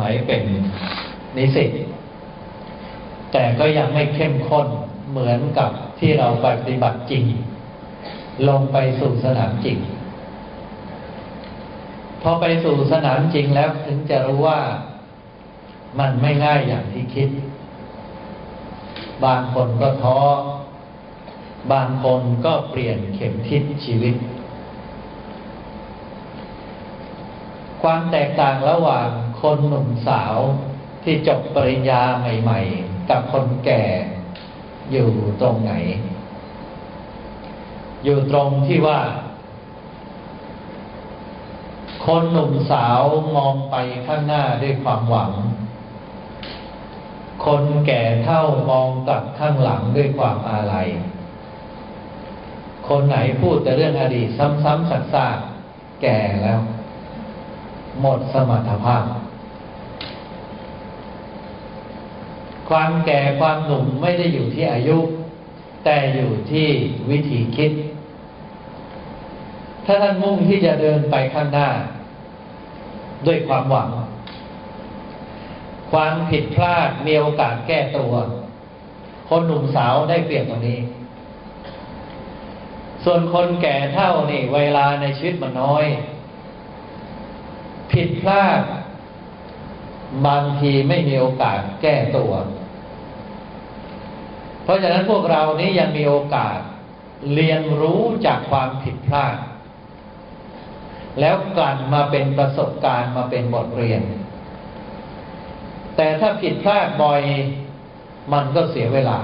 มัยเป็นนิสิตแต่ก็ยังไม่เข้มข้นเหมือนกับที่เราปฏิบัติจริง ลงไปสู่สนามจริง พอไปสู่สนามจริงแล้วถึงจะรู้ว่ามันไม่ง่ายอย่างที่คิด บางคนก็ท้อ บางคนก็เปลี่ยนเข็มทิศชีวิต ความแตกต่างระหว่าง คนหนุ่มสาวที่จบปริญญาใหม่ ๆ กับคนแก่อยู่ตรงไหน อยู่ตรงที่ว่า คนหนุ่มสาวมองไปข้างหน้าด้วยความหวัง คนแก่เท่ามองกลับข้างหลังด้วยความอาลัย คนไหนพูดแต่เรื่องอดีตซ้ำๆซักๆแก่แล้ว หมดสมรรถภาพ ความแก่ความหนุ่มไม่ได้อยู่ที่อายุ แต่อยู่ที่วิธีคิด ถ้าท่านมุ่งที่จะเดินไปข้างหน้า ด้วยความหวัง ความผิดพลาดมีโอกาสแก้ตัว คนหนุ่มสาวได้เปรียบตรงนี้ ส่วนคนแก่เท่านี่เวลาในชีวิตมันน้อย ผิดพลาดบางทีไม่มีโอกาสแก้ตัว ราะฉะนั้นพวกเรานี้ยังมีโอกาสเรียนรู้จากความผิดพลาด แล้วกลั่นมาเป็นประสบการณ์มาเป็นบทเรียน แต่ถ้าผิดพลาดบ่อยมันก็เสียเวลา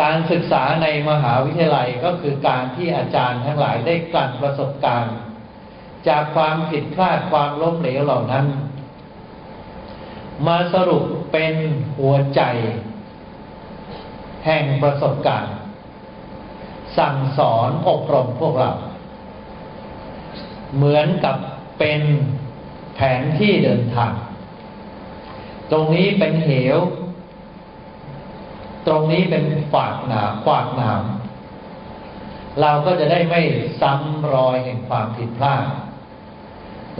การศึกษาในมหาวิทยาลัยก็คือการที่อาจารย์ทั้งหลายได้กลั่นประสบการณ์ จากความผิดพลาดความล้มเหลวเหล่านั้น มาสรุปเป็นหัวใจ แห่งประสบการณ์ สั่งสอนอบรมพวกเรา เหมือนกับเป็นแผนที่เดินทาง ตรงนี้เป็นเหว ตรงนี้เป็นฝากหนาขวากหนามเราก็จะได้ไม่ซ้ำรอยแห่งความผิดพลาด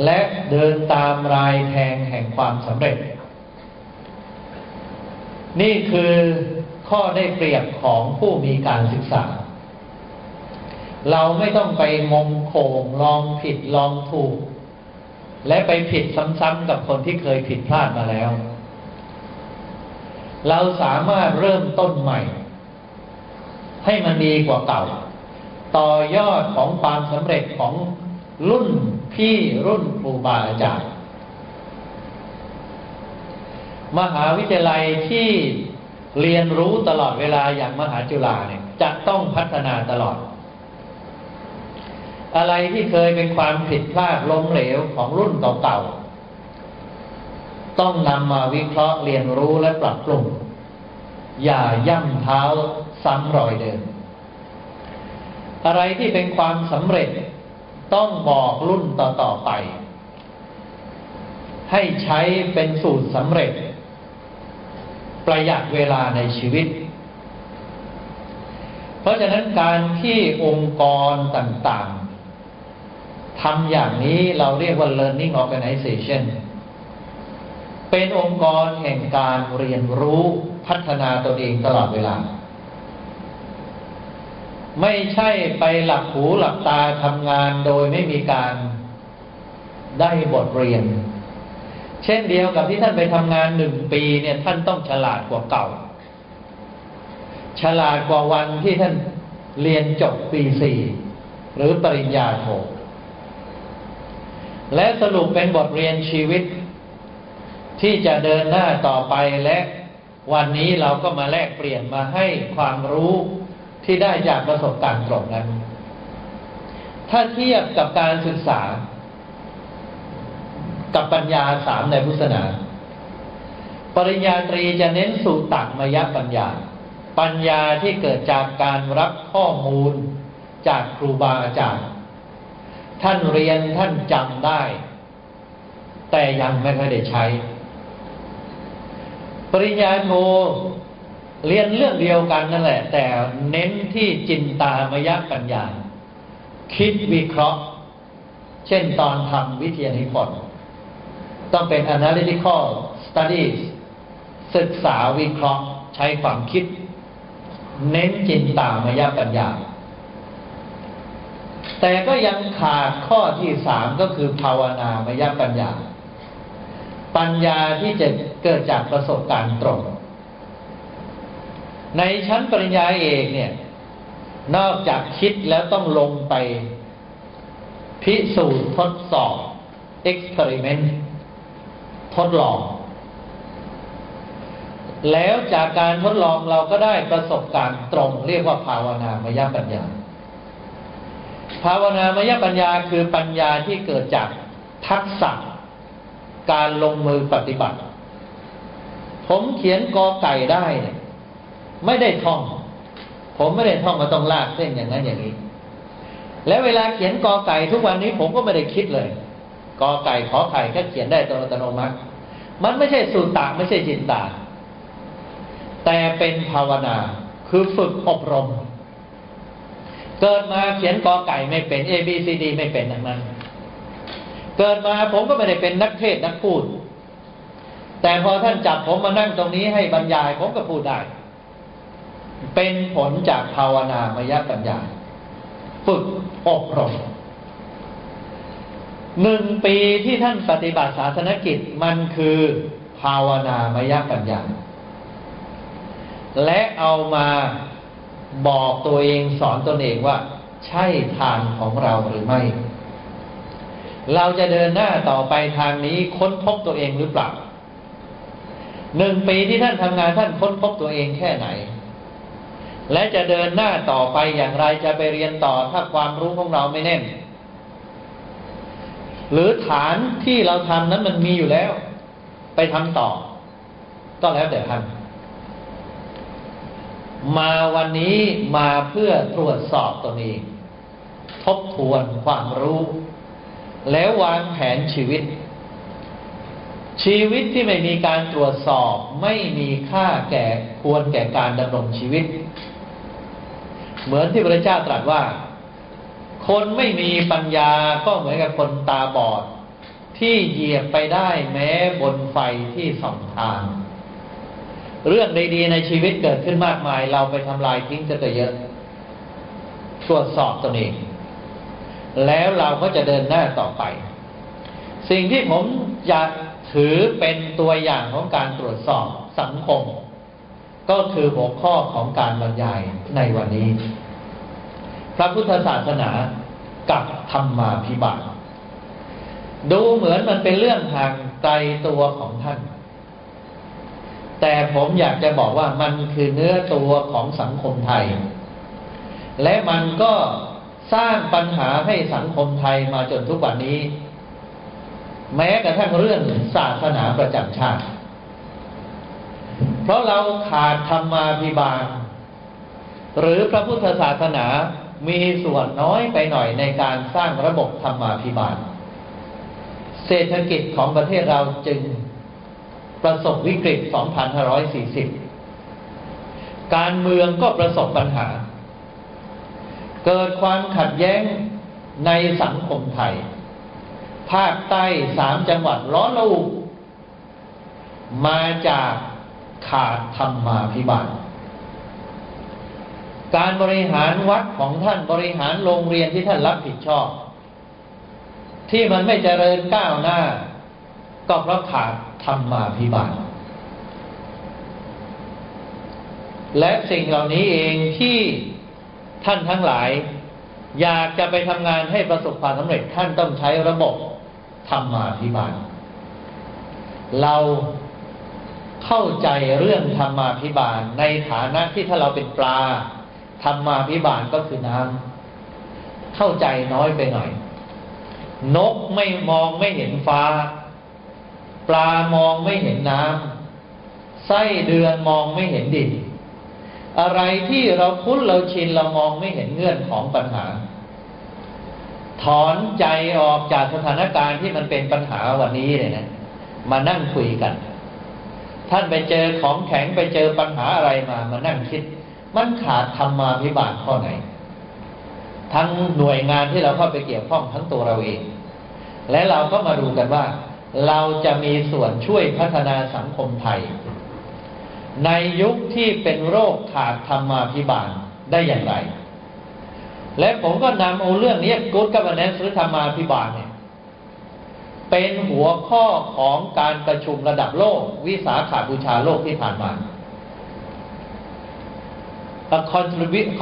และเดินตามรายแทงแห่งความสำเร็จ นี่คือ ข้อได้เปรียบของผู้มีการศึกษา เราไม่ต้องไปงมโขงลองผิดลองถูก และไปผิดซ้ำๆกับคนที่เคยผิดพลาดมาแล้ว เราสามารถเริ่มต้นใหม่ ให้มันดีกว่าเก่า ต่อยอดของความสำเร็จของรุ่นพี่รุ่นครูบาอาจารย์ มหาวิทยาลัยที่ เรียนรู้ตลอดเวลาอย่างมหาจุฬาเนี่ยจะต้องพัฒนาตลอด อะไรที่เคยเป็นความผิดพลาดล้มเหลวของรุ่นเก่าๆต้องนำมาวิเคราะห์เรียนรู้และปรับปรุงอย่าย่ำเท้าซ้ำรอยเดิม อะไรที่เป็นความสำเร็จต้องบอกรุ่นต่อๆไป ให้ใช้เป็นสูตรสำเร็จ ประหยัดเวลาในชีวิต เพราะฉะนั้นการที่องค์กรต่างๆทำอย่างนี้เราเรียกว่า learning organization เป็นองค์กรแห่งการเรียนรู้พัฒนาตนเองตลอดเวลา ไม่ใช่ไปหลับหูหลับตาทำงานโดยไม่มีการได้บทเรียน เช่นเดียวกับที่ท่านไปทำงานหนึ่งปีเนี่ยท่านต้องฉลาดกว่าเก่า ฉลาดกว่าวันที่ท่านเรียนจบปีสี่หรือปริญญาโทและสรุปเป็นบทเรียนชีวิต ที่จะเดินหน้าต่อไปและวันนี้เราก็มาแลกเปลี่ยนมาให้ความรู้ที่ได้จากประสบการณ์ตรงนั้น ถ้าเทียบกับการศึกษา กับปัญญาสามในพุทธศาสนา ปริญญาตรีจะเน้นสู่ตักมยปัญญา ปัญญาที่เกิดจากการรับข้อมูลจากครูบาอาจารย์ ท่านเรียนท่านจำได้ แต่ยังไม่เคยได้ใช้ ปริญญาโทเรียนเรื่องเดียวกันนั่นแหละ แต่เน้นที่จินตามยปัญญา คิดวิเคราะห์ เช่นตอนทำวิทยานิพนธ์ ต้องเป็น analytical studies ศึกษาวิเคราะห์ใช้ความคิด เน้นจินตามยปัญญา แต่ก็ยังขาดข้อที่สามก็คือภาวนามยปัญญา ปัญญาที่จะเกิดจากประสบการณ์ตรง ในชั้นปริญญาเอกเนี่ย นอกจากคิดแล้วต้องลงไป พิสูจน์ทดสอบ experiment ทดลอง แล้วจากการทดลองเราก็ได้ประสบการณ์ตรง เรียกว่าภาวนามยปัญญา ภาวนามยปัญญาคือปัญญาที่เกิดจากทักษะการลงมือปฏิบัติ ผมเขียนกอไก่ได้เนี่ยไม่ได้ท่อง ผมไม่ได้ท่องมาต้องลากเส้นอย่างนั้นอย่างนี้ แล้วเวลาเขียนกอไก่ทุกวันนี้ผมก็ไม่ได้คิดเลย กอไก่ขอไข่แค่เขียนได้ตัวอัตโนมัติ มันไม่ใช่สูตตาไม่ใช่จินตา แต่เป็นภาวนา คือฝึกอบรม เกิดมาเขียนกอไก่ไม่เป็น A B C D ไม่เป็นอย่างนั้น เกิดมาผมก็ไม่ได้เป็นนักเทศนักพูด แต่พอท่านจับผมมานั่งตรงนี้ให้บรรยายผมก็พูดได้ เป็นผลจากภาวนามยปัญญา ฝึกอบรม หนึ่งปีที่ท่านปฏิบัติศาสนกิจมันคือภาวนามยปัญญา และเอามาบอกตัวเองสอนตนเองว่า ใช่ทางของเราหรือไม่ เราจะเดินหน้าต่อไปทางนี้ค้นพบตัวเองหรือเปล่าหนึ่งปีที่ท่านทำงานท่านค้นพบตัวเองแค่ไหน และจะเดินหน้าต่อไปอย่างไรจะไปเรียนต่อถ้าความรู้ของเราไม่แน่น หรือฐานที่เราทำนั้นมันมีอยู่แล้ว ไปทำต่อ ก็แล้วแต่ท่านมาวันนี้มาเพื่อตรวจสอบตัวนี้ทบทวนความรู้ แล้ววางแผนชีวิต ชีวิตที่ไม่มีการตรวจสอบไม่มีค่าแก่ควรแก่การดำรงชีวิต เหมือนที่พระเจ้าตรัสว่า คนไม่มีปัญญาก็เหมือนกับคนตาบอด ที่เหยียบไปได้แม้บนไฟที่ส่องทาง เรื่องดีๆในชีวิตเกิดขึ้นมากมาย เราไปทำลายทิ้งจะเยอะตรวจสอบตนเอง แล้วเราก็จะเดินหน้าต่อไป สิ่งที่ผมอยากถือเป็นตัวอย่างของการตรวจสอบสังคม ก็คือหัวข้อของการบรรยายในวันนี้ พระพุทธศาสนากับธรรมาภิบาลดูเหมือนมันเป็นเรื่องทางไกลตัวของท่าน แต่ผมอยากจะบอกว่ามันคือเนื้อตัวของสังคมไทย และมันก็สร้างปัญหาให้สังคมไทยมาจนทุกวันนี้ แม้กระทั่งเรื่องศาสนาประจำชาติ เพราะเราขาดธรรมาภิบาลหรือพระพุทธศาสนา มีส่วนน้อยไปหน่อยในการสร้างระบบธรรมาภิบาล เศรษฐกิจของประเทศเราจึงประสบวิกฤต 2540 การเมืองก็ประสบปัญหา เกิดความขัดแย้งในสังคมไทย ภาคใต้สามจังหวัดร้อนระอุมาจากขาดธรรมาภิบาล การบริหารวัดของท่านบริหารโรงเรียนที่ท่านรับผิดชอบ ที่มันไม่เจริญก้าวหน้า ก็เพราะขาดธรรมาภิบาลและสิ่งเหล่านี้เองที่ท่านทั้งหลาย อยากจะไปทำงานให้ประสบความสำเร็จท่านต้องใช้ระบบธรรมาภิบาล เราเข้าใจเรื่องธรรมาภิบาลในฐานะที่ถ้าเราเป็นปลา ธรรมาพิบาลก็คือน้ำเข้าใจน้อยไปหน่อย นกไม่มองไม่เห็นฟ้า ปลามองไม่เห็นน้ำไส้เดือนมองไม่เห็นดินอะไรที่เราคุ้นเราชินเรามองไม่เห็นเงื่อนของปัญหา ถอนใจออกจากสถานการณ์ที่มันเป็นปัญหาวันนี้เลยนะ มานั่งคุยกัน ท่านไปเจอของแข็งไปเจอปัญหาอะไรมามานั่งคิด มันขาดธรรมาภิบาลข้อไหน ทั้งหน่วยงานที่เราเข้าไปเกี่ยวข้องทั้งตัวเราเอง และเราก็มาดูกันว่า เราจะมีส่วนช่วยพัฒนาสังคมไทย ในยุคที่เป็นโรคขาดธรรมาภิบาลได้อย่างไร และผมก็นำเอาเรื่องนี้ Good Governance หรือธรรมาภิบาลเนี่ยเป็นหัวข้อของการประชุมระดับโลก วิสาขาบูชาโลกที่ผ่านมา A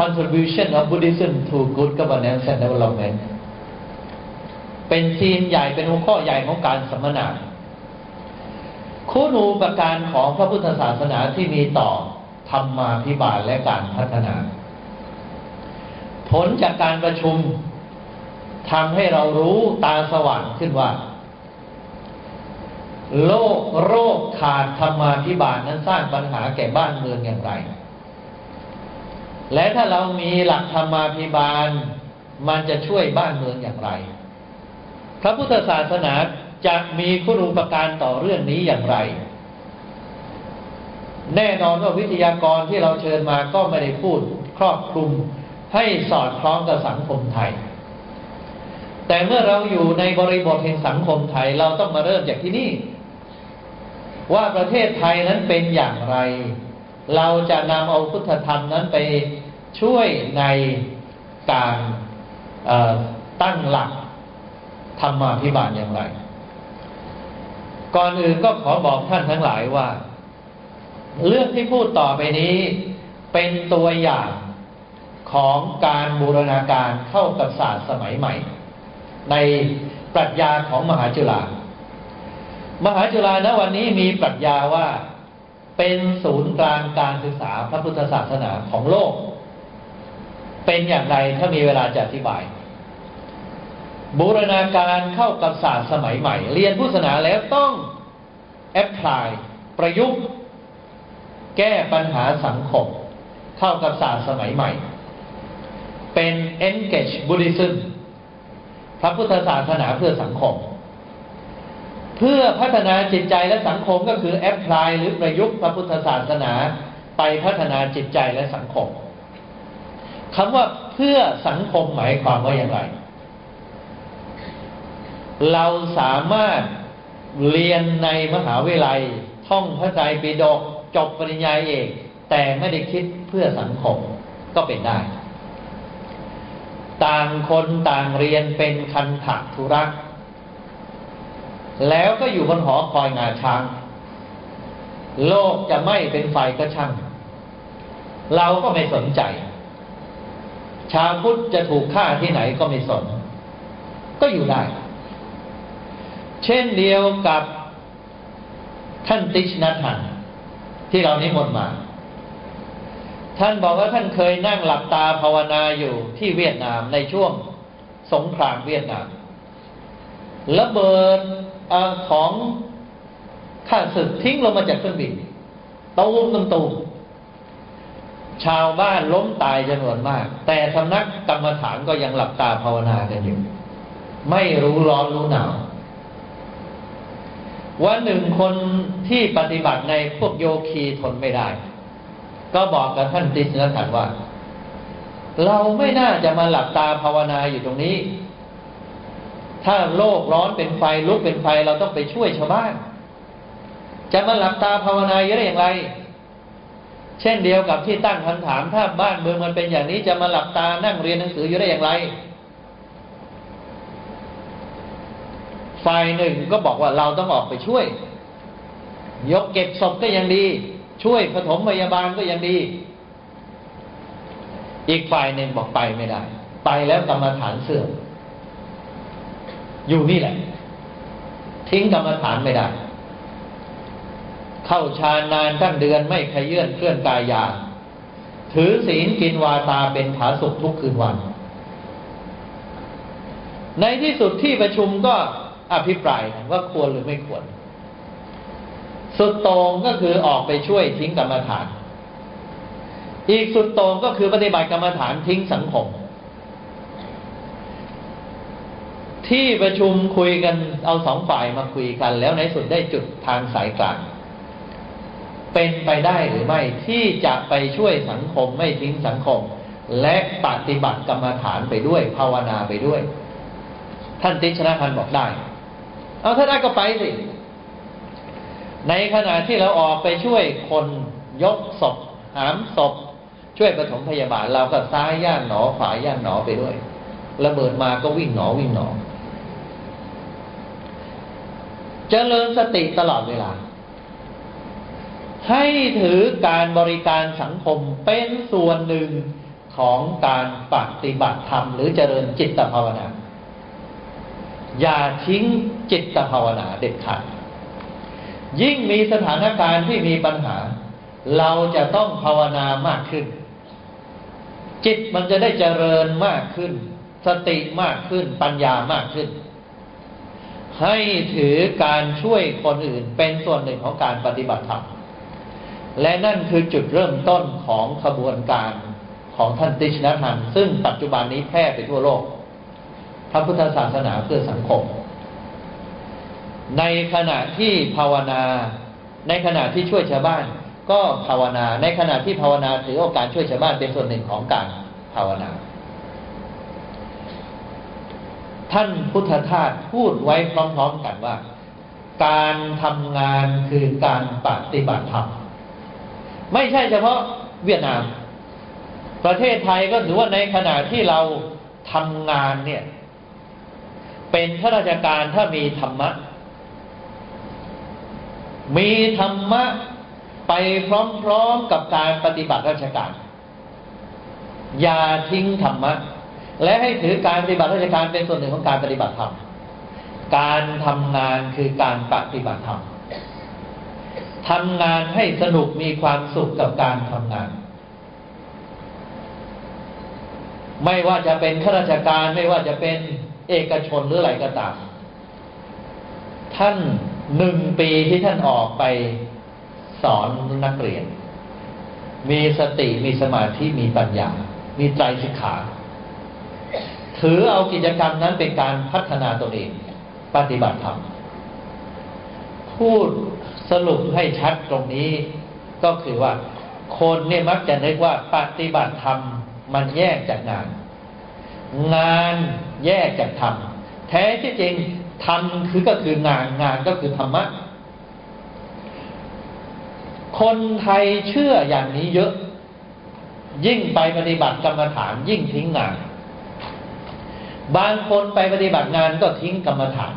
contribution of Buddhism to good governance and development เป็นทีมใหญ่เป็นหัวข้อใหญ่ของการสัมมนาคุณูปการของพระพุทธศาสนาที่มีต่อธรรมาภิบาลและการพัฒนา ผลจากการประชุมทำให้เรารู้ตาสว่างขึ้นว่า โลกโรคขาดธรรมาภิบาลนั้นสร้างปัญหาแก่บ้านเมืองอย่างไร และถ้าเรามีหลักธรรมาภิบาล มันจะช่วยบ้านเมืองอย่างไร พระพุทธศาสนาจะมีคุณูปการต่อเรื่องนี้อย่างไร แน่นอนว่าวิทยากรที่เราเชิญมาก็ไม่ได้พูดครอบคลุมให้สอดคล้องกับสังคมไทย แต่เมื่อเราอยู่ในบริบทแห่งสังคมไทยเราต้องมาเริ่มจากที่นี่ ว่าประเทศไทยนั้นเป็นอย่างไร เราจะนำเอาพุทธธรรมนั้นไปช่วยในการตั้งหลักธรรมาภิบาลอย่างไร ก่อนอื่นก็ขอบอกท่านทั้งหลายว่า เรื่องที่พูดต่อไปนี้เป็นตัวอย่างของการบูรณาการเข้ากับศาสตร์สมัยใหม่ ในปรัชญาของมหาจุฬามหาจุฬาณวันนี้มีปรัชญาว่า เป็นศูนย์กลางการศึกษาพระพุทธศาสนาของโลก เป็นอย่างไรถ้ามีเวลาจะอธิบาย บูรณาการเข้ากับศาสตร์สมัยใหม่ เรียนพุทธศาสนาแล้วต้องapply ประยุกต์ แก้ปัญหาสังคม เข้ากับศาสตร์สมัยใหม่ เป็น engaged Buddhism พระพุทธศาสนาเพื่อสังคม เพื่อพัฒนาจิตใจและสังคมก็คือ apply หรือประยุกต์พระพุทธศาสนาไปพัฒนาจิตใจและสังคมคำว่าเพื่อสังคมหมายความว่าอย่างไร เราสามารถเรียนในมหาวิทยาลัย ท่องพระไตรปิฎกจบปริญญาเอกแต่ไม่ได้คิดเพื่อสังคมก็เป็นได้ ต่างคนต่างเรียนเป็นคันถักธุรัก แล้วก็อยู่บนหอคอยงาช้าง โลกจะไม่เป็นไฟก็ช่าง เราก็ไม่สนใจ ชาวพุทธจะถูกฆ่าที่ไหนก็ไม่สน ก็อยู่ได้ เช่นเดียวกับท่านติชนัทันที่เรานิมนต์มา ท่านบอกว่าท่านเคยนั่งหลับตาภาวนาอยู่ที่เวียดนามในช่วงสงครามเวียดนามระเบิด อของข้าศึกทิ้งลงมาจากเครื่องบินตูมตูมตูมชาวบ้านล้มตายจำนวนมาก แต่สำนักกรรมฐานก็ยังหลับตาภาวนากันอยู่ ไม่รู้ร้อนรู้หนาววันหนึ่งคนที่ปฏิบัติในพวกโยคีทนไม่ได้ ก็บอกกับท่านติสนถันว่า เราไม่น่าจะมาหลับตาภาวนาอยู่ตรงนี้ ถ้าโลกร้อนเป็นไฟลุกเป็นไฟเราต้องไปช่วยชาวบ้านจะมาหลับตาภาวนาอยู่ได้อย่างไร เช่นเดียวกับที่ตั้งคำถามถ้าบ้านเมืองมันเป็นอย่างนี้จะมาหลับตานั่งเรียนหนังสืออยู่ได้อย่างไร ฝ่ายหนึ่งก็บอกว่าเราต้องออกไปช่วย ยกเก็บศพก็ยังดี ช่วยปฐมพยาบาลก็ยังดี อีกฝ่ายหนึ่งบอกไปไม่ได้ ไปแล้วกรรมฐานเสื่อม อยู่นี่แหละ ทิ้งกรรมฐานไม่ได้ เข้าฌานนานตั้งเดือนไม่ขยื่นเคลื่อนกายยาถือศีลกินวาตาเป็นผาสุขทุกคืนวัน ในที่สุดที่ประชุมก็อภิปรายว่าควรหรือไม่ควร สุดตรงก็คือออกไปช่วยทิ้งกรรมฐาน อีกสุดตรงก็คือปฏิบัติกรรมฐานทิ้งสังคม ที่ประชุมคุยกันเอาสองฝ่ายมาคุยกัน แล้วในสุดได้จุดทางสายกลาง เป็นไปได้หรือไม่ที่จะไปช่วยสังคมไม่ทิ้งสังคม และปฏิบัติกรรมฐานไปด้วย ภาวนาไปด้วย ท่านติชนะพันบอกได้ เอาถ้าได้ก็ไปสิ ในขณะที่เราออกไปช่วยคนยกศพหามศพ ช่วยปฐมพยาบาลเราก็ซ้ายย่านหนอขวาย่านหนอไปด้วยระเบิดมาก็วิ่งหนอวิ่งหนอ เจริญสติตลอดเวลา ให้ถือการบริการสังคมเป็นส่วนหนึ่งของการปฏิบัติธรรมหรือเจริญจิตภาวนา อย่าทิ้งจิตภาวนาเด็ดขาดยิ่งมีสถานการณ์ที่มีปัญหา เราจะต้องภาวนามากขึ้น จิตมันจะได้เจริญมากขึ้น สติมากขึ้นปัญญามากขึ้น ให้ถือการช่วยคนอื่นเป็นส่วนหนึ่งของการปฏิบัติธรรม และนั่นคือจุดเริ่มต้นของขบวนการของท่านติชนะทันซึ่งปัจจุบันนี้แพร่ไปทั่วโลก พระพุทธศาสนาเพื่อสังคม ในขณะที่ภาวนา ในขณะที่ช่วยชาวบ้าน ก็ภาวนา ในขณะที่ภาวนาถือโอกาสช่วยชาวบ้านเป็นส่วนหนึ่งของการภาวนา ท่านพุทธทาสพูดไว้พร้อมๆกันว่า การทำงานคือการปฏิบัติธรรมไม่ใช่เฉพาะเวียดนาม ประเทศไทยก็ถือว่าในขณะที่เราทำงานเนี่ย เป็นข้าราชการถ้ามีธรรมะ มีธรรมะไปพร้อมๆกับการปฏิบัติราชการ อย่าทิ้งธรรมะ และให้ถือการปฏิบัติราชการเป็นส่วนหนึ่งของการปฏิบัติธรรม การทำงานคือการปฏิบัติธรรมทำงานให้สนุกมีความสุขกับการทำงาน ไม่ว่าจะเป็นข้าราชการไม่ว่าจะเป็นเอกชนหรืออะไรก็ตาม ท่านหนึ่งปีที่ท่านออกไปสอนนักเรียน มีสติมีสมาธิมีปัญญา มีใจสิกขา ถือเอากิจกรรมนั้นเป็นการพัฒนาตนเอง ปฏิบัติธรรมพูดสรุปให้ชัดตรงนี้ ก็คือว่า คนเนี่ยมักจะนึกว่าปฏิบัติธรรมมันแยกจากงาน งานแยกจากธรรมแท้ที่จริงธรรมคือก็คืองานงานก็คือธรรมะคนไทยเชื่ออย่างนี้เยอะ ยิ่งไปปฏิบัติกรรมฐานยิ่งทิ้งงาน บางคนไปปฏิบัติงานก็ทิ้งกรรมฐาน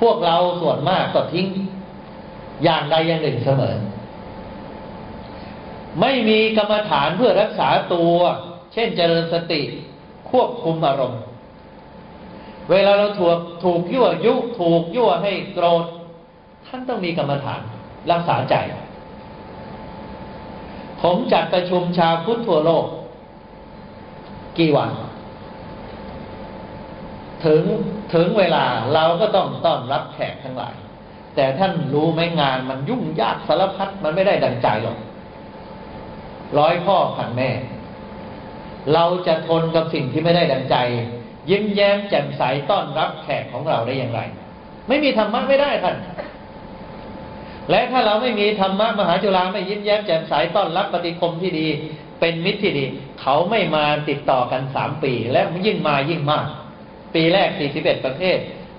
พวกเราส่วนมากก็ทิ้งอย่างใดอย่างหนึ่งเสมอ ไม่มีกรรมฐานเพื่อรักษาตัว เช่นเจริญสติควบคุมอารมณ์ เวลาเราถูกถูกยั่วยุถูกยั่วให้โกรธ ท่านต้องมีกรรมฐานรักษาใจ ผมจัดประชุมชาวพุทธทั่วโลก กี่วัน ถึงถึงเวลาเราก็ต้องต้อนรับแขกทั้งหลาย แต่ท่านรู้ไหมงานมันยุ่งยากสารพัดมันไม่ได้ดังใจหรอกร้อยพ่อพันแม่ เราจะทนกับสิ่งที่ไม่ได้ดังใจ ยิ้มแย้มแจ่มใสต้อนรับแขกของเราได้อย่างไร ไม่มีธรรมะไม่ได้ท่าน และถ้าเราไม่มีธรรมะมหาจุฬาไม่ยิ้มแย้มแจ่มใสต้อนรับปฏิคมที่ดี เป็นมิตรที่ดี เขาไม่มาติดต่อกันสามปี และยิ่งมายิ่งมาก ปีแรกสี่สิบเอ็ดประเทศ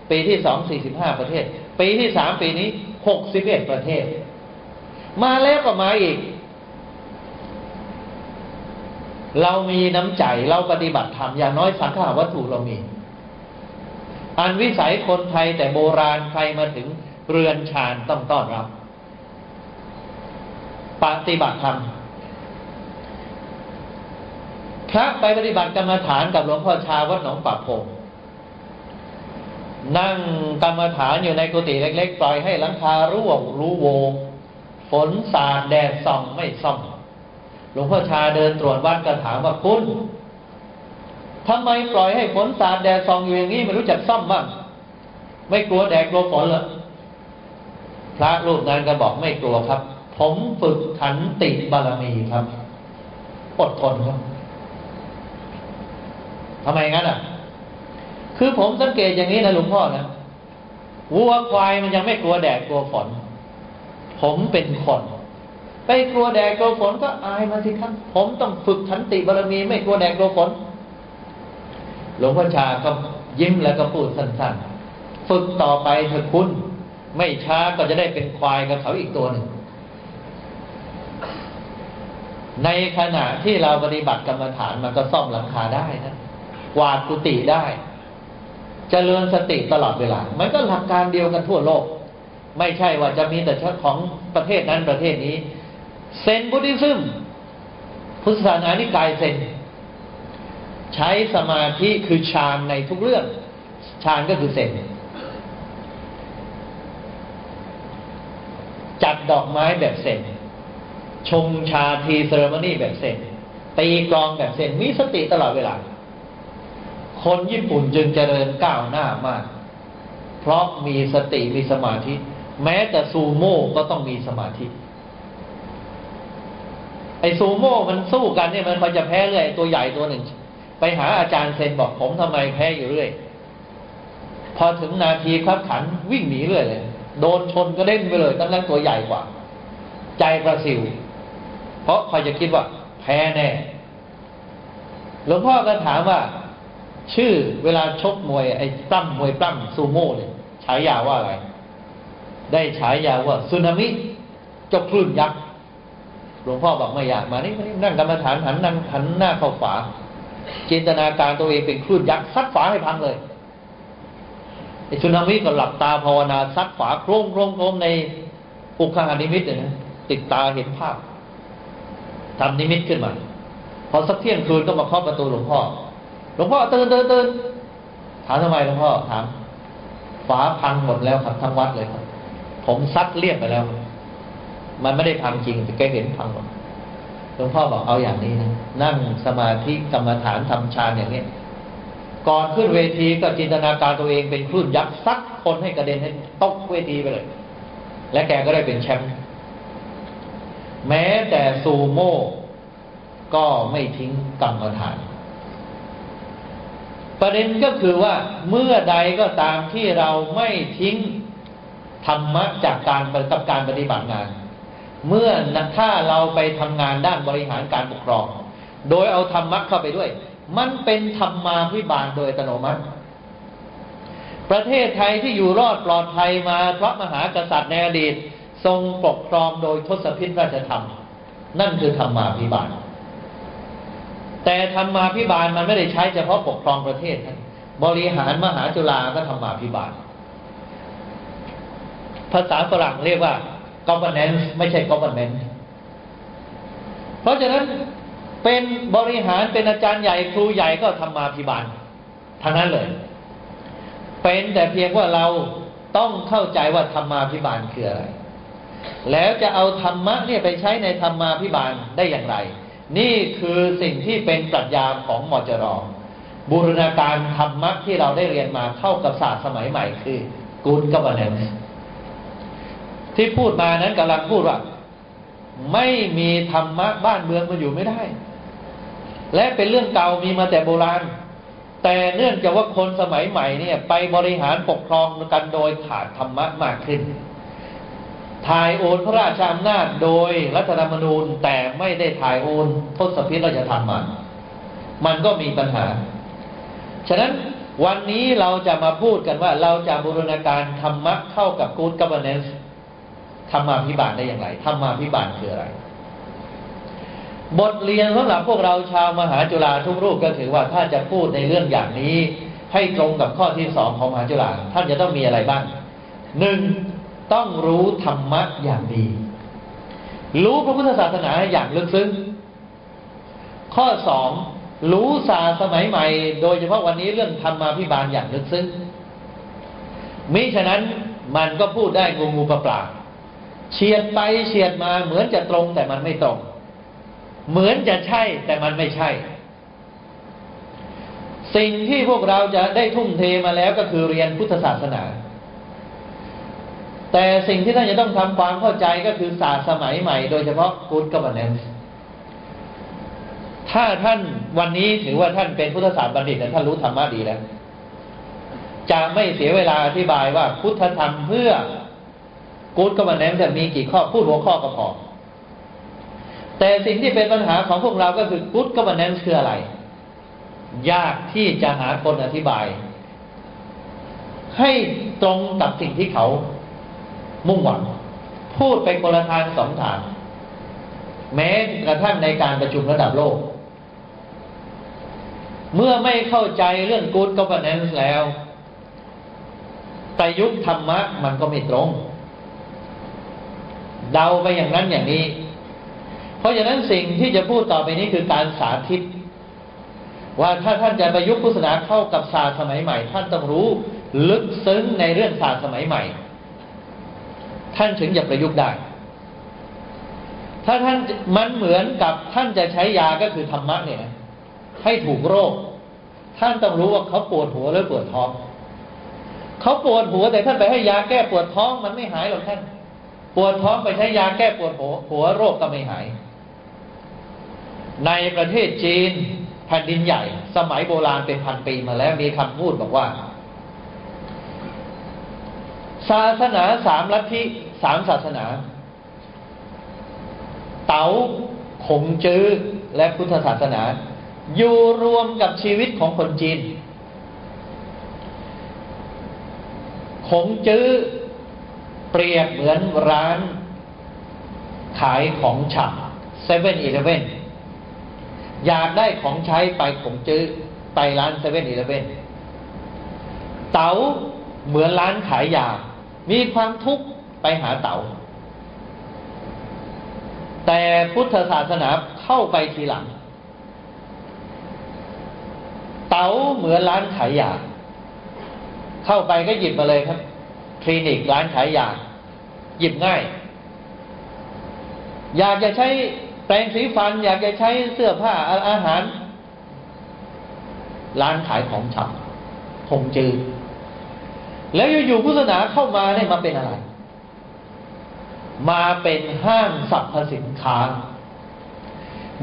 ปีที่สองสี่สิบห้าประเทศ ปีที่สามปีนี้หกสิบเอ็ดประเทศ มาแล้วก็มาอีก เรามีน้ำใจเราปฏิบัติธรรมอย่างน้อยสังขาวัตถุเรามี อันวิสัยคนไทยแต่โบราณใครมาถึงเรือนชานต้องต้อนรับ ปฏิบัติธรรมพระไปปฏิบัติกรรมฐานกับหลวงพ่อชาวัดหนองป่าพง นั่งกรรมฐานอยู่ในกุฏิเล็ก ๆ ปล่อยให้หลังคาร่วงรู้โวฝนสาดแดดส่องไม่ส่องหลวงพ่อชาเดินตรวจวัดก็ถามว่าคุณทำไมปล่อยให้ฝนสาดแดดส่องอยู่อย่างนี้ไม่รู้จักซ่อมบ้างไม่กลัวแดดกลัวฝนเหรอพระรูปนั้นก็บอกไม่กลัวครับ ผมฝึกขันติบารมีครับอดทนครับทำไมงั้นอะ คือผมสังเกตอย่างนี้นะหลวงพ่อนะวัวควายมันยังไม่กลัวแดดกลัวฝน ผมเป็นคนไปกลัวแดดกลัวฝนก็อายมาสิครับ ผมต้องฝึกขันติบารมีไม่กลัวแดดกลัวฝน หลวงพ่อชาก็ยิ้มแล้วก็พูดสั้นๆ ฝึกต่อไปเถอะคุณ ไม่ช้าก็จะได้เป็นควายกับเขาอีกตัวหนึ่งในขณะที่เราปฏิบัติกรรมฐานมันก็ซ่อมหลังคาได้นะกวาดกุฏิได้ เจริญสติตลอดเวลา มันก็หลักการเดียวกันทั่วโลก ไม่ใช่ว่าจะมีแต่เฉพาะของประเทศนั้นประเทศนี้ เซนบุติซึมพุทธศาสนานิกายเซน ใช้สมาธิคือฌานในทุกเรื่องฌานก็คือเซนจัดดอกไม้แบบเซนชงชา tea ceremony แบบเซนตีกลองแบบเซนมีสติตลอดเวลา คนญี่ปุ่นจึงเจริญก้าวหน้ามาก เพราะมีสติมีสมาธิ แม้แต่ซูโม่ก็ต้องมีสมาธิ ไอ้ซูโม่มันสู้กันเนี่ยมันพอจะแพ้เลยตัวใหญ่ตัวหนึ่ง ไปหาอาจารย์เซนบอกผมทำไมแพ้อยู่เรื่อยพอถึงนาทีครับขันวิ่งหนีเรื่อยเลย โดนชนก็เด้งไปเลยตั้งแต่ตัวใหญ่กว่า ใจประสิว เพราะคอยจะคิดว่า แพ้แน่หลวงพ่อก็ถามว่า ชื่อเวลาชกมวยไอ้ตั้มมวยตั้มซูโม่เนี่ยฉายาว่าอะไร ได้ฉายาว่าสึนามิเจ้าคลื่นยักษ์หลวงพ่อบอกไม่อยากมานี่นั่งกรรมฐานหันนั่งหันหน้าเข้าฝาจินตนาการตัวเองเป็นคลื่นยักษ์ซัดฝาให้พังเลยไอ้สุนามิก็หลับตาภาวนาซัดฝาโครมโครมโครมในอุคหานิมิตเนี่ยนะติดตาเห็นภาพทำนิมิตขึ้นมา พอสักเที่ยงคืนก็มาเคาะประตูหลวงพ่อ ลวงพ่อตื่นตื่นตื่นถามทำไมหลวงพ่อถามฝาพังหมดแล้วครับทั้งวัดเลยครับ ผมซัดเรียบไปแล้ว มันไม่ได้พังจริงแต่แกเห็นพังหมดหลวงพ่อบอกเอาอย่างนี้นะนั่งสมาธิกรรมฐานทำฌานอย่างนี้ก่อนขึ้นเวทีก็จินตนาการตัวเองเป็นคลื่นยักษ์ซัดคนให้กระเด็นให้ตกเวทีไปเลย และแกก็ได้เป็นแชมป์แม้แต่ซูโม่ก็ไม่ทิ้งกรรมฐาน ประเด็นก็คือว่าเมื่อใดก็ตามที่เราไม่ทิ้งธรรมะจากการกับการปฏิบัติงาน เมื่อถ้าเราไปทำงานด้านบริหารการปกครอง โดยเอาธรรมะเข้าไปด้วย มันเป็นธรรมาพิบาลโดยอัตโนมัติ ประเทศไทยที่อยู่รอดปลอดภัยมาพระมหากษัตริย์ในอดีต ทรงปกครองโดยทศพิธราชธรรม นั่นคือธรรมาพิบาล แต่ธรรมาพิบาลมันไม่ได้ใช้เฉพาะปกครองประเทศบริหารมหาจุฬาก็ธรรมาพิบาล ภาษาฝรั่งเรียกว่า governance ไม่ใช่ government เพราะฉะนั้นเป็นบริหารเป็นอาจารย์ใหญ่ครูใหญ่ก็ทำมาพิบาลทางนั้นเลย เป็นแต่เพียงว่าเราต้องเข้าใจว่าธรรมาพิบาลคืออะไร แล้วจะเอาธรรมะเนี่ยไปใช้ในธรรมาพิบาลได้อย่างไร นี่คือสิ่งที่เป็นปรัชญาของมจรบูรณาการธรรมะที่เราได้เรียนมาเข้ากับศาสตร์สมัยใหม่คือ Good Governance ที่พูดมานั้นกำลังพูดว่า ไม่มีธรรมะบ้านเมืองมันอยู่ไม่ได้ และเป็นเรื่องเก่ามีมาแต่โบราณ แต่เนื่องจากว่าคนสมัยใหม่เนี่ย ไปบริหารปกครองกันโดยขาดธรรมะมากขึ้น ถ่ายโอนพระราชอำนาจโดยรัฐธรรมนูญแต่ไม่ได้ถ่ายโอนทศพิธราชธรรมมันมันก็มีปัญหา ฉะนั้นวันนี้เราจะมาพูดกันว่าเราจะบูรณาการธรรมะเข้ากับ Good Governance ธรรมาพิบาลได้อย่างไรธรรมาพิบาลคืออะไร บทเรียนสำหรับพวกเราชาวมหาจุฬาทุกรูปก็ถือว่าถ้าจะพูดในเรื่องอย่างนี้ ให้ตรงกับข้อที่สองของมหาจุฬาท่านจะต้องมีอะไรบ้างหนึ่ง ต้องรู้ธรรมะอย่างดี รู้พระพุทธศาสนาอย่างลึกซึ้ง ข้อสองรู้ศาสตร์สมัยใหม่ โดยเฉพาะวันนี้เรื่องธรรมาพิบาลอย่างลึกซึ้งมิฉะนั้นมันก็พูดได้งูงูปลาปลาเฉียดไปเฉียดมาเหมือนจะตรงแต่มันไม่ตรง เหมือนจะใช่แต่มันไม่ใช่ สิ่งที่พวกเราจะได้ทุ่มเทมาแล้วก็คือเรียนพุทธศาสนา แต่สิ่งที่ท่านจะต้องทำความเข้าใจก็คือศาสตร์สมัยใหม่ โดยเฉพาะ Good Governance ถ้าท่านวันนี้ถือว่าท่านเป็นพุทธศาสตร์บัณฑิตท่านรู้ธรรมะดีแล้ว จะไม่เสียเวลาอธิบายว่าพุทธธรรมเพื่อกู๊ดก็มาแนมจะมีกี่ข้อพูดหัวข้อก็พอแต่สิ่งที่เป็นปัญหาของพวกเราก็คือกู๊ดก็มาแนมคืออะไร ยากที่จะหาคนอธิบาย ให้ตรงกับสิ่งที่เขา มุ่งหวัง พูดไปคนละทางสองทาง แม้กระทั่งในการประชุมระดับโลก เมื่อไม่เข้าใจเรื่อง good governance แล้ว ประยุกธรรมะมันก็ไม่ตรง เดาไปอย่างนั้นอย่างนี้ เพราะฉะนั้นสิ่งที่จะพูดต่อไปนี้คือการสาธิต ว่าถ้าท่านจะประยุกต์พุทธศาสนาเข้ากับศาสตร์สมัยใหม่ ท่านต้องรู้ลึกซึ้งในเรื่องศาสตร์สมัยใหม่ ท่านถึงจะประยุกต์ได้ ถ้าท่านมันเหมือนกับท่านจะใช้ยาก็คือธรรมะเนี่ย ให้ถูกโรค ท่านต้องรู้ว่าเขาปวดหัวหรือปวดท้องเขาปวดหัวแต่ท่านไปให้ยาแก้ปวดท้องมันไม่หายหรอกท่าน ปวดท้องไปใช้ยาแก้ปวดหัวหัวโรคก็ไม่หาย ในประเทศจีนแผ่นดินใหญ่ สมัยโบราณเป็นพันปีมาแล้วมีคำพูดบอกว่า ศาสนาสามลัทธิสามศาสนา เต๋าขงจื้อและพุทธศาสนา อยู่รวมกับชีวิตของคนจีนคงจื้อเปรียบเหมือนร้านขายของฉับเซเว่นอีเลเว่นอยากได้ของใช้ไปคงจื้อไปร้านเซเว่นอีเลเว่นเต๋าเหมือนร้านขายยา มีความทุกข์ไปหาเต๋า แต่พุทธศาสนาเข้าไปทีหลัง เต๋าเหมือนร้านขายยาเข้าไปก็หยิบมาเลยครับ คลินิกร้านขายยาหยิบง่าย อยากจะใช้แปรงสีฟัน อยากจะใช้เสื้อผ้าอาหาร ร้านขายของชำคงจืด แล้วอยู่ๆพุทธศาสนาเข้ามาได้มาเป็นอะไร มาเป็นห้างสรรพสินค้า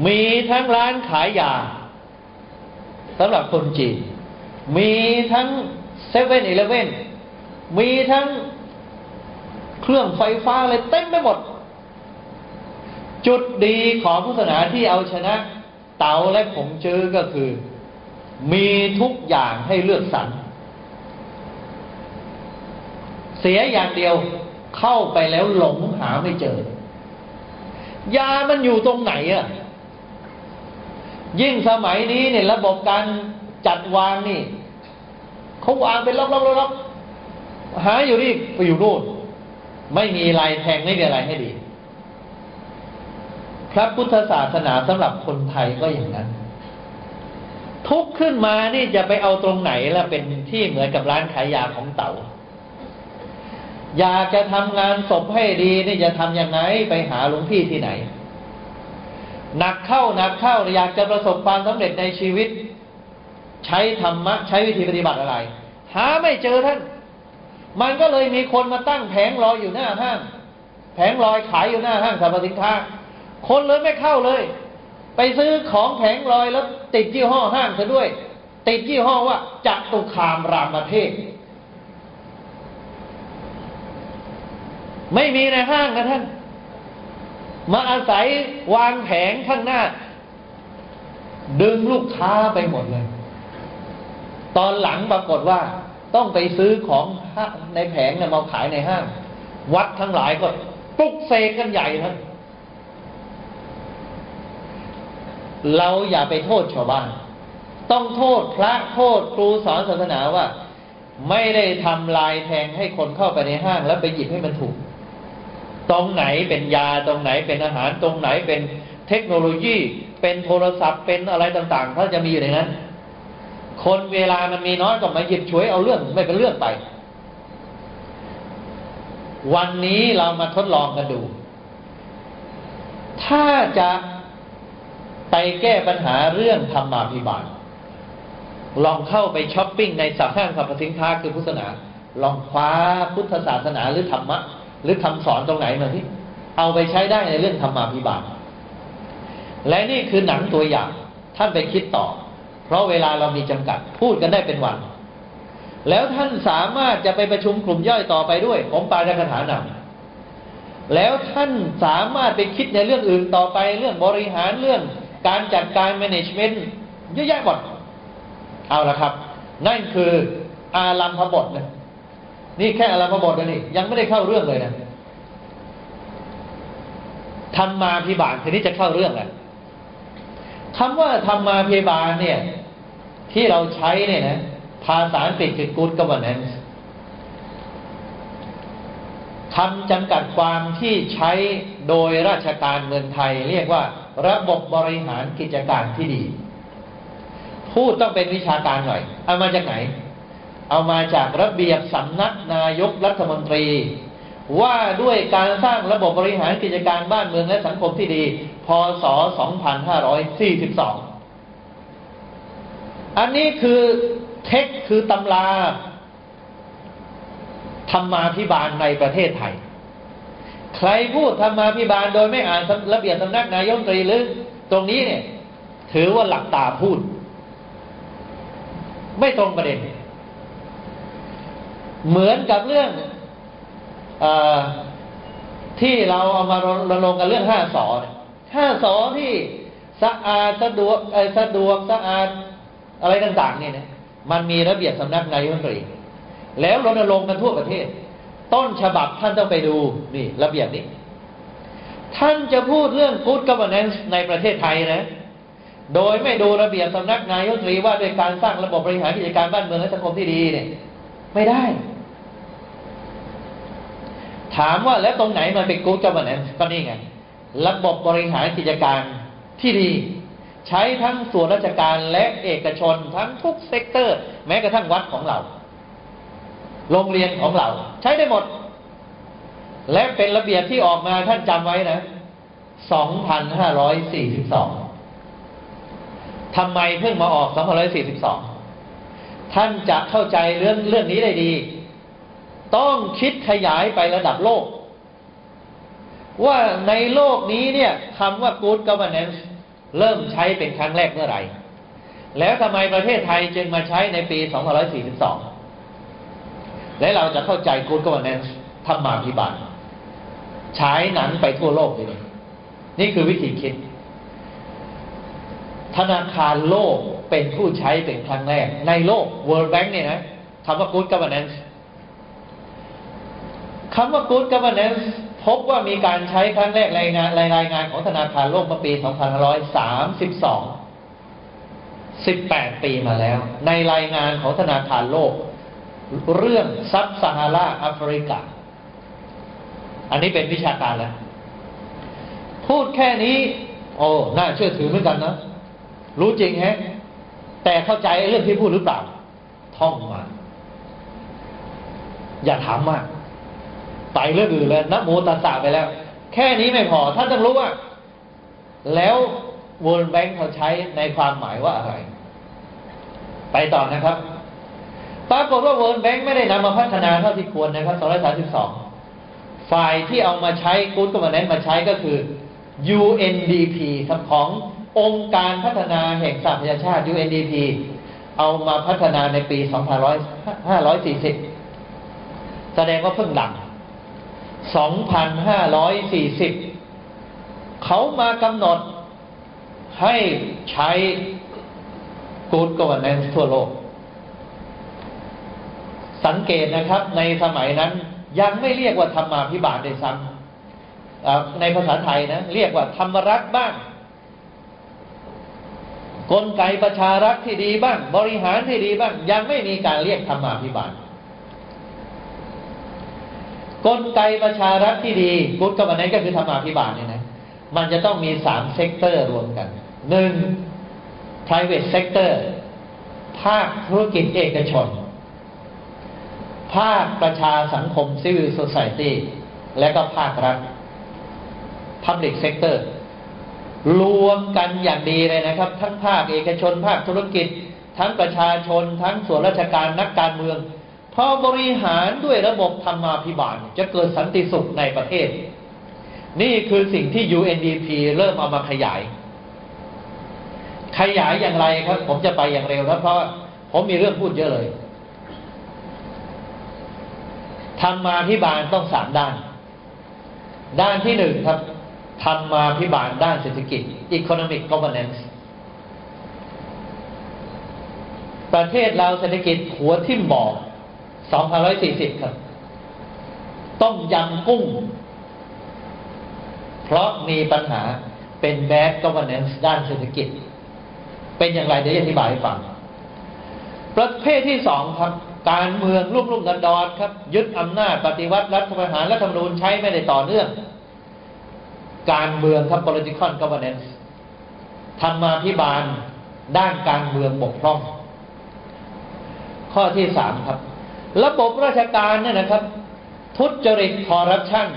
มีทั้งร้านขายยาสำหรับคนจีน มีทั้งเซเว่นอีเลเว่นมีทั้งเครื่องไฟฟ้าอะไรเต็มไปหมด จุดดีของพุทธศาสนาที่เอาชนะ เต๋าและผงจื้อก็คือ มีทุกอย่างให้เลือกสรร เสียอย่างเดียวเข้าไปแล้วหลงหาไม่เจอ ยามันอยู่ตรงไหนอะยิ่งสมัยนี้เนี่ยระบบการจัดวางนี่เขาวางเป็นล็อกๆๆหาอยู่นี่ไปอยู่โน่น ไม่มีลายแทงไม่มีอะไรให้ดี พระพุทธศาสนาสำหรับคนไทยก็อย่างนั้น ทุกขึ้นมานี่จะไปเอาตรงไหนล่ะเป็นที่เหมือนกับร้านขายยาของเต๋า อยากจะทำงานศพให้ดีนี่จะทำยังไงไปหาหลวงพี่ที่ไหน หนักเข้าหนักเข้าอยากจะประสบความสำเร็จในชีวิต ใช้ธรรมะ ใช้วิธีปฏิบัติอะไร หาไม่เจอท่าน มันก็เลยมีคนมาตั้งแผงรอยอยู่หน้าห้างแผงลอยขายอยู่หน้าห้างสรรพสินค้า คนเลยไม่เข้าเลย ไปซื้อของแผงลอยแล้วติดยี่ห้อห้างซะด้วย ติดยี่ห้อว่าจักตุคามรามเทศ ไม่มีในห้างนะท่าน มาอาศัยวางแผงข้างหน้า ดึงลูกค้าไปหมดเลย ตอนหลังปรากฏว่า ต้องไปซื้อของในแผงเนี่ยมาขายในห้าง วัดทั้งหลายก็ปลุกเสกกันใหญ่ทั้งเราอย่าไปโทษชาวบ้าน ต้องโทษพระโทษครูสอนศาสนาว่า ไม่ได้ทำลายแทงให้คนเข้าไปในห้างแล้วไปหยิบให้มันถูก ตรงไหนเป็นยาตรงไหนเป็นอาหารตรงไหนเป็นเทคโนโลยี เป็นโทรศัพท์เป็นอะไรต่างๆเขาจะมีอยู่ในนั้น คนเวลามันมีน้อยก็มาหยิบฉวยเอาเรื่องไม่เป็นเรื่องไป วันนี้เรามาทดลองกันดู ถ้าจะไปแก้ปัญหาเรื่องธรรมาภิบาล ลองเข้าไปช้อปปิ้งในสัห้างสรรพสินค้าคือพุทธศาสนา ลองคว้าพุทธศาสนาหรือธรรมะ หรือคำสอนตรงไหนมาที่เอาไปใช้ได้ในเรื่องธรรมาภิบาล และนี่คือหนังตัวอย่างท่านไปคิดต่อ เพราะเวลาเรามีจำกัดพูดกันได้เป็นวัน แล้วท่านสามารถจะไปประชุมกลุ่มย่อยต่อไปด้วยผมปาจคาถานำแล้วท่านสามารถไปคิดในเรื่องอื่นต่อไปเรื่องบริหารเรื่องการจัดการ management เยอะแยะหมดเอาละครับ นั่นคืออารัมพบทนะ นี่แค่อะไรมาบทนะนี่ยังไม่ได้เข้าเรื่องเลยนะธรรมาพิบาลทีนี้จะเข้าเรื่องแหละคำว่าธรรมาพิบาลเนี่ย ที่เราใช้เนี่ยนะภาษาอังกฤษคือ good governance คำจำกัดความที่ใช้โดยราชการเมืองไทย เรียกว่า ระบบบริหารกิจการที่ดี พูดต้องเป็นวิชาการหน่อย เอามาจากไหน เอามาจากระเบียบสำนักนายกรัฐมนตรี ว่าด้วยการสร้างระบบบริหารกิจการบ้านเมืองและสังคมที่ดี พศ 2542 อันนี้คือเทคคือตำราธรรมาพิบาลในประเทศไทย ใครพูดธรรมาพิบาลโดยไม่อ่านระเบียบสำนักนายกตรีหรือตรงนี้เนี่ย ถือว่าหลักตาพูด ไม่ตรงประเด็น เหมือนกับเรื่องอที่เราเอามารณรงค์กันเรื่องห้าสอห้าสอที่สะอาดสะดวกสะดวกสะอาดอะไรต่างๆเนี่ยนะมันมีระเบียบสำนักนายกรัฐมนตรีแล้วรณรงค์กันทั่วประเทศ ต้นฉบับท่านต้องไปดูนี่ระเบียบนี้ ท่านจะพูดเรื่อง good governance ในประเทศไทยนะ โดยไม่ดูระเบียบสำนักนายกรัฐมนตรีว่าด้วยการสร้างระบบบริหารกิจการบ้านเมืองและสังคมที่ดีเนี่ย ไม่ได้ ถามว่าแล้วตรงไหนมันเป็น good governance ก็นี่ไง ระบบบริหารกิจการที่ดี ใช้ทั้งส่วนราชการและเอกชนทั้งทุก sector แม้กระทั่งวัดของเรา โรงเรียนของเรา ใช้ได้หมด และเป็นระเบียบที่ออกมาท่านจำไว้นะ2,542ทำไมเพิ่งมาออก2,542ท่านจะเข้าใจเรื่องเรื่องนี้ได้ดี ต้องคิดขยายไประดับโลก ว่าในโลกนี้เนี่ยคำว่า good governance เริ่มใช้เป็นครั้งแรกเมื่อไหร่ แล้วทำไมประเทศไทยจึงมาใช้ในปี 2542 และเราจะเข้าใจ Good Governance ธรรมาภิบาลฉายหนังไปทั่วโลกเลย นี่คือวิธีคิด ธนาคารโลกเป็นผู้ใช้เป็นครั้งแรก ในโลก World Bank เนี่ยนะคำว่า Good Governance คำว่า Good Governance พบว่ามีการใช้ครั้งแรกรายงานรายงานของธนาคารโลกเมื่อปี 2532 18 ปีมาแล้ว ในรายงานของธนาคารโลก เรื่องซับซาฮาราแอฟริกา อันนี้เป็นวิชาการแล้ว พูดแค่นี้ โอ้น่าเชื่อถือเหมือนกันนะ รู้จริงแฮะ แต่เข้าใจเรื่องที่พูดหรือเปล่า ท่องมา อย่าถามมาก ไปเรื่องอื่นเลยนะโมตัสสะไปแล้ว แค่นี้ไม่พอท่านต้องรู้ว่า แล้ว World Bank เขาใช้ในความหมายว่าอะไร ไปต่อนะครับ ปรากฏว่า World Bank ไม่ได้นำมาพัฒนาเท่าที่ควรนะครับ232 ฝ่ายที่เอามาใช้กูดก็มาแนนมาใช้ก็คือ UNDP ครับขององค์การพัฒนาแห่งสหประชาชาติ UNDP เอามาพัฒนาในปี 2540 แสดงว่าเพิ่งหลัง 2,540 เขามากำหนดให้ใช้ Good Governance ทั่วโลก สังเกตนะครับ ในสมัยนั้นยังไม่เรียกว่าธรรมาพิบาลในซ้คำในภาษาไทยนะ เรียกว่าธรรมรัฐบ้าง กลไกประชารัฐที่ดีบ้าง บริหารที่ดีบ้าง ยังไม่มีการเรียกธรรมาภิบาล กลไกประชารัฐที่ดีกุศกับอันนี้ก็คือธรรมาภิบาลเนี่ยนะมันจะต้องมีสาม sector รวมกันหนึ่ง private sector ภาคธุรกิจเอกชน ภาคประชาสังคม civil society และก็ภาครัฐ public sector รวมกันอย่างดีเลยนะครับ ทั้งภาคเอกชน ภาคธุรกิจ ทั้งประชาชน ทั้งส่วนราชการนักการเมือง พอบริหารด้วยระบบธรรมาภิบาลจะเกิดสันติสุขในประเทศ นี่คือสิ่งที่ UNDP เริ่มเอามาขยาย ขยายอย่างไรครับ ผมจะไปอย่างเร็วนะเพราะผมมีเรื่องพูดเยอะเลยธรรมาภิบาลต้องสามด้าน ด้านที่หนึ่งครับธรรมาภิบาลด้านเศรษฐกิจ economic governance ประเทศเราเศรษฐกิจหัวทิ่มบอก 2,140ครับ ต้มยำกุ้ง เพราะมีปัญหาเป็น bad governance ด้านเศรษฐกิจ เป็นอย่างไรเดี๋ยวอธิบายให้ฟัง ประเภทที่สองครับ การเมืองรุ่มรุ่มดันดอนครับ ยึดอำนาจปฏิวัติรัฐประหารรัฐธรรมนูญใช้ไม่ได้ต่อเนื่อง การเมืองครับ political governance ธรรมาภิบาลด้านการเมืองบกพร่อง ข้อที่สามครับ ระบบราชการเนี่ยนะครับ ทุจริตคอร์รัปชัน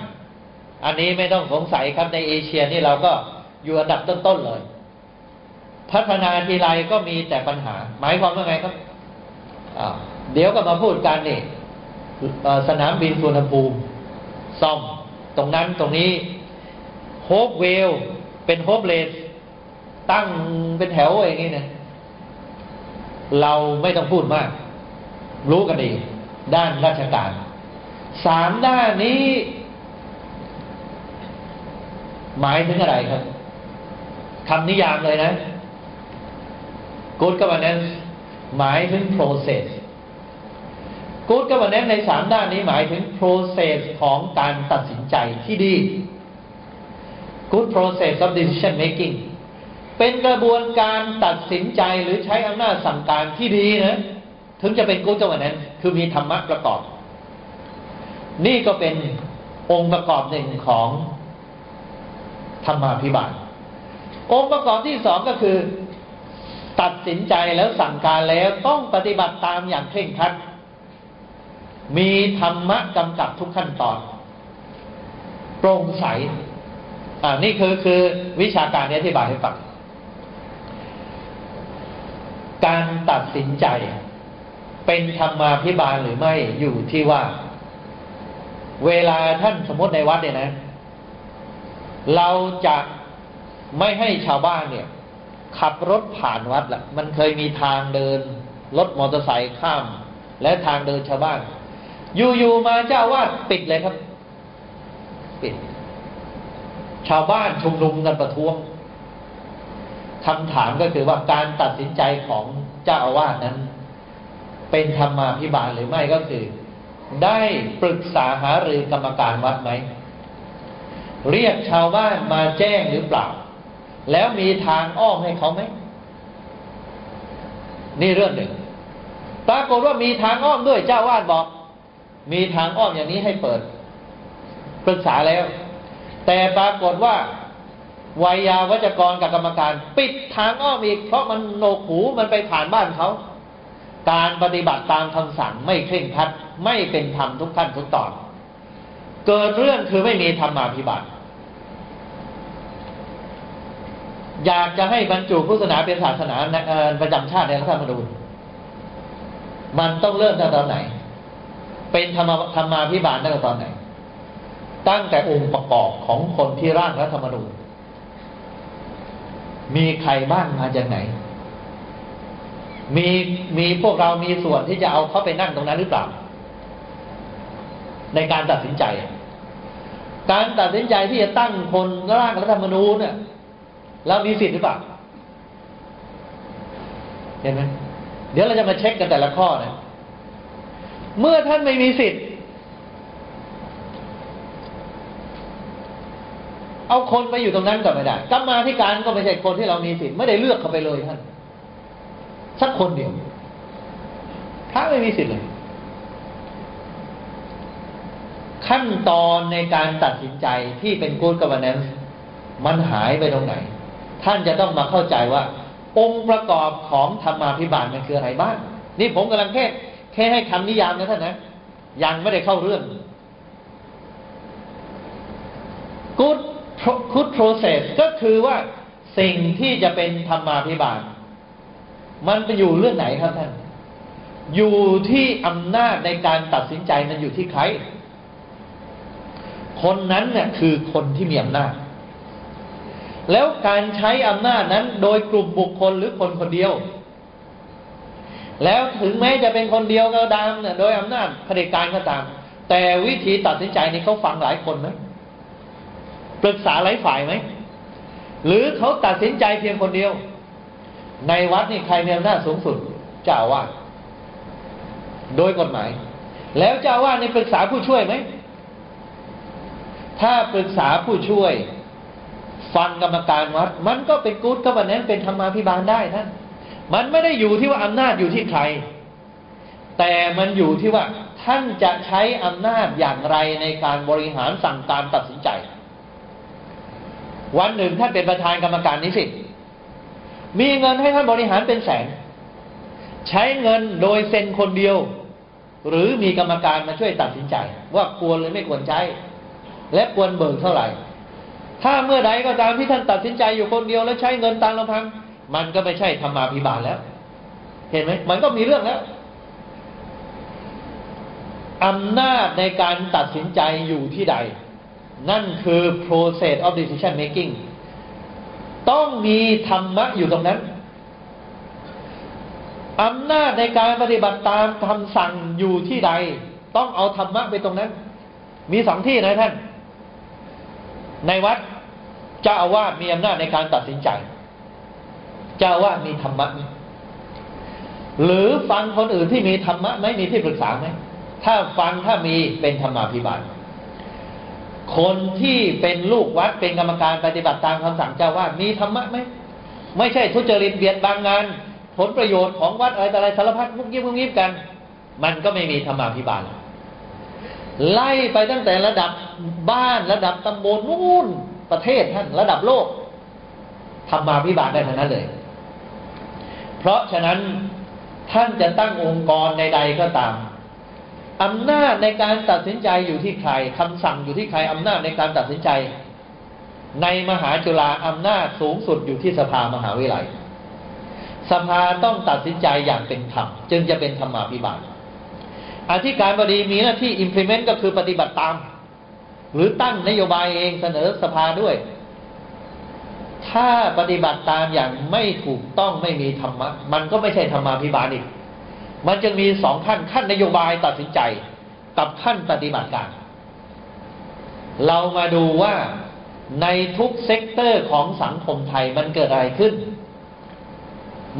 อันนี้ไม่ต้องสงสัยครับในเอเชียนี่เราก็อยู่อันดับต้นๆเลย พัฒนาทีไรก็มีแต่ปัญหา หมายความว่าไงครับเดี๋ยวก็มาพูดกันนี่สนามบินสุวรรณภูมิ ซ่อม ตรงนั้นตรงนี้โฮปเวลเป็นโฮปเลสตั้งเป็นแถวอย่างนี้เนะเราไม่ต้องพูดมาก รู้กันดี ด้านราชการสามด้านนี้ หมายถึงอะไรครับคำนิยามเลยนะ good governance หมายถึง process good governance ในสามด้านนี้หมายถึง process ของการตัดสินใจที่ดี good process of decision making เป็นกระบวนการตัดสินใจหรือใช้อำนาจสั่งการที่ดีนะ ถึงจะเป็นกุศลนั้น คือมีธรรมะประกอบ นี่ก็เป็นองค์ประกอบหนึ่งของธรรมาภิบาล องค์ประกอบที่สองก็คือ ตัดสินใจแล้วสั่งการแล้วต้องปฏิบัติตามอย่างเคร่งครัด มีธรรมะกำกับทุกขั้นตอนโปร่งใส อ่า นี่คือคือวิชาการนี้อธิบายให้ฟัง การตัดสินใจ เป็นธรรมาภิบาลหรือไม่อยู่ที่ว่า เวลาท่านสมมติในวัดเนี่ยนะ เราจะไม่ให้ชาวบ้านเนี่ย ขับรถผ่านวัดแหละมันเคยมีทางเดินรถมอเตอร์ไซค์ข้าม และทางเดินชาวบ้าน อยู่ๆมาเจ้าวาดปิดเลยครับ ปิด ชาวบ้านชุมนุมกันประท้วงคำถามก็คือว่าการตัดสินใจของเจ้าอาวาสนั้น เป็นธรรมาภิบาลหรือไม่ก็คือ ได้ปรึกษาหารือกรรมการวัดไหม เรียกชาวบ้านมาแจ้งหรือเปล่า แล้วมีทางอ้อมให้เขาไหม นี่เรื่องหนึ่งปรากฏว่ามีทางอ้อมด้วยเจ้าวาดบอก มีทางอ้อมอย่างนี้ให้เปิด ปรึกษาแล้ว แต่ปรากฏว่าวัยยาวัจกรกับกรรมการ ปิดทางอ้อมอีก เพราะมันโหนกหูมันไปผ่านบ้านเขา การปฏิบัติตามคำสั่งไม่เคร่งครัดไม่เป็นธรรมทุกขั้นทุกตอน เกิดเรื่องคือไม่มีธรรมาภิบาลอยากจะให้บรรจุพุทธศาสนาเป็นศาสนาประจำชาติในรัฐธรรมนูญมันต้องเริ่มตั้งแต่ตอนไหน เป็นธรรมธรรมาภิบาลตั้งแต่ตอนไหน ตั้งแต่องค์ประกอบของคนที่ร่างรัฐธรรมนูญมีใครบ้างมาจากไหน มีมีพวกเรามีส่วนที่จะเอาเขาไปนั่งตรงนั้นหรือเปล่า ในการตัดสินใจ การตัดสินใจที่จะตั้งคนร่างรัฐธรรมนูญเนี่ยเรามีสิทธิ์หรือเปล่าเห็นไหมเดี๋ยวเราจะมาเช็คกันแต่ละข้อนะเมื่อท่านไม่มีสิทธิ์ เอาคนไปอยู่ตรงนั้นก็ไม่ได้กรรมาธิการก็ไม่ใช่คนที่เรามีสิทธิ์ไม่ได้เลือกเขาไปเลยท่าน สักคนเดียวพระไม่มีสิทธิ์เลย ขั้นตอนในการตัดสินใจที่เป็นกูดกั v น r n มันหายไปตรงไหน ท่านจะต้องมาเข้าใจว่า องค์ประกอบของธรรมาภิบาลมันคืออะไรบ้าง นี่ผมกำลังแค่แค่ให้คำนิยามนะท่านนะ ยังไม่ได้เข้าเรื่อง good คุดโปรเซสก็คือว่าสิ่งที่จะเป็นธรรมาภิบาล มันไปอยู่เรื่องไหนครับท่าน อยู่ที่อำนาจในการตัดสินใจมันอยู่ที่ใคร คนนั้นเนี่ยคือคนที่มีอำนาจ แล้วการใช้อำนาจนั้นโดยกลุ่มบุคคลหรือคนคนเดียว แล้วถึงแม้จะเป็นคนเดียวก็ตามเนี่ยโดยอำนาจเผด็จการก็ตาม แต่วิธีตัดสินใจนี้เขาฟังหลายคนไหมปรึกษาหลายฝ่ายไหมหรือเขาตัดสินใจเพียงคนเดียว ในวัดนี่ใครมีอำนาจสูงสุดเจ้าวาดโดยกฎหมาย แล้วเจ้าวาดนี่ปรึกษาผู้ช่วยไหม ถ้าปรึกษาผู้ช่วย ฟังกรรมการวัด มันก็เป็นกู๊ดก็วันนั้นเป็นธรรมาภิบาลได้ท่านมันไม่ได้อยู่ที่ว่าอำนาจอยู่ที่ใคร แต่มันอยู่ที่ว่าท่านจะใช้อำนาจอย่างไรในการบริหารสั่งการตัดสินใจ วันหนึ่งท่านเป็นประธานกรรมการนิสิต มีเงินให้ท่านบริหารเป็นแสน ใช้เงินโดยเซ็นคนเดียว หรือมีกรรมการมาช่วยตัดสินใจ ว่าควรหรือไม่ควรใช้ และควรเบิกเท่าไหร่ ถ้าเมื่อใดก็ตามที่ท่านตัดสินใจอยู่คนเดียวแล้วใช้เงินตามลำพัง มันก็ไม่ใช่ธรรมาภิบาลแล้ว เห็นไหมมันก็มีเรื่องแล้วอำนาจในการตัดสินใจอยู่ที่ใด นั่นคือ process of decision making ต้องมีธรรมะอยู่ตรงนั้นอำนาจในการปฏิบัติตามคำสั่งอยู่ที่ใด ต้องเอาธรรมะไปตรงนั้น มีสองที่นะท่าน ในวัดเจ้าอาวาสมีอำนาจในการตัดสินใจ เจ้าอาวาสมีธรรมะไหมหรือฟังคนอื่นที่มีธรรมะไหมมีที่ปรึกษาไหมถ้าฟังถ้ามีเป็นธรรมาภิบาล คนที่เป็นลูกวัดเป็นกรรมการปฏิบัติตามคำสั่งเจ้าว่ามีธรรมะไหมไม่ใช่ทุจริตเบียดบางงาน ผลประโยชน์ของวัดอะไรแต่อะไรสารพัดมุกยิบมุกยิบกัน มันก็ไม่มีธรรมาภิบาล ไล่ไปตั้งแต่ระดับบ้านระดับตำบลนู่นประเทศท่านระดับโลกธรรมาภิบาลได้ทั้งนั้นเลย เพราะฉะนั้นท่านจะตั้งองค์กรใด ๆ ก็ตาม อำนาจในการตัดสินใจอยู่ที่ใครคำสั่งอยู่ที่ใครอำนาจในการตัดสินใจ ในมหาจุฬาอำนาจสูงสุดอยู่ที่สภามหาวิทยาลัย สภาต้องตัดสินใจอย่างเป็นธรรมจึงจะเป็นธรรมาภิบาลอธิการบดีมีหน้าที่ implement ก็คือปฏิบัติตาม หรือตั้งนโยบายเองเสนอสภาด้วย ถ้าปฏิบัติตามอย่างไม่ถูกต้องไม่มีธรรมะ มันก็ไม่ใช่ธรรมาภิบาลอีก มันจะมีสองขั้นขั้นนโยบายตัดสินใจ กับขั้นปฏิบัติการ เรามาดูว่าในทุก sector ของสังคมไทยมันเกิดอะไรขึ้น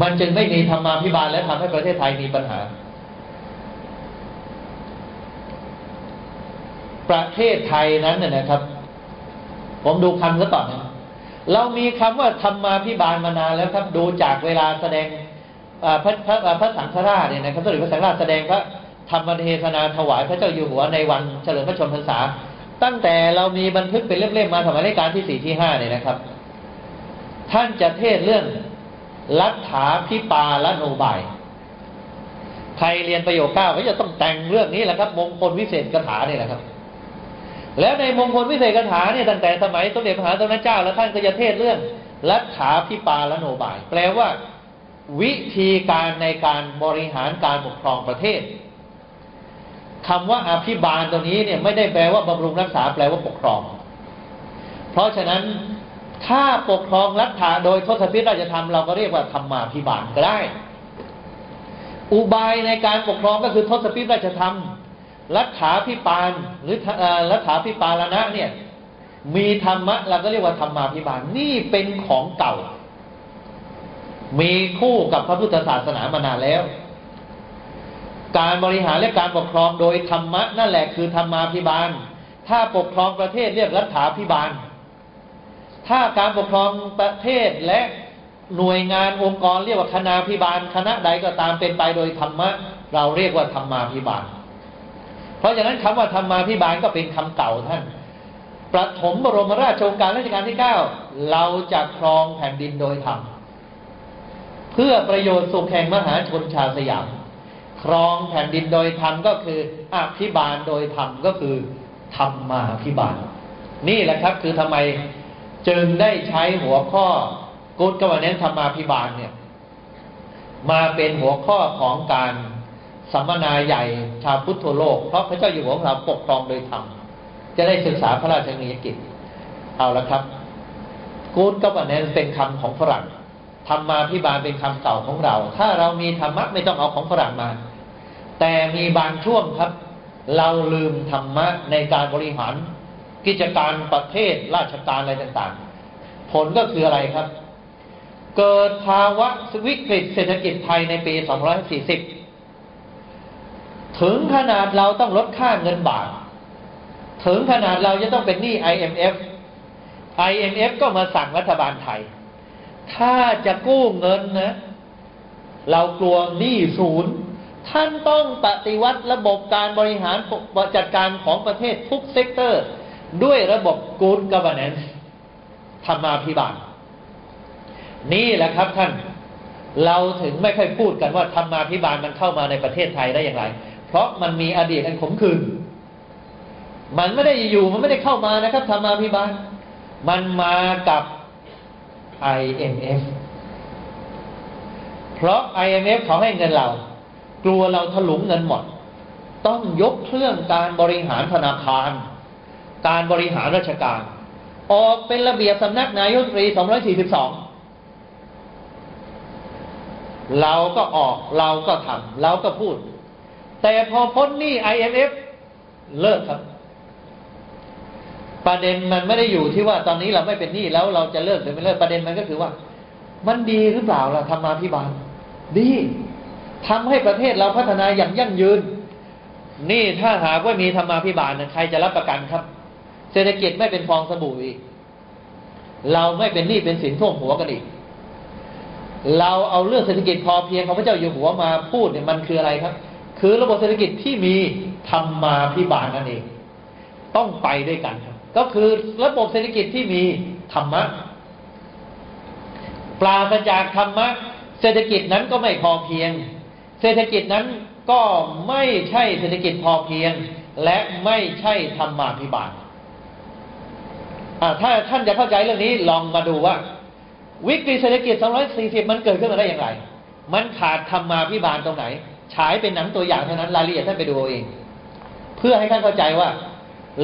มันจึงไม่มีธรรมาภิบาลและทำให้ประเทศไทยมีปัญหา ประเทศไทยนั้นเนี่ยนะครับ ผมดูคำซะก่อนนะเรามีคำว่าธรรมาภิบาลมานานแล้วครับ ดูจากเวลาแสดง พระพระพระสังฆราชเนี่ยนะครับสมเด็จพระสังฆราชแสดงพระธรรมเทศนาถวายพระเจ้าอยู่หัวในวันเฉลิมพระชนมพรรษา ตั้งแต่เรามีบันทึกเป็นเล่มๆมาสมัยรัชกาลที่สี่ที่ห้าเนี่ยนะครับ ท่านจะเทศเรื่องลัทธาพิปาละโนบาย ใครเรียนประโยคเก้าก็จะต้องแต่งเรื่องนี้แหละครับ มงคลวิเศษคาถาเนี่ยแหละครับ แล้วในมงคลวิเศษคาถาเนี่ยตั้งแต่สมัยสมเด็จพระมหาสมณเจ้า แล้วท่านก็จะเทศเรื่องลัทธาพิปาละโนบาย แปลว่า วิธีการในการบริหารการปกครองประเทศคำว่าอภิบาลตัวนี้เนี่ยไม่ได้แปลว่าบำรุงรักษาแปลว่าปกครอง เพราะฉะนั้นถ้าปกครองรัฐาโดยทศพิธราชธรรมเราก็เรียกว่าธรรมาภิบาลก็ได้ อุบายในการปกครองก็คือทศพิธราชธรรม รัฐาพิบาลหรือรัฐาพิบาลนะเนี่ยมีธรรมะเราก็เรียกว่าธรรมาภิบาลนี่เป็นของเก่า มีคู่กับพระพุทธศาสนามานานแล้ว การบริหารและการปกครองโดยธรรมะนั่นแหละคือธรรมาภิบาล ถ้าปกครองประเทศเรียกรัฐาภิบาล ถ้าการปกครองประเทศและหน่วยงานองค์กรเรียกว่าคณะพิบาล คณะใดก็ตามเป็นไปโดยธรรมะ เราเรียกว่าธรรมาภิบาล เพราะฉะนั้นคำว่าธรรมาภิบาลก็เป็นคำเก่าท่านประถมบรมราชโองการรัชกาลที่เก้าเราจะครองแผ่นดินโดยธรรม เพื่อประโยชน์สุขแห่งมหาชนชาวสยาม ครองแผ่นดินโดยธรรมก็คืออภิบาลโดยธรรมก็คือธรรมมาภิบาล นี่แหละครับคือทำไมจึงได้ใช้หัวข้อกุศลกวันน้นธรรมาภิบาลเนี่ยมาเป็นหัวข้อของการสัมมนาใหญ่ชาวพุทธโลก เพราะพระเจ้าอยู่หัวของเราปกครองโดยธรรมจะได้ศึกษาพระราชนิยกิจ เอาละครับกูดก็วันน้นเป็นคำของฝรั่ง ธรรมาพิบาลเป็นคำเก่าของเรา ถ้าเรามีธรรมะไม่ต้องเอาของฝรั่งมา แต่มีบางช่วงครับ เราลืมธรรมะในการบริหาร กิจการประเทศราชการอะไรต่างๆ ผลก็คืออะไรครับ เกิดภาวะวิกฤตเศรษฐกิจไทยในปี 240 ถึงขนาดเราต้องลดค่าเงินบาท ถึงขนาดเราจะต้องเป็นหนี้ IMF IMF ก็มาสั่งรัฐบาลไทย ถ้าจะกู้เงินนะ เรากลัวหนี้ศูนย์ ท่านต้องปฏิวัติระบบการบริหารจัดการของประเทศทุก sector ด้วยระบบ Good Governance ธรรมาภิบาล นี่แหละครับท่าน เราถึงไม่ค่อยพูดกันว่าธรรมาภิบาลมันเข้ามาในประเทศไทยได้อย่างไร เพราะมันมีอดีตอันขมขื่นมันไม่ได้อยู่มันไม่ได้เข้ามานะครับธรรมาภิบาล มันมากับ IMF เพราะ IMF เขาให้เงินเรา กลัวเราถลุงเงินหมด ต้องยกเครื่องการบริหารธนาคาร การบริหารราชการ ออกเป็นระเบียบสำนักนายกรี 242 เราก็ออกเราก็ทำเราก็พูด แต่พอพ้นหนี้ IMF เลิกครับ ประเด็นมันไม่ได้อยู่ที่ว่าตอนนี้เราไม่เป็นหนี้แล้วเราจะเลิกหรือไม่เลิกประเด็นมันก็คือว่า มันดีหรือเปล่าล่ะธรรมาภิบาล ดีทำให้ประเทศเราพัฒนาอย่างยั่งยืน นี่ถ้าหากว่ามีธรรมาภิบาลใครจะรับประกันครับ เศรษฐกิจไม่เป็นฟองสบู่อีกเราไม่เป็นหนี้เป็นสินท่วมหัวกันอีกเราเอาเรื่องเศรษฐกิจพอเพียงของพระเจ้าอยู่หัวมาพูดเนี่ยมันคืออะไรครับ คือระบบเศรษฐกิจที่มีธรรมาภิบาลนั่นเอง ต้องไปด้วยกันครับ ก็คือระบบเศรษฐกิจที่มีธรรมะปราศจากธรรมะเศรษฐกิจนั้นก็ไม่พอเพียง เศรษฐกิจนั้นก็ไม่ใช่เศรษฐกิจพอเพียง และไม่ใช่ธรรมาภิบาลถ้าท่านจะเข้าใจเรื่องนี้ลองมาดูว่า วิกฤตเศรษฐกิจ 240 มันเกิดขึ้นมาได้อย่างไร มันขาดธรรมาภิบาลตรงไหน ฉายเป็นหนังตัวอย่างเท่านั้นรายละเอียดท่านไปดูเอง เพื่อให้ท่านเข้าใจว่า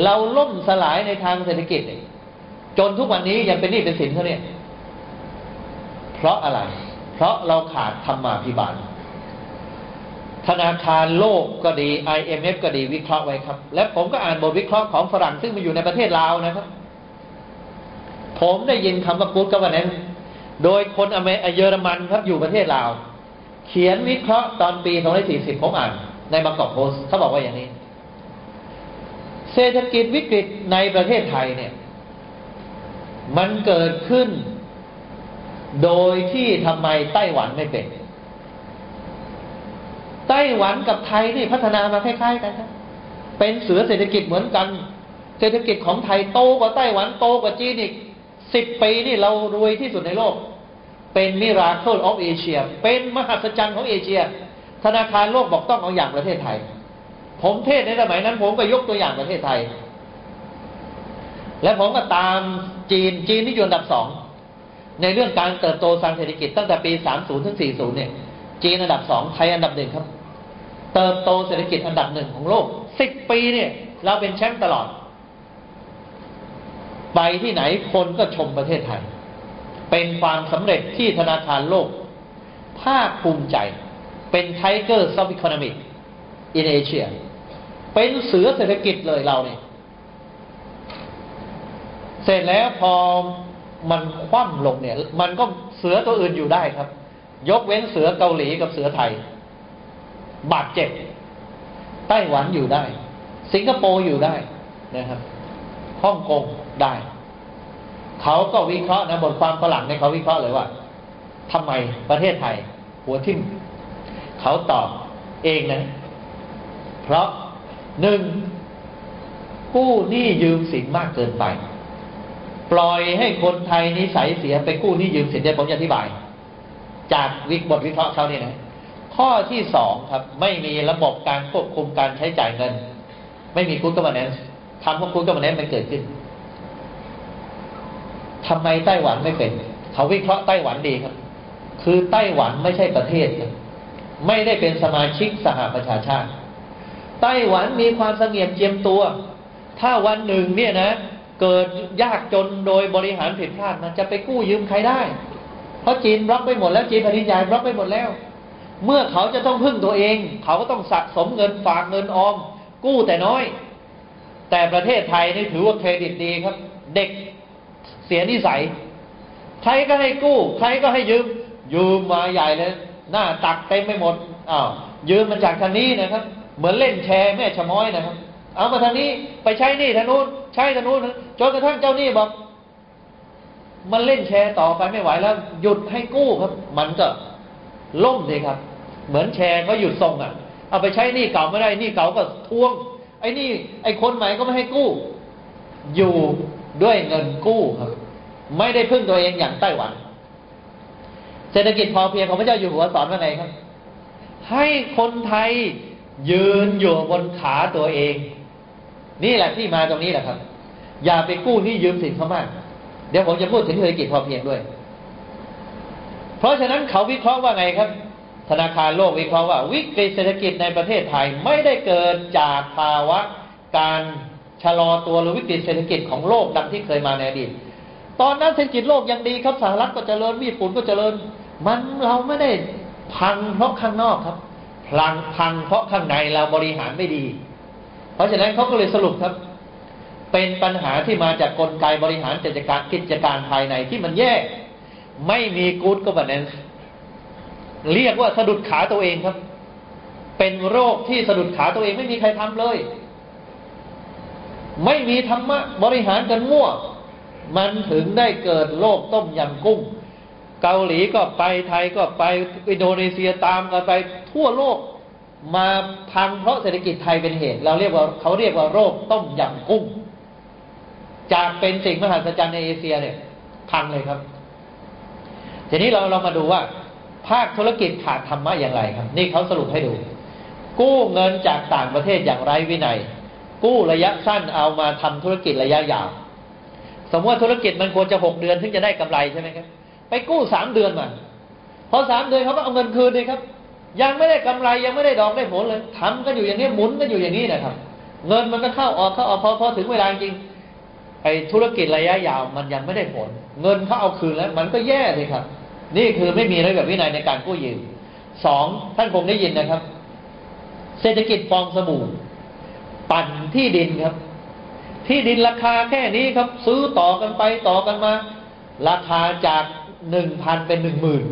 เราล่มสลายในทางเศรษฐกิจจนทุกวันนี้ยังเป็นหนี้เป็นสินเขาเนี่ย เพราะอะไร เพราะเราขาดธรรมาภิบาล ธนาคารโลกก็ดี IMF ก็ดีวิเคราะห์ไว้ครับ และผมก็อ่านบทวิเคราะห์ของฝรั่งซึ่งมาอยู่ในประเทศลาวนะครับ ผมได้ยินคำว่ากูดกัวันนั้นโดยคนอเมริเยอรมันครับอยู่ประเทศลาว เขียนวิเคราะห์ตอนปี2540 ผมอ่าน ในบางกอกโพสเขาบอกว่าอย่างนี้ เศรษฐกิจวิกฤตในประเทศไทยเนี่ย มันเกิดขึ้น โดยที่ทำไมไต้หวันไม่เป็น ไต้หวันกับไทยนี่พัฒนามาคล้ายๆกันครับเป็นเสือเศรษฐกิจเหมือนกัน เศรษฐกิจของไทยโตกว่าไต้หวันโตกว่าจีนอีกสิบปีนี่เรารวยที่สุดในโลก เป็น miracle of Asia เป็นมหัศจรรย์ของเอเชีย ธนาคารโลกบอกต้องเอาอย่างประเทศไทย ผมเทศในสมัยนั้น ผมก็ยกตัวอย่างประเทศไทย และผมก็ตามจีนจีนที่อยู่อันดับสองในเรื่องการเติบโตทางเศรษฐกิจตั้งแต่ปี 30 ถึง 40 เนี่ย จีนอันดับสองไทยอันดับหนึ่งครับ เติบโตเศรษฐกิจอันดับหนึ่งของโลกสิบปีเนี่ย เราเป็นแชมป์ตลอด ไปที่ไหนคนก็ชมประเทศไทย เป็นความสำเร็จที่ธนาคารโลก ภาคภูมิใจ เป็น tigers of economic in Asia เป็นเสือเศรษฐกิจเลยเราเนี่ยเสร็จแล้วพอมันคว่ำลงเนี่ย มันก็เสือตัวอื่นอยู่ได้ครับ ยกเว้นเสือเกาหลีกับเสือไทย บาดเจ็บไต้หวันอยู่ได้ สิงคโปร์อยู่ได้นะครับฮ่องกงได้ เขาก็วิเคราะห์นะบทความฝรั่งเนี่ยเขาวิเคราะห์เลยว่าทำไมประเทศไทย หัวทิ่มเขาตอบเองนะ เพราะ หนึ่งกู้หนี้ยืมสินมากเกินไป ปล่อยให้คนไทยนิสัยเสียไปกู้หนี้ยืมสินได้ผมจะอธิบาย จากวิกบทวิเคราะห์เขานี่นะข้อที่สองครับ ไม่มีระบบการควบคุมการใช้จ่ายเงิน ไม่มีคุณกำนันคำว่าคุณกับมันนั้นมันเกิดขึ้นทำไมไต้หวันไม่เป็น เขาวิเคราะห์ไต้หวันดีครับ คือไต้หวันไม่ใช่ประเทศ ไม่ได้เป็นสมาชิกสหประชาชาติ ไต้หวันมีความเสงียมเจียมตัว ถ้าวันหนึ่งเนี่ยนะ เกิดยากจนโดยบริหารผิดพลาดมันจะไปกู้ยืมใครได้ เพราะจีนบล็อกไปหมดแล้วจีนแผ่นดินใหญ่บล็อกไปหมดแล้ว เมื่อเขาจะต้องพึ่งตัวเอง เขาก็ต้องสะสมเงินฝากเงินออม กู้แต่น้อย แต่ประเทศไทยนี่ถือว่าเครดิตดีครับ เด็กเสียนิสัย ใครก็ให้กู้ ใครก็ให้ยืม ยืมมาใหญ่เลยหน้าตักเต็มไปหมดอ้าวยืมมาจากทางนี้นะครับ เหมือนเล่นแชร์แม่ชะม้อยนะครับ เอามาทางนี้ไปใช้หนี่ทางนู้นใช้ทางนู้นจนกระทั่งเจ้านี้บอกมันเล่นแชร์ต่อไปไม่ไหวแล้ว หยุดให้กู้ครับ มันก็ล่มเลยครับ เหมือนแชร์ก็หยุดส่งอะ เอาไปใช้หนี่เก่าไม่ได้หนี่เก่าก็ทวง ไอ้นี่ ไอ้คนใหม่ก็ไม่ให้กู้ อยู่ด้วยเงินกู้ครับ ไม่ได้พึ่งตัวเองอย่างไต้หวัน เศรษฐกิจพอเพียงของพระเจ้าอยู่หัวสอนว่าไงครับ ให้คนไทย ยืนอยู่บนขาตัวเอง นี่แหละที่มาตรงนี้แหละครับ อย่าไปกู้ที่ยืมสินเขามาก เดี๋ยวผมจะพูดถึงเศรษฐกิจพอเพียงด้วย เพราะฉะนั้นเขาวิเคราะห์ว่าไงครับ ธนาคารโลกวิเคราะห์ว่า วิกฤตเศรษฐกิจในประเทศไทยไม่ได้เกิดจากภาวะการชะลอตัวหรือวิกฤตเศรษฐกิจของโลกดังที่เคยมาในอดีตตอนนั้นเศรษฐกิจโลกยังดีครับสหรัฐก็เจริญญี่ปุ่นก็เจริญ มันเราไม่ได้พังเพราะข้างนอกครับ พลังพังเพราะข้างในเราบริหารไม่ดี เพราะฉะนั้นเขาก็เลยสรุปครับ เป็นปัญหาที่มาจากกลไกบริหารกิจการกิจการภายในที่มันแย่ไม่มีกู๊ดก็แบบนั้นเรียกว่าสะดุดขาตัวเองครับ เป็นโรคที่สะดุดขาตัวเองไม่มีใครทำเลย ไม่มีธรรมะบริหารกันมั่ว มันถึงได้เกิดโรคต้มยำกุ้ง เกาหลีก็ไปไทยก็ไปอินโดนีเซียตามกันไปทั่วโลกมาพังเพราะเศรษฐกิจไทยเป็นเหตุ เราเรียกว่าเขาเรียกว่าโรคต้มยำกุ้ง จากเป็นสิ่งมหัศจรรย์ในเอเชียเนี่ยพังเลยครับ ทีนี้เราเรามาดูว่า ภาคธุรกิจขาดธรรมะอย่างไรครับ นี่เขาสรุปให้ดู กู้เงินจากต่างประเทศอย่างไรวินัย กู้ระยะสั้นเอามาทำธุรกิจระยะยาวสมมติว่าธุรกิจมันควรจะหกเดือนถึงจะได้กำไรใช่ไหมครับ ไปกู้สามเดือนมาพอสามเดือนเขาก็เอาเงินคืนเลยครับ ยังไม่ได้กำไรยังไม่ได้ดอกได้ผลเลยทำกันอยู่อย่างนี้หมุนกันอยู่อย่างนี้นะครับ เงินมันก็เข้าออกเข้าออกพอพอถึงเวลาจริงไอ้ธุรกิจระยะยาวมันยังไม่ได้ผล เงินเขาเอาคืนแล้ว มันก็แย่เลยครับ นี่คือไม่มีระเบียบวินัยในการกู้ยืมสองท่านคงได้ยินนะครับ เศรษฐกิจฟองสบู่ปั่นที่ดินครับ ที่ดินราคาแค่นี้ครับ ซื้อต่อกันไปต่อกันมา ราคาจาก หนึ่งพันเป็นหนึ่งหมื่น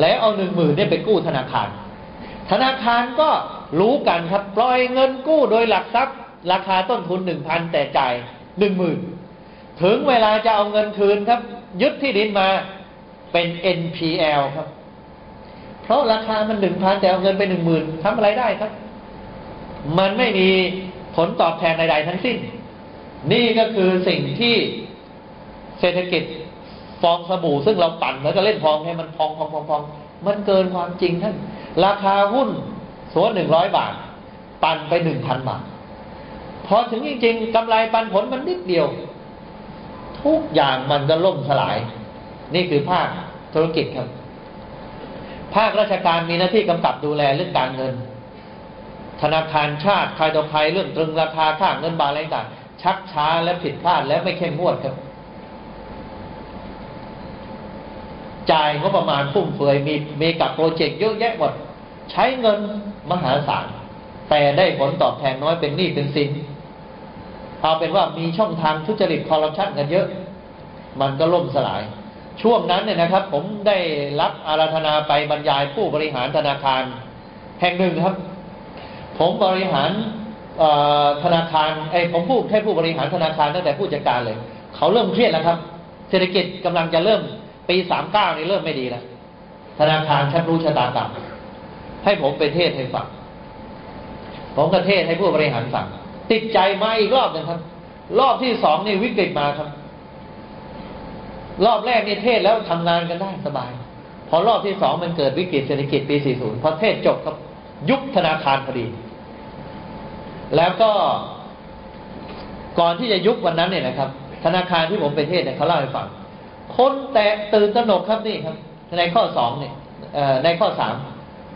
แล้วเอาหนึ่งหมื่นเนี่ยไปกู้ธนาคาร ธนาคารก็รู้กันครับ ปล่อยเงินกู้โดยหลักทรัพย์ ราคาต้นทุนหนึ่งพันแต่จ่ายหนึ่งหมื่นถึงเวลาจะเอาเงินคืนครับ ยึดที่ดินมาเป็น NPL ครับ เพราะราคามันหนึ่งพันแต่เอาเงินไปหนึ่งหมื่นทำอะไรได้ครับ มันไม่มีผลตอบแทนใดๆทั้งสิ้น นี่ก็คือสิ่งที่เศรษฐกิจ ฟองสบู่ซึ่งเราปั่นแล้วก็เล่นฟองให้มันพองพองพองพองมันเกินความจริงท่านราคาหุ้นสวนหนึ่งร้อยบาท ปั่นไปหนึ่งพันบาท พอถึงจริงๆกำไรปันผลมันนิดเดียว ทุกอย่างมันก็ล่มสลาย นี่คือภาคธุรกิจครับ ภาคราชการมีหน้าที่กำกับดูแลเรื่องการเงิน ธนาคารชาติใครต่อใครเรื่องตรึงราคาค่าเงินบาทอะไรต่างชักช้าและผิดพลาดและไม่เข้มงวดครับ จ่ายงบประมาณฟุ่มเฟือยมีมีกับโปรเจกต์เยอะแยะหมดใช้เงินมหาศาลแต่ได้ผลตอบแทนน้อยเป็นหนี้เป็นสินเอาเป็นว่ามีช่องทางทุจริตคอร์รัปชันกันเยอะ มันก็ล่มสลาย ช่วงนั้นเนี่ยนะครับ ผมได้รับอาราธนาไปบรรยายผู้บริหารธนาคาร แห่งหนึ่งครับ ผมบริหารธนาคารไอ้ผมพูดแค่ผู้บริหารธนาคารตั้งแต่ผู้จัดการเลย เขาเริ่มเครียดแล้วครับ เศรษฐกิจกำลังจะเริ่ม ปีสามเก้านี่เริ่มไม่ดีแล้วธนาคารชักรู้ชะตากรรมให้ผมไปเทศให้ฟังผมก็เทศให้ผู้บริหารฟังติดใจมาอีกรอบหนึ่งครับ รอบที่สองนี่วิกฤตมาครับ รอบแรกนี่เทศแล้วทำงานกันได้สบาย พอรอบที่สองมันเกิดวิกฤตเศรษฐกิจปี 40 พอเทศจบครับ ยุบธนาคารพอดี แล้วก็ก่อนที่จะยุบวันนั้นเนี่ยนะครับ ธนาคารที่ผมไปเทศเนี่ยเขาเล่าให้ฟัง คนแต่ตื่นตระหนกครับนี่ครับ ในข้อสองเนี่ยในข้อสาม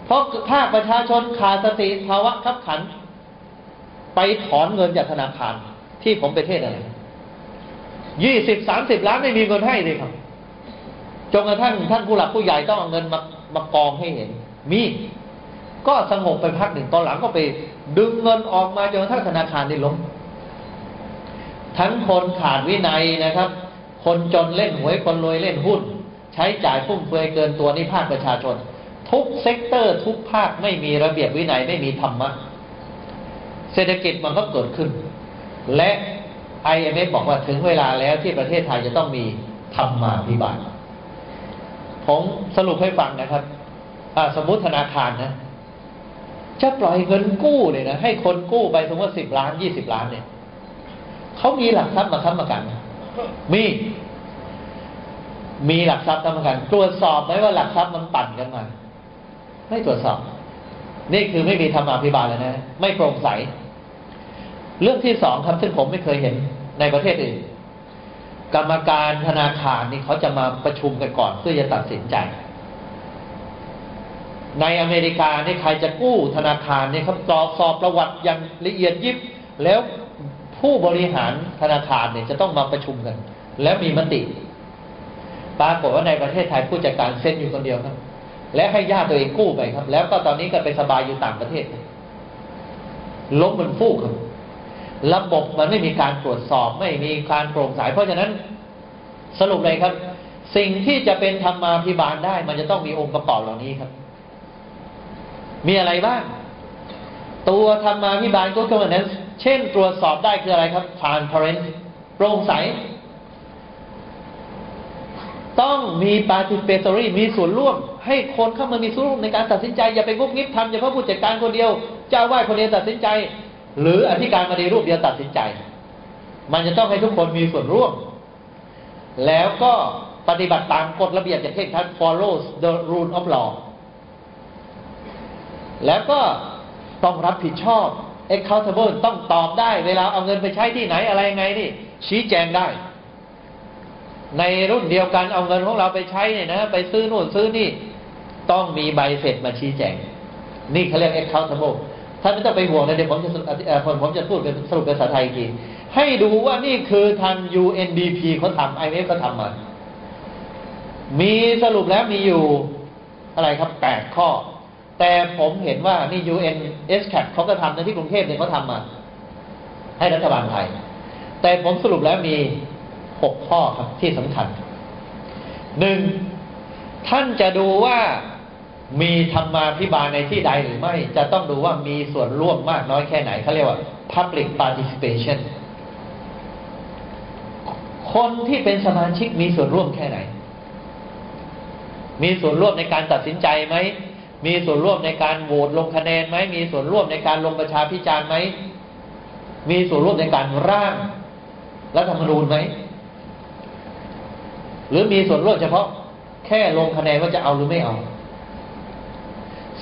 เพราะถ้าประชาชนขาดสติภาวะขับขัน ไปถอนเงินจากธนาคาร ที่ผมไปเทศอะไรยี่สิบสามสิบล้านไม่มีเงินให้เลยครับจนกระทั่งท่านผู้หลักผู้ใหญ่ต้องเอาเงินมามากองให้เห็น มี ก็สงบไปพักหนึ่งตอนหลังก็ไป ดึงเงินออกมาจนกระทั่งธนาคารได้ล้มทั้งคนขาดวินัยนะครับ คนจนเล่นหวยคนรวยเล่นหุ้น ใช้จ่ายฟุ่มเฟือยเกินตัวนี่ภาคประชาชน ทุก sector ทุกภาคไม่มีระเบียบวินัยไม่มีธรรมะเศรษฐกิจมันก็เกิดขึ้น และ IMF บอกว่าถึงเวลาแล้วที่ประเทศไทยจะต้องมีธรรมาภิบาลผมสรุปให้ฟังนะครับสมมติธนาคารนะ จะปล่อยเงินกู้เลยนะ ให้คนกู้ไปสมมติสิบล้านยี่สิบล้านเนี่ยเขามีหลักทรัพย์มาค้ำประกัน มีมีหลักทรัพย์ค้ำประกัน ตรวจสอบไหมว่าหลักทรัพย์มันปั่นกันมา ไม่ตรวจสอบ นี่คือไม่มีธรรมาภิบาลเลยนะ ไม่โปร่งใส เรื่องที่สองครับซึ่งผมไม่เคยเห็นในประเทศอื่น กรรมการธนาคารนี่เขาจะมาประชุมกันก่อนเพื่อจะตัดสินใจ ในอเมริกานี่ใครจะกู้ธนาคารเนี่ยเขาสอบสอบประวัติอย่างละเอียดยิบแล้ว ผู้บริหารธนาคารเนี่ยจะต้องมาประชุมกัน แล้วมีมติ ปรากฏว่าในประเทศไทยผู้จัดการเซ็นอยู่คนเดียวครับ และให้ญาติตัวเองกู้ไปครับ แล้วก็ตอนนี้ก็ไปสบายอยู่ต่างประเทศ ล้มบนฟูกครับระบบมันไม่มีการตรวจสอบไม่มีการโปร่งใสเพราะฉะนั้นสรุปเลยครับ สิ่งที่จะเป็นธรรมาภิบาลได้ มันจะต้องมีองค์ประกอบเหล่านี้ครับ มีอะไรบ้าง ตัวธรรมาภิบาลก็คือนั้นเช่นตรวจสอบได้คืออะไรครับ transparent โปร่งใส ต้องมี participatory มีส่วนร่วม ให้คนเข้ามามีส่วนร่วมในการตัดสินใจ อย่าไปงุบงิบทำเฉพาะผู้จัดการคนเดียว เจ้าว่าคนเดียวตัดสินใจ หรืออธิการบดีรูปเดียวตัดสินใจ มันจะต้องให้ทุกคนมีส่วนร่วม แล้วก็ปฏิบัติตามกฎระเบียบอย่างเคร่งครัด follows the rule of law แล้วก็ ต้องรับผิดชอบ accountable ต้องตอบได้ เวลาเอาเงินไปใช้ที่ไหนอะไรยังไงนี่ ชี้แจงได้ ในรุ่นเดียวกันเอาเงินของเราไปใช้เนี่ยนะ ไปซื้อนู่นซื้อนี่ ต้องมีใบเสร็จมาชี้แจง นี่เขาเรียก accountable ท่านไม่ต้องไปห่วงเลยเดี๋ยวผมจะผมผมจะพูดเป็นสรุปเป็นภาษาไทยกทีให้ดูว่านี่คือทาง UNDP เขาทำ IMF เขาทำมา มีสรุปแล้วมีอยู่อะไรครับแปดข้อ แต่ผมเห็นว่านี่ UN SCAP เขาก็ทำในที่กรุงเทพเนี่ยเขาทำมา ให้รัฐบาลไทย แต่ผมสรุปแล้วมีหกข้อครับที่สำคัญหนึ่งท่านจะดูว่ามีธรรมาภิบาลในที่ใดหรือไม่ จะต้องดูว่ามีส่วนร่วมมากน้อยแค่ไหนเขาเรียกว่า public participation คนที่เป็นสมาชิกมีส่วนร่วมแค่ไหน มีส่วนร่วมในการตัดสินใจไหม มีส่วนร่วมในการโหวตลงคะแนนไหมมีส่วนร่วมในการลงประชาพิจารณ์ไหมมีส่วนร่วมในการร่างรัฐธรรมนูญไหมหรือมีส่วนร่วมเฉพาะ แค่ลงคะแนนว่าจะเอาหรือไม่เอา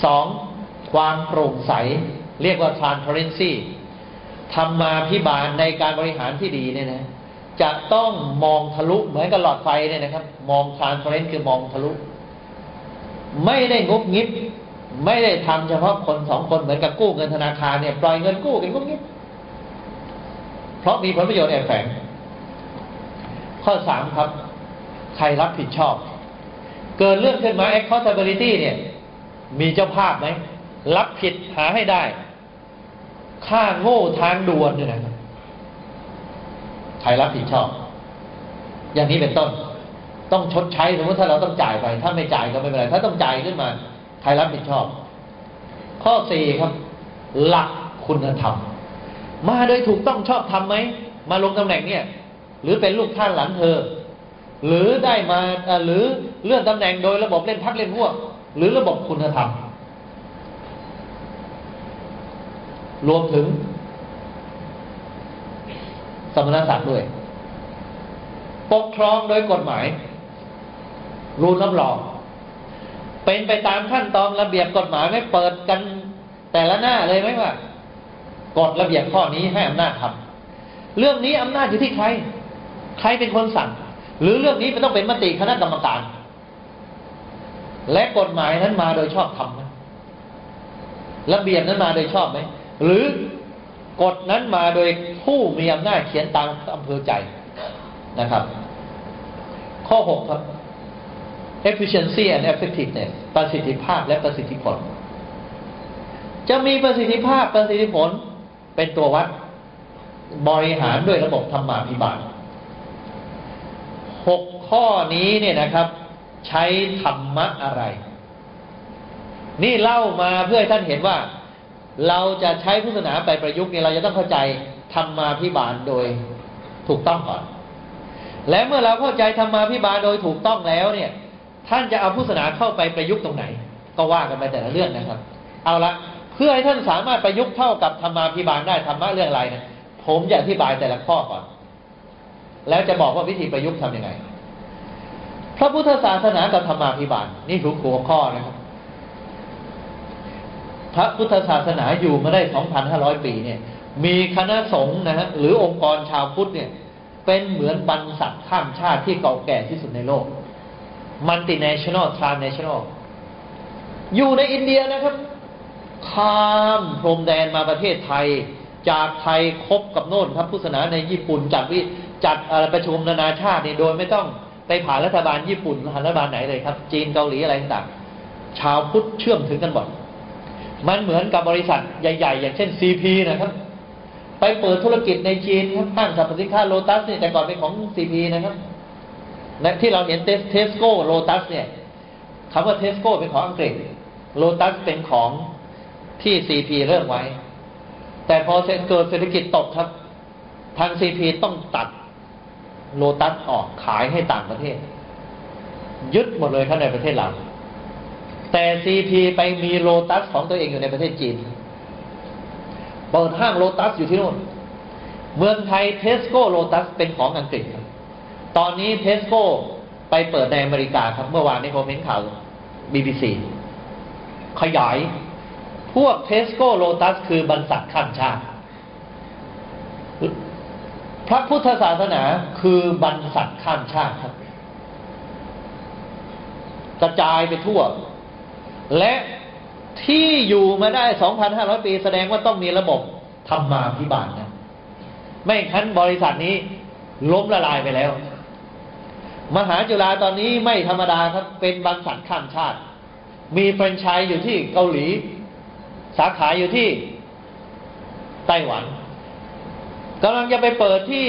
สองความโปร่งใส เรียกว่า transparency ทำมาพิบาลในการบริหารที่ดีเนี่ยนะจะต้องมองทะลุเหมือนกับหลอดไฟเนี่ยนะครับ มอง transparent คือมองทะลุ ไม่ได้งบงิบไม่ได้ทำเฉพาะคนสองคนเหมือนกับกู้เงินธนาคารเนี่ยปล่อยเงินกู้กันงบงิบเพราะมีผลประโยชน์แอบแฝงข้อสามครับ ใครรับผิดชอบ เกิดเรื่องขึ้นมา accountability เนี่ย มีเจ้าภาพไหม รับผิดหาให้ได้ ค่าโง่ทางด่วนเนี่ยนะใครรับผิดชอบ อย่างนี้เป็นต้น ต้องชดใช้สมมติถ้าเราต้องจ่ายไป ถ้าไม่จ่ายก็ไม่เป็นไร ถ้าต้องจ่ายขึ้นมา ใครรับผิดชอบ ข้อสี่ครับ หลักคุณธรรม มาโดยถูกต้องชอบทำไหม มาลงตำแหน่งเนี่ย หรือเป็นลูกท่านหลังเธอ หรือได้มาหรือเลื่อนตำแหน่งโดยระบบเล่นพักเล่นพวก หรือระบบคุณธรรม รวมถึง สมณศักดิ์ด้วย ปกครองโดยกฎหมาย รูลรับรอง เป็นไปตามขั้นตอนระเบียบกฎหมายไม่เปิดกันแต่ละหน้าเลยไหมว่ากฎระเบียบข้อนี้ให้อำนาจทำเรื่องนี้อำนาจอยู่ที่ใคร ใครเป็นคนสั่ง หรือเรื่องนี้มันต้องเป็นมติคณะกรรมการ และกฎหมายนั้นมาโดยชอบธรรมไหมระเบียบนั้นมาโดยชอบไหมหรือกฎนั้นมาโดยผู้มีอำนาจเขียนตามอำเภอใจนะครับ ข้อหกครับ efficiency and effectiveness ประสิทธิภาพและประสิทธิผล จะมีประสิทธิภาพประสิทธิผลเป็นตัววัดบริหารด้วยระบบธรรมาภิบาลหกข้อนี้เนี่ยนะครับ ใช้ธรรมะอะไร นี่เล่ามาเพื่อให้ท่านเห็นว่า เราจะใช้พุทธศาสนาไปประยุกต์เนี่ยเราจะต้องเข้าใจธรรมาพิบาลโดยถูกต้องก่อน และเมื่อเราเข้าใจธรรมาพิบาลโดยถูกต้องแล้วเนี่ย ท่านจะเอาพุทธศาสนาเข้าไปประยุกต์ตรงไหน ก็ว่ากันไปแต่ละเรื่องนะครับ เอาละเพื่อให้ท่านสามารถประยุกต์เท่ากับธรรมาพิบาลได้ธรรมะเรื่องอะไรนะผมจะอธิบายแต่ละข้อก่อน แล้วจะบอกว่าวิธีประยุกต์ทํำยังไง พระพุทธศาสนากับธรรมาพิบาลนี่ถูกหัวข้อนะครับ พระพุทธศาสนาอยู่มาได้ 2,500 ปีเนี่ย มีคณะสงฆ์นะฮะหรือองค์กรชาวพุทธเนี่ย เป็นเหมือนบรรษัทข้ามชาติที่เก่าแก่ที่สุดในโลก multinational transnational อยู่ในอินเดียนะครับ ข้ามพรมแดนมาประเทศไทย จากไทยคบกับโน่นครับพุทธศาสนาในญี่ปุ่นจัดวิจัดประชุมนานาชาตินี่โดยไม่ต้องไปผ่านรัฐบาลญี่ปุ่นรัฐบาลไหนเลยครับ จีนเกาหลีอะไรต่างชาวพุทธเชื่อมถึงกันหมดมันเหมือนกับบริษัทใหญ่ ๆ อย่างเช่นซีพีนะครับ ไปเปิดธุรกิจในจีนครับห้างสรรพสินค้าโลตัสนี่แต่ก่อนเป็นของซีพีนะครับ และที่เราเห็นเทสโก้โลตัสเนี่ยคำว่าเทสโก้เป็นของอังกฤษโลตัสเป็นของที่ซีพีเริ่มไว้ แต่พอเกิดเศรษฐกิจตกครับ ทางซีพีต้องตัดโลตัสออกขายให้ต่างประเทศ ยึดหมดเลยครับในประเทศเราแต่ซีพีไปมีโลตัสของตัวเองอยู่ในประเทศจีนเปิดห้างโลตัสอยู่ที่นู่น เมืองไทยเทสโก้โลตัสเป็นของอังกฤษ ตอนนี้เทสโก้ไปเปิดในอเมริกาครับ เมื่อวานนี้ผมเห็นข่าวบีบีซีขยาย พวกเทสโก้โลตัสคือบรรษัทข้ามชาติ พระพุทธศาสนาคือบรรษัทข้ามชาติครับ กระจายไปทั่ว และที่อยู่มาได้ 2,500 ปีแสดงว่าต้องมีระบบธรรมาพิบาลนะ ไม่คั้นบริษัทนี้ล้มละลายไปแล้ว มหาจุฬาตอนนี้ไม่ธรรมดาครับ เป็นบรรษัทข้ามชาติ มีแฟรนไชส์อยู่ที่เกาหลี สาขาอยู่ที่ไต้หวันกำลังจะไปเปิดที่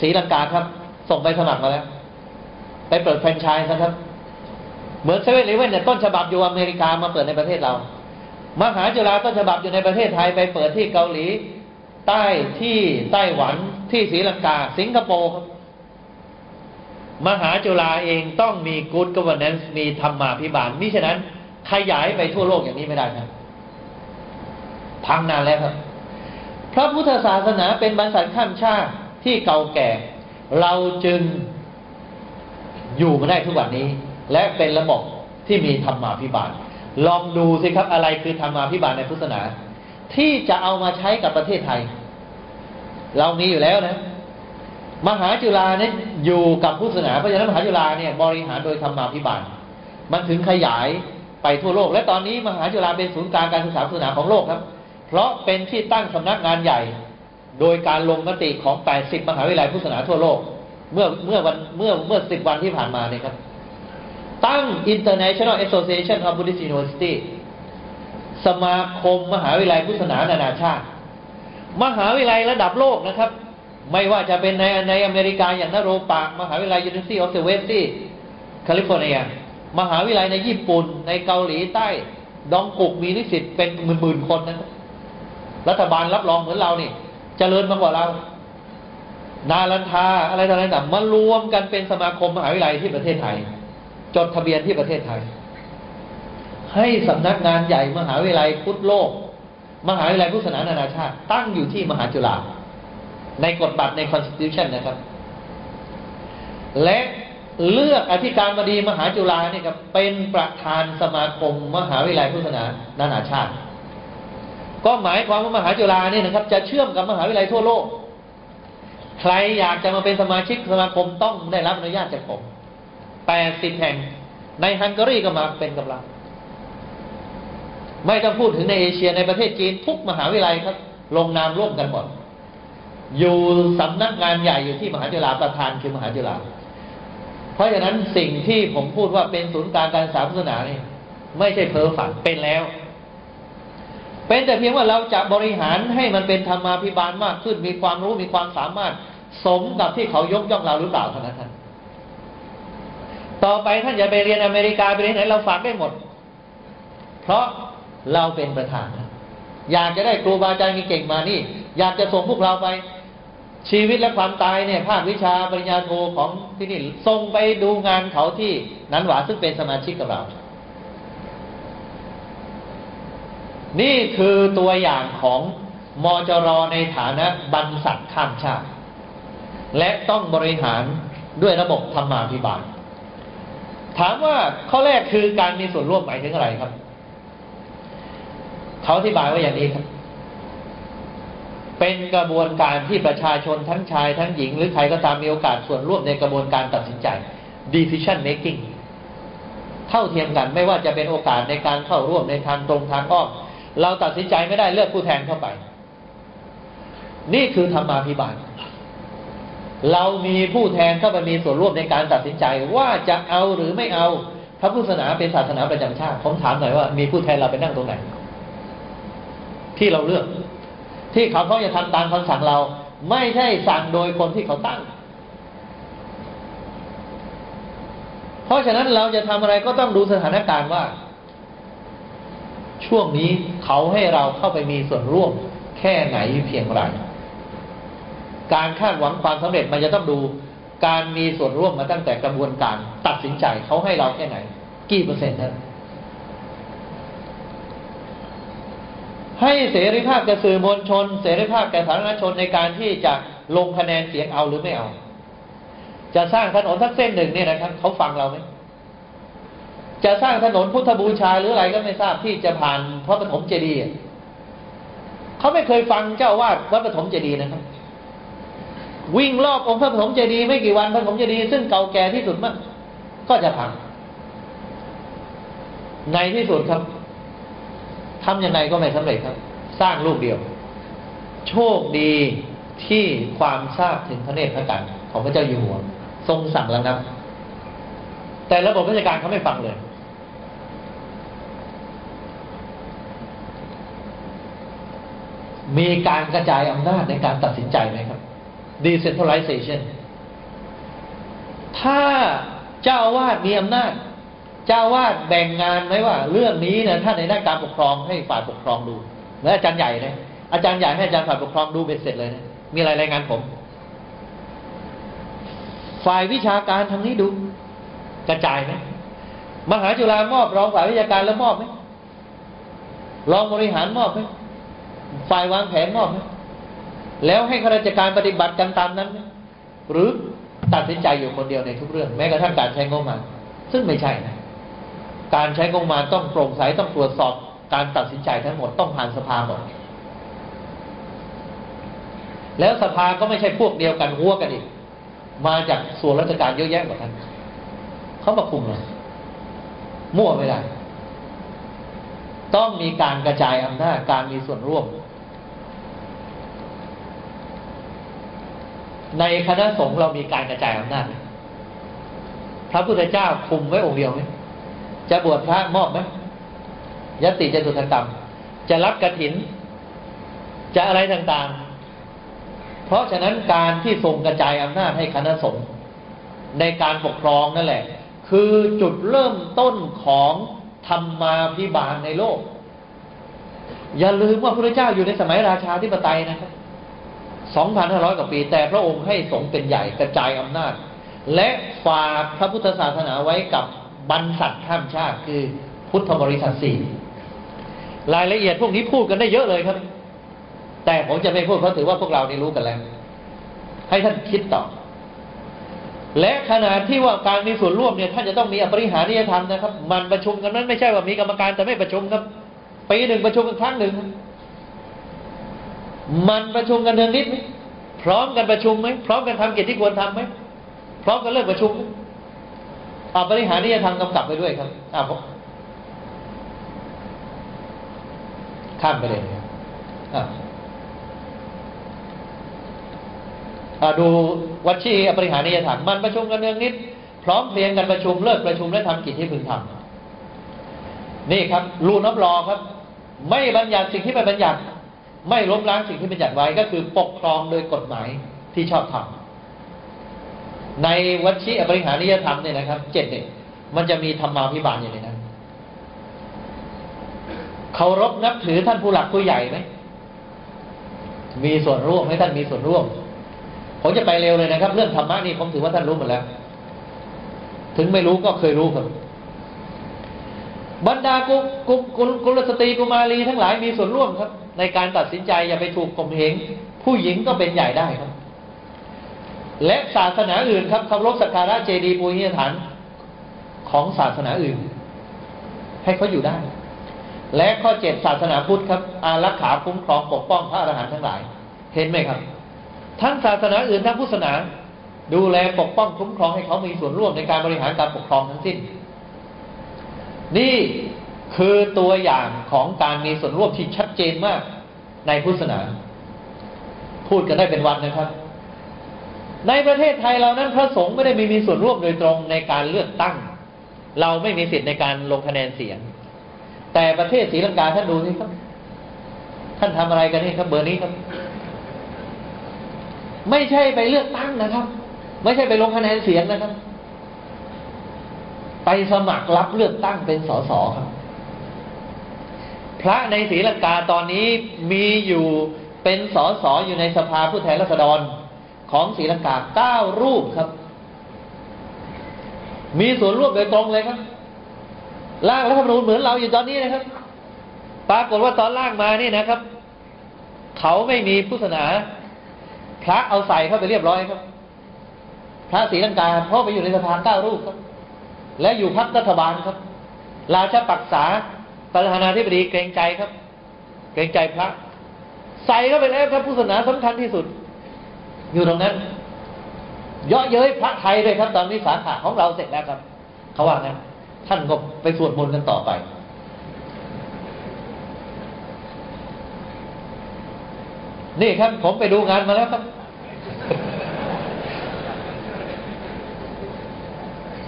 ศรีลังกาครับ ส่งไปสมัครมาแล้ว ไปเปิดแฟรนไชส์นะครับ เหมือนเซเว่นเลเว่นเนี่ยต้นฉบับอยู่อเมริกามาเปิดในประเทศเรา มหาจุฬาต้นฉบับอยู่ในประเทศไทยไปเปิดที่เกาหลี ใต้ที่ไต้หวันที่ศรีลังกา สิงคโปร์ครับ มหาจุฬาเองต้องมี good governance มีธรรมาภิบาลมิฉะนั้นขยายไปทั่วโลกอย่างนี้ไม่ได้ครับพังนานแล้วครับ พระพุทธศาสนาเป็นบรรษัทข้ามชาติที่เก่าแก่ เราจึงอยู่มาได้ทุกวันนี้ และเป็นระบบที่มีธรรมาภิบาล ลองดูสิครับอะไรคือธรรมาภิบาลในพุทธศาสนา ที่จะเอามาใช้กับประเทศไทย เรามีอยู่แล้วนะ มหาจุฬาเนี่ยอยู่กับพุทธศาสนาเพราะฉะนั้นมหาจุฬาเนี่ยบริหารโดยธรรมาภิบาล มันถึงขยายไปทั่วโลก และตอนนี้มหาจุฬาเป็นศูนย์กลางการศึกษาพุทธศาสนาของโลกครับ เพราะเป็นที่ตั้งสำนักงานใหญ่ โดยการลงมติของ 80 มหาวิทยาลัยพุทธศาสนาทั่วโลก เมื่อเมื่อวันเมื่อเมื่อสิบวันที่ผ่านมาเนี่ยครับ ตั้ง International Association of Buddhist University สมาคมมหาวิทยาลัยพุทธศาสนานานาชาติ มหาวิทยาลัยระดับโลกนะครับ ไม่ว่าจะเป็นในในอเมริกาอย่างนโรปากมหาวิทยาลัย University of the West ที่แคลิฟอร์เนีย มหาวิทยาลัยในญี่ปุ่น ในเกาหลีใต้ดองกุกมีนิสิตเป็นหมื่นๆคนนะครับรัฐบาลรับรองเหมือนเรานี่จเจริญมากกว่าเรา นาลันทาอะไรต่างๆมารวมกันเป็นสมาคมมหาวิทยาลัยที่ประเทศไทย จดทะเบียนที่ประเทศไทย ให้สำนักงานใหญ่มหาวิทยาลัยพุทธโลก มหาวิทยาลัยพุทธศาสนานานาชาติ ตั้งอยู่ที่มหาจุฬา ในกฎบัตรใน constitution นะครับ และเลือกอธิการบดีมหาจุฬาเนี่ยครับเป็นประธานสมาคมมหาวิทยาลัยพุทธศาสนานานาชาติ ก็หมายความว่ามหาจุฬาเนี่ยนะครับ จะเชื่อมกับมหาวิทยาลัยทั่วโลก ใครอยากจะมาเป็นสมาชิกสมาคมต้องได้รับอนุญาตจากผมแปดสิบแห่งในฮังการีก็มาเป็นกำลังไม่ต้องพูดถึงในเอเชียในประเทศจีนทุกมหาวิทยาลัยครับ ลงนามร่วมกันหมด อยู่สำนักงานใหญ่อยู่ที่มหาจุฬาประธานคือมหาจุฬาเพราะฉะนั้นสิ่งที่ผมพูดว่าเป็นศูนย์กลางการศาธศาสนาเนี่ยไม่ใช่เพ้อฝันเป็นแล้ว เป็นแต่เพียงว่าเราจะบริหารให้มันเป็นธรรมาภิบาลมากขึ้นมีความรู้มีความสามารถสมกับที่เขายกย่องเราหรือเปล่าเท่านั้นต่อไปท่านอย่าไปเรียนอเมริกาไปเรียนไหนเราฝากได้หมด เพราะเราเป็นประธานอยากจะได้ครูบาอาจารย์เก่งมานี่ อยากจะส่งพวกเราไป ชีวิตและความตายเนี่ยภาควิชาปริญญาโทของที่นี่ส่งไปดูงานเขาที่นันหวาซึ่งเป็นสมาชิกกับเรา นี่คือตัวอย่างของมจรในฐานะบรรษัทข้ามชาติ และต้องบริหารด้วยระบบธรรมาภิบาล ถามว่าข้อแรกคือการมีส่วนร่วมหมายถึงอะไรครับ เขาอธิบายว่าอย่างนี้ครับ เป็นกระบวนการที่ประชาชนทั้งชายทั้งหญิง หรือใครก็ตามมีโอกาสส่วนร่วมในกระบวนการตัดสินใจ decision making เท่าเทียมกันไม่ว่าจะเป็นโอกาสในการเข้าร่วมในทางตรงทางอ้อมเราตัดสินใจไม่ได้เลือกผู้แทนเข้าไป นี่คือธรรมาภิบาล เรามีผู้แทนเข้าไปมีส่วนร่วมในการตัดสินใจว่าจะเอาหรือไม่เอาพระพุทธศาสนาเป็นศาสนาประจำชาติผมถามหน่อยว่ามีผู้แทนเราไปนั่งตรงไหน ที่เราเลือก ที่เขาเขาจะทำตามคำสั่งเรา ไม่ใช่สั่งโดยคนที่เขาตั้ง เพราะฉะนั้นเราจะทำอะไรก็ต้องดูสถานการณ์ว่า ช่วงนี้เขาให้เราเข้าไปมีส่วนร่วม แค่ไหนเพียงไรการคาดหวังความสำเร็จมันจะต้องดูการมีส่วนร่วมมาตั้งแต่กระบวนการ ตัดสินใจเขาให้เราแค่ไหน กี่เปอร์เซ็นต์นั้น ให้เสรีภาพแก่สื่อมวลชน เสรีภาพแก่สาธารณชนในการที่จะลงคะแนนเสียงเอาหรือไม่เอา จะสร้างถนนทักเส้นหนึ่งเนี่ยนะครับเขาฟังเราไหมจะสร้างถนนพุทธบูชาหรืออะไรก็ไม่ทราบที่จะผ่านพระปฐมเจดีย์เขาไม่เคยฟังเจ้าวาดวัดปฐมเจดีย์นะครับ วิ่งรอบองค์พระปฐมเจดีย์ไม่กี่วันพระปฐมเจดีย์ซึ่งเก่าแก่ที่สุดมากก็จะพังในที่สุดครับ ทำยังไงก็ไม่สำเร็จครับ สร้างรูปเดียว โชคดีที่ความทราบถึงพระเนตรพระกันของพระเจ้าอยู่หัวทรงสั่งแล้วนะแต่ระบบราชการเขาไม่ฟังเลย มีการกระจายอำนาจในการตัดสินใจไหมครับ decentralization ถ้าเจ้าวาดมีอำนาจ จ้าวาดแบ่งงานไหมว่า เรื่องนี้เนี่ยท่านในด้านการปกครองให้ฝ่ายปกครองดู แล้วอาจารย์ใหญ่นะอาจารย์ใหญ่ให้อาจารย์ฝ่ายปกครองดูเป็นเสร็จเลยนะมีอะไรรายงานผม ฝ่ายวิชาการทางนี้ดู กระจายไหมมหาจุฬามอบรองฝ่ายวิชาการแล้วมอบไหมรองบริหารมอบไหมฝ่ายวางแผนมอบไหมแล้วให้ข้าราชการปฏิบัติกันตามนั้นไหมหรือตัดสินใจอยู่คนเดียวในทุกเรื่อง แม้กระทั่งการใช้งบประมาณซึ่งไม่ใช่นะ การใช้งบประมาณต้องโปร่งใสต้องตรวจสอบการตัดสินใจทั้งหมดต้องผ่านสภาหมดแล้วสภาก็ไม่ใช่พวกเดียวกันหัวกันอีก มาจากส่วนราชการเยอะแยะหมดท่านเขามาคุมเลยมั่วไม่ได้ ต้องมีการกระจายอำนาจการมีส่วนร่วม ในคณะสงฆ์เรามีการกระจายอำนาจพระพุทธเจ้าคุมไว้องค์เดียวไหม จะบวชพระมอบไหมยติจะสุธกรรม จะรับกระถิน จะอะไรต่างๆ เพราะฉะนั้นการที่ทรงกระจายอำนาจให้คณะสงฆ์ในการปกครองนั่นแหละ คือจุดเริ่มต้นของธรรมาภิบาลในโลก อย่าลืมว่าพระเจ้าอยู่ในสมัยราชาธิปไตยนะครับ2,500 กว่าปี แต่พระองค์ให้สงเป็นใหญ่กระจายอำนาจ และฝากพระพุทธศาสนาไว้กับ บรรษัทข้ามชาติคือพุทธบริษัทสี่รายละเอียดพวกนี้พูดกันได้เยอะเลยครับ แต่ผมจะไม่พูดเพราะถือว่าพวกเรานี่รู้กันแล้ว ให้ท่านคิดต่อ และขณะที่ว่าการมีส่วนร่วมเนี่ยท่านจะต้องมีอปริหาริยธรรมนะครับ มันประชุมกันนั้นไม่ใช่ว่ามีกรรมการแต่ไม่ประชุมครับปีหนึ่งประชุมกันครั้งหนึ่งมันประชุมกันเดือนนิดไหมพร้อมกันประชุมไหมพร้อมกันทำกิจที่ควรทำไหมพร้อมกันเลิกประชุมไหม อาบริหารนี่จะทำกำกับไปด้วยครับอ่าข้ามไปเลยอ่าดูวัชีอบริหารนิยธรรมมันประชุมกันเนืองนิด พร้อมเพรียงกันประชุมเลิกประชุมและทำกิจที่พึงทำนี่ครับรูนับรอครับ ไม่บัญญัติสิ่งที่ไม่บัญญัติ ไม่ล้มล้างสิ่งที่เป็นจัดไว้ก็คือปกครองโดยกฎหมายที่ชอบทำ ในวัชิอบริหาริยธรรมเนี่ยนะครับเจ็ดเนี่ยมันจะมีธรรมาภิบาลอย่างนี้นะเคารพนับถือท่านผู้หลักผู้ใหญ่ไหมมีส่วนร่วมให้ท่านมีส่วนร่วม ผมจะไปเร็วเลยนะครับ เรื่องธรรมะนี่ผมถือว่าท่านรู้หมดแล้ว ถึงไม่รู้ก็เคยรู้ครับบรรดากุกุกุกุลสตรีกุมารีทั้งหลายมีส่วนร่วมครับ ในการตัดสินใจอย่าไปถูกข่มเหงผู้หญิงก็เป็นใหญ่ได้ครับ และศาสนาอื่นครับเคารพสักการะเจดีย์ปูหิสถานของศาสนาอื่น ให้เขาอยู่ได้ และข้อเจ็ดศาสนาพุทธครับ อารักขาคุ้มครองปกป้องพระอรหันต์ทั้งหลาย เห็นไหมครับ ทั้งศาสนาอื่นทั้งพุทธศาสนา ดูแลปกป้องคุ้มครองให้เขามีส่วนร่วมในการบริหารการปกครองทั้งสิ้น นี่คือตัวอย่างของการมีส่วนร่วมที่ชัดเจนมากในพุทธศาสนา พูดกันได้เป็นวันนะครับ ในประเทศไทยเรานั้นพระสงฆ์ไม่ได้มีมีส่วนร่วมโดยตรงในการเลือกตั้ง เราไม่มีสิทธิ์ในการลงคะแนนเสียง แต่ประเทศศรีลังกาท่านดูสิครับ ท่านทำอะไรกันนี่ครับ เบอร์นี้ครับ ไม่ใช่ไปเลือกตั้งนะครับ ไม่ใช่ไปลงคะแนนเสียงนะครับ ไปสมัครรับเลือกตั้งเป็นสสครับ พระในศรีลังกาตอนนี้มีอยู่เป็นสสอยู่ในสภาผู้แทนราษฎร ของศรีลังกาเก้ารูปครับ มีส่วนร่วมโดยตรงเลยครับร่างรัฐธรรมนูญเหมือนเราอยู่ตอนนี้นะครับ ปรากฏว่าตอนล่างมานี่นะครับ เขาไม่มีพุทธศาสนาพระเอาใส่เข้าไปเรียบร้อยครับ พระศรีลังกาเพราไปอยู่ในสภาเก้ารูปครับ และอยู่พักรัฐบาลครับ ราชปักษาประธานาธิบดีเกรงใจครับ เกรงใจพระ ใส่เข้าไปแล้วครับพุทธศาสนาสำคัญที่สุด อยู่ตรงนั้นเยาะเย้ยพระไทยเลยครับ ตอนนี้สาขาของเราเสร็จแล้วครับเขาว่างั้นท่านก็ไปสวดมนต์กันต่อไป นี่ครับ ผมไปดูงานมาแล้วครับ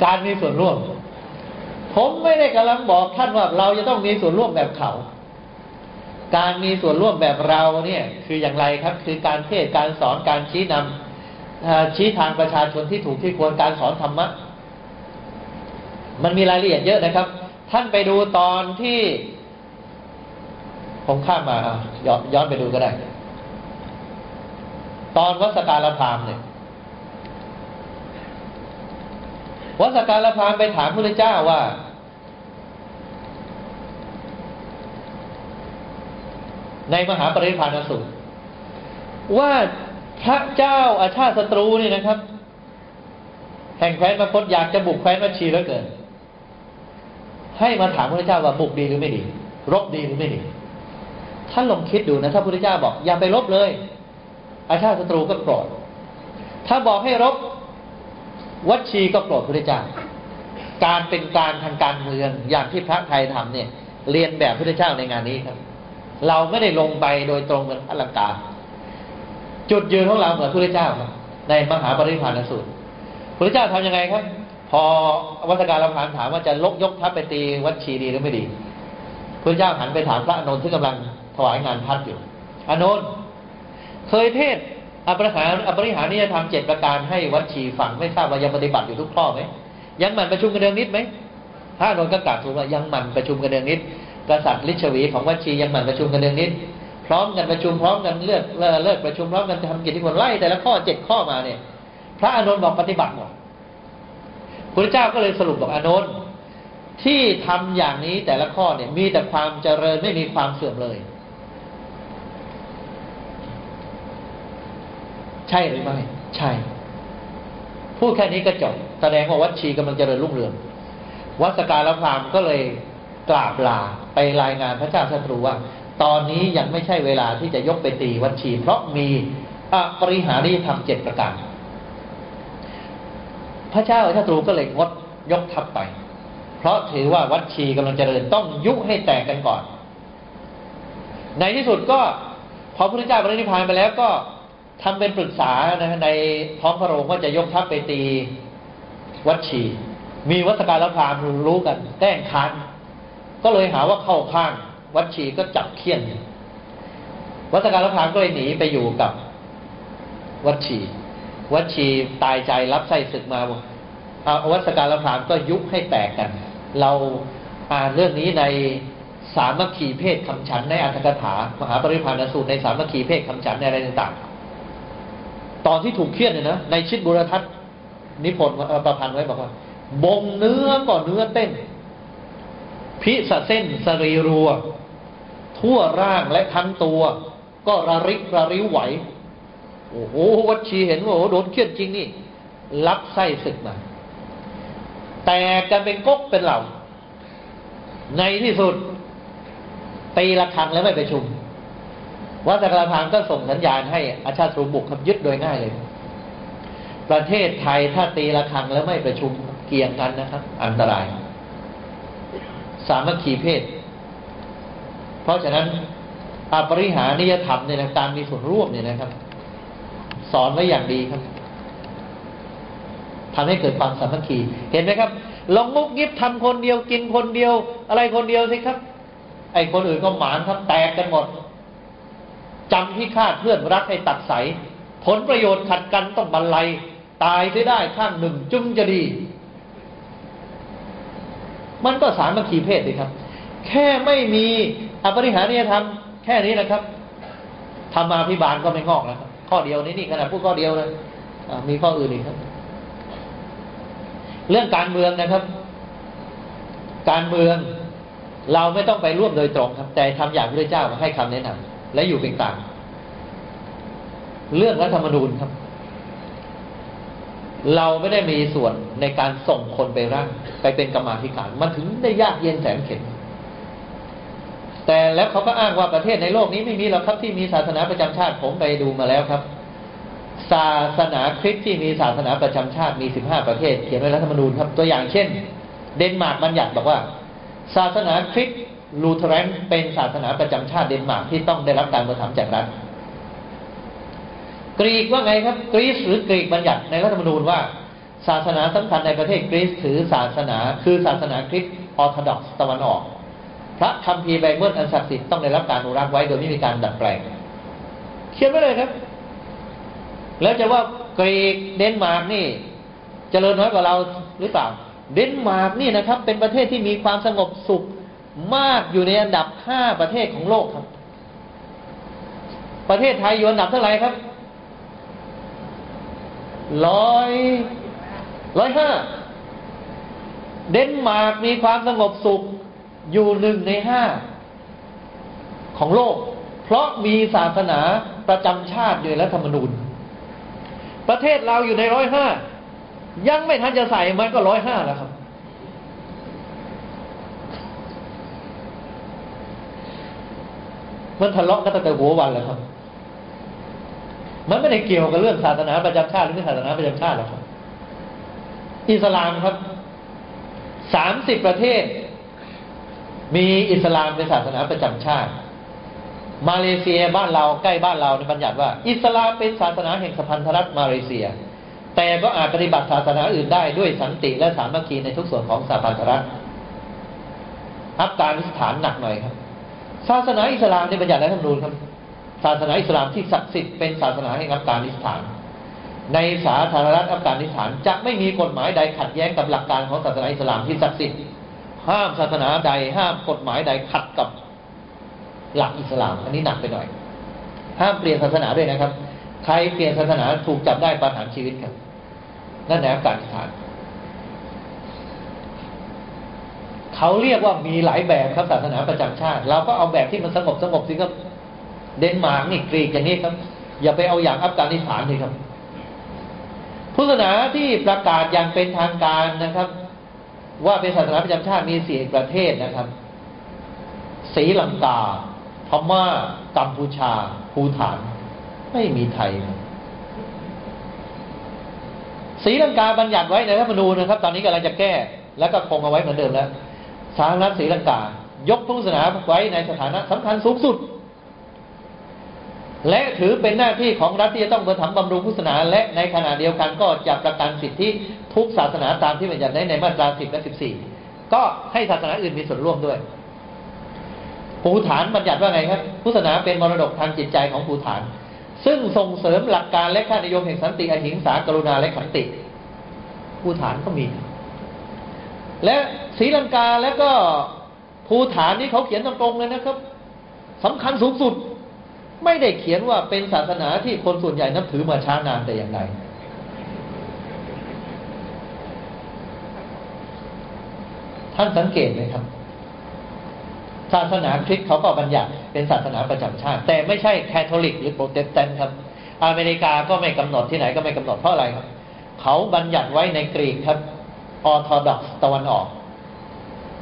การมีส่วนร่วม ผมไม่ได้กำลังบอกท่านว่าเราจะต้องมีส่วนร่วมแบบเขา การมีส่วนร่วมแบบเราเนี่ยคืออย่างไรครับ คือการเทศการสอนการชี้นำชี้ทางประชาชนที่ถูกที่ควรการสอนธรรมะ มันมีรายละเอียดเยอะนะครับ ท่านไปดูตอนที่ ผมข้ามมาย้อนย้อนไปดูก็ได้ ตอนวัสการพามเนี่ยวัสการพามไปถามพระเจ้าว่า ในมหาปริพานสูตร ว่าพระเจ้าอาชาติศัตรูนี่นะครับ แห่งแคว้นมาพดอยากจะบุกแคว้นวัชีแล้วเกิน ให้มาถามพระเจ้าว่าบุกดีหรือไม่ดี รบดีหรือไม่ดีท่านลองคิดดูนะถ้าพระเจ้าบอก อย่าไปรบเลย อาชาติศัตรูก็โกรธถ้าบอกให้รบ วัชีก็โกรธพระเจ้าการเป็นการทางการเมืองอย่างที่พระไทยทำเนี่ย เรียนแบบพระเจ้าในงานนี้ครับ เราไม่ได้ลงไปโดยตรงเหมือนอลังการ จุดยืนของเราเหมือนพระเจ้าครับในมหาปริพานสูตรพระเจ้าทํำยังไงครับ พอวัสการลำพานถามว่าจะลกยกทัพไปตีวัดชีดีหรือไม่ดีพระเจ้าหันไปถามพระอนุนที่กำลังถวายงานพัดอยู่อนุนเคยเทศอภิหารอภิหารนี่จะทำเจ็ดประการให้วัดชีฟังไม่ทราบว่ายังปฏิบัติอยู่ทุกข้อไหมยังหมั่นประชุมกันเดือนนิดไหมพระอนุนก็กล่าวถูกว่ายังหมั่นประชุมกันเดือนนิด กษัตริย์ลิชวีของวัชียังหมั่นประชุมกันเดือนนิดพร้อมกันประชุมพร้อมกันเลือกเลิกประชุมพร้อมกันทำกิจที่คนไล่แต่ละข้อเจ็ดข้อมาเนี่ย พระอนุนบอกปฏิบัติหมดพระเจ้าก็เลยสรุปบอกอนนท์ที่ทำอย่างนี้แต่ละข้อเนี่ย มีแต่ความเจริญไม่มีความเสื่อมเลย ใช่หรือไม่ใช่ พูดแค่นี้ก็จบแสดงว่าวัดชีกำลังเจริญรุ่งเรืองวัดสการพรามก็เลย กราบลาไปรายงานพระเจ้าศัตรูว่าตอนนี้ยังไม่ใช่เวลาที่จะยกไปตีวัดชี เพราะมีอปริหาริธรรมเจ็ดประการ พระเจ้าชาตรูก็เลยงดยกทัพไป เพราะถือว่าวัดชีกำลังเจริญต้องยุให้แตกกันก่อน ในที่สุดก็พอพระพุทธเจ้าปรินิพพานไปแล้วก็ทำเป็นปรึกษานะในท้องพระโรงว่าจะยกทัพไปตีวัดชี มีวัสการละพามรู้กันแต้งค้าน ก็เลยหาว่าเข้าข้าง วัดชีก็จับเคี่ยน วัสการละพามก็เลยหนีไปอยู่กับ วัดชี วัดชีตายใจรับไส้ศึกมาอาวัสการละพรามก็ยุบให้แตกกัน เราอ่านเรื่องนี้ในสามัคคีเพศคำฉันในอัตถกถามหาปริพานสูตรในสามัคคีเพศคำฉันในอะไรต่างๆ ตอนที่ถูกเคี่ยนเนี่ยนะในชิดบุรทัศน์นิพนธ์ประพันธ์ไว้บอกว่า บงเนื้อก่อนเนื้อเต้น พิสเส้นสรีรัว ทั่วร่างและทั้งตัว ก็ระริกระริ้วไหว โอ้โหวัชีเห็นว่าโอ้โดนเคี่ยนจริงนี่รับไส้ศึกมา แต่กันเป็นก๊กเป็นเหล่า ในที่สุดตีระฆังแล้วไม่ไปชุมวัดสักระพังก็ส่งสัญญาณให้อาชาติสบุกครับยึดโดยง่ายเลย ประเทศไทยถ้าตีระฆังแล้วไม่ประชุมเกี่ยงกันนะครับ อันตราย สามัคคีเพศ เพราะฉะนั้นอาปริหานิยธรรมเนี่ยนะการมีส่วนร่วมเนี่ยนะครับ สอนไว้อย่างดีครับทำให้เกิดความสามัคคีเห็นไหมครับลองมุกยิบทำคนเดียวกินคนเดียว อะไรคนเดียวสิครับ ไอ้คนอื่นก็หมานครับแตกกันหมดจำที่คาเพื่อนรักให้ตัดใส ผลประโยชน์ขัดกันต้องบรรลัย ตายได้ได้ข้างหนึ่งจุ้งจะดี มันก็สารมัคคีเพศดีครับ แค่ไม่มีอปริหานิยธรรมแค่นี้นะครับธรรมาพิบาลก็ไม่งอกแล้วครับข้อเดียวนี้นี่ขนาดพูดข้อเดียวเลยมีข้ออื่นอีกครับ เรื่องการเมืองนะครับ การเมืองเราไม่ต้องไปร่วมโดยตรงครับ แต่ทำอย่างพระเจ้ามาให้คำแนะนำและอยู่เป็นต่างเรื่องรัฐธรรมนูญครับ เราไม่ได้มีส่วนในการส่งคนไปร่างไปเป็นกรรมาธิการ มันถึงได้ยากเย็นแสนเข็ญแต่แล้วเขาก็อ้างว่าประเทศในโลกนี้ไม่มีหรอกครับที่มีศาสนาประจำชาติผมไปดูมาแล้วครับ ศาสนาคริสต์ที่มีศาสนาประจำชาติมีสิบห้าประเทศ เขียนไว้รัฐธรรมนูญครับ ตัวอย่างเช่น เดนมาร์กบัญญัติบอกว่า ศาสนาคริสต์ลูเทอแรนเป็นศาสนาประจำชาติเดนมาร์กที่ต้องได้รับการอุปถัมภ์จากรัฐ กรีกว่าไงครับ กรีซหรือกรีกบัญญัติในรัฐธรรมนูญว่า ศาสนาสำคัญในประเทศกรีซถือศาสนาคือศาสนาคริสต์ออร์โธดอกซ์ตะวันออก พระคัมภีร์ไบเบิลอันศักดิ์สิทธิ์ต้องได้รับการอนุรักษ์ไว้โดยไม่มีการดัดแปลง เขียนไว้เลยครับ แล้วจะว่ากรีกเดนมาร์กนี่จเจริญน้อยกว่าเราหรือเปล่า เดนมาร์กนี่นะครับ เป็นประเทศที่มีความสงบสุขมากอยู่ในอันดับห้าประเทศของโลกครับ ประเทศไทยอยู่อันดับเท่าไหร่ครับ ร้อยร้อยห้าเดนมาร์กมีความสงบสุขอยู่หนึ่งในห้าของโลก เพราะมีศาสนาประจำชาติอยู่ในรัฐธรรมนูญ ประเทศเราอยู่ในร้อยห้ายังไม่ทันจะใส่มันก็ร้อยห้าแล้วครับ มันทะเลาะกันตั้งแต่หัววันแล้วครับ มันไม่ได้เกี่ยวกับเรื่องศาสนาประจำชาติหรือไม่ศาสนาประจำชาติหรอกครับอิสลามครับสามสิบประเทศ มีอิสลามเป็นศาสนาประจำชาติ มาเลเซียบ้านเราใกล้บ้านเราในบัญญัติว่า อิสลามเป็นศาสนาแห่งสพันธรัฐมาเลเซีย แต่ก็อาจปฏิบัติศาสนาอื่นได้ด้วยสันติและสามัคคีในทุกส่วนของสพันธรัฐอัฟกานิสถานหนักหน่อยครับ ศาสนาอิสลามในบัญญัติในธรรมนูญครับ ศาสนาอิสลามที่ศักดิ์สิทธิ์เป็นศาสนาแห่งอัฟกานิสถาน ในสาธารณรัฐอัฟกานิสถานจะไม่มีกฎหมายใดขัดแย้งกับหลักการของศาสนาอิสลามที่ศักดิ์สิทธิ์ห้ามศาสนาใดห้ามกฎหมายใดขัดกับหลักอิสลาม อันนี้หนักไปหน่อย ห้ามเปลี่ยนศาสนาด้วยนะครับ ใครเปลี่ยนศาสนาถูกจับได้ประหารชีวิตครับนั่นแหละการฐานเขาเรียกว่ามีหลายแบบครับศาสนาประจำชาติ เราก็เอาแบบที่มันสงบสงบสิครับ เดนมาร์กนี่กรีกอย่างนี้ครับ อย่าไปเอาอย่างอัฟกานิสถานเลยครับพุทธศาสนาที่ประกาศอย่างเป็นทางการนะครับ ว่าเป็นศาสนาประจำชาติมีสี่ประเทศนะครับศรีลังกาพม่ากัมพูชาภูฐาน ไม่มีไทยศรีลังกาบัญญัติไว้ในรัฐธรรมนูญนะครับ ตอนนี้กำลังจะแก้ แล้วก็คงเอาไว้เหมือนเดิมแล้วสาธารณรัฐศรีลังกายกพุทธศาสนาไว้ในสถานะสำคัญสูงสุด และถือเป็นหน้าที่ของรัฐที่จะต้องบริถัมบำรุงพุทธศาสนา และในขณะเดียวกันก็จะประกันสิทธิทุกศาสนาตามที่บัญญัติไว้ในมาตราสิบและสิบสี่ก็ให้ศาสนาอื่นมีส่วนร่วมด้วยภูฐานบัญญัติว่าไงครับพุทธศาสนาเป็นมรดกทางจิตใจของภูฐาน ซึ่งส่งเสริมหลักการและค่านิยมแห่งสันติอหิงสากรุณาและขันติภูฐานก็มี และศรีลังกาและก็ภูฐานนี่เขาเขียนตรงๆเลยนะครับสำคัญสูงสุด ไม่ได้เขียนว่าเป็นศาสนาที่คนส่วนใหญ่นับถือมาช้านานแต่อย่างใดท่านสังเกตไหมครับ ศาสนาคริสต์เขาก็บัญญัติเป็นศาสนาประจำชาติ แต่ไม่ใช่แคทอลิกหรือโปรเตสแตนต์ครับ อเมริกาก็ไม่กำหนดที่ไหนก็ไม่กำหนดเพราะอะไรครับ เขาบัญญัติไว้ในกรีกครับออร์โธดอกซ์ตะวันออก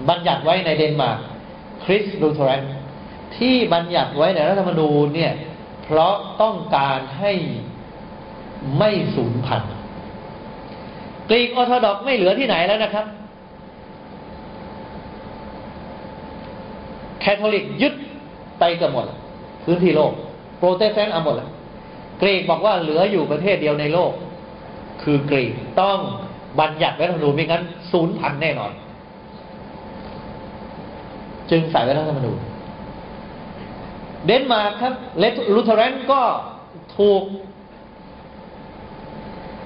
บัญญัติไว้ในเดนมาร์กคริสต์ลูเทอแรน ที่บัญญัติไว้ในรัฐธรรมนูญเนี่ย เพราะต้องการให้ไม่สูญพันธุ์กรีกออร์โธดอกซ์ไม่เหลือที่ไหนแล้วนะครับ แคทอลิกยึดไปกันหมดพื้นที่โลก โปรเตสแตนต์เอาหมดแล้วกรีกบอกว่าเหลืออยู่ประเทศเดียวในโลก คือกรีกต้องบัญญัติไว้รัฐธรรมนูญไม่งั้นสูญพันธุ์แน่นอน จึงใส่ไว้รัฐธรรมนูญ เดนมาร์กครับลูเทอแรนก็ถูก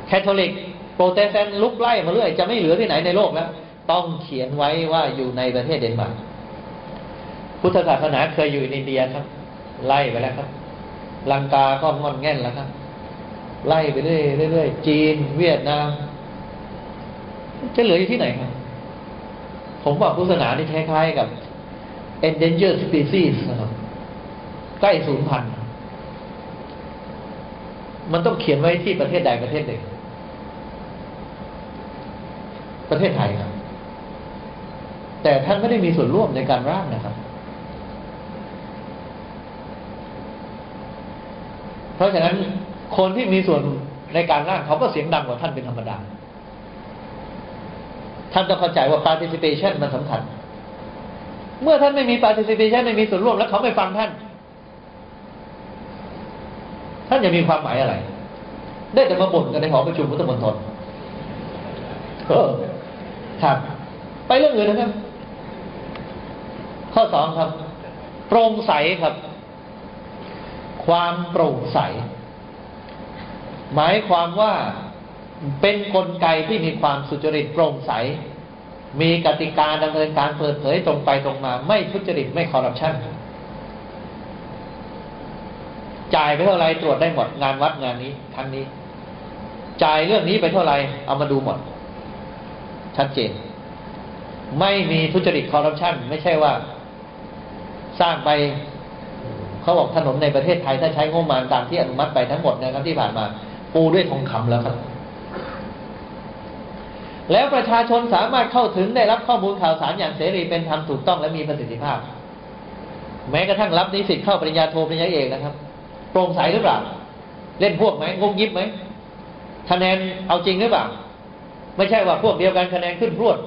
แคทอลิก โปรเตสแตนต์รุกไล่มาเรื่อย จะไม่เหลือที่ไหนในโลกแล้วต้องเขียนไว้ว่าอยู่ในประเทศเดนมาร์กพุทธศาสนาเคยอยู่ในอินเดียครับ ไล่ไปแล้วครับ ลังกาก็งอนแง่นแล้วครับ ไล่ไปเรื่อยเรื่อยจีน เวียดนาม จะเหลืออยู่ที่ไหนครับ ผมว่าพุทธศาสนานี่คล้ายๆกับ endangered species นะครับ ใกล้สูญพันธุ์มันต้องเขียนไว้ที่ประเทศใดประเทศหนึ่ง ประเทศไทยครับ แต่ท่านไม่ได้มีส่วนร่วมในการร่างนะครับ เพราะฉะนั้นคนที่มีส่วนในการร่างเขาก็เสียงดังกว่าท่านเป็นธรรมดา ท่านต้องเข้าใจว่า participation มันสำคัญ เมื่อท่านไม่มี participation ไม่มีส่วนร่วมแล้วเขาไม่ฟังท่าน ท่านจะมีความหมายอะไร ได้แต่มาบ่นกันในหอประชุมพุทธมณฑลเออครับ ไปเรื่องอื่นนะครับ ข้อสองครับ โปร่งใสครับ ความโปร่งใส หมายความว่าเป็นนกลไกที่มีความสุจริตโปร่งใส มีกติกาดำเนินการเปิดเผยตรงไปตรงมา ไม่ทุจริตไม่คอร์รัปชัน จ่ายไปเท่าไรตรวจได้หมด งานวัดงานนี้ครั้งนี้ จ่ายเรื่องนี้ไปเท่าไรเอามาดูหมด ชัดเจน ไม่มีทุจริตคอร์รัปชันไม่ใช่ว่า สร้างไปเขาบอกถนนในประเทศไทยถ้าใช้งบประมาณตามที่อนุมัติไปทั้งหมดนะครับที่ผ่านมา ปูด้วยทองคำแล้วครับ แล้วประชาชนสามารถเข้าถึงได้รับข้อมูลข่าวสารอย่างเสรีเป็นธรรมถูกต้องและมีประสิทธิภาพ แม้กระทั่งรับนิสิตเข้าปริญญาโทปริญญาเอกนะครับ ร่งใสหรือเปล่า เล่นพวกไหมงงยิบไหมคะแนนเอาจริงหรือเปล่า ไม่ใช่ว่าพวกเดียวกันคะแนนขึ้นพรวด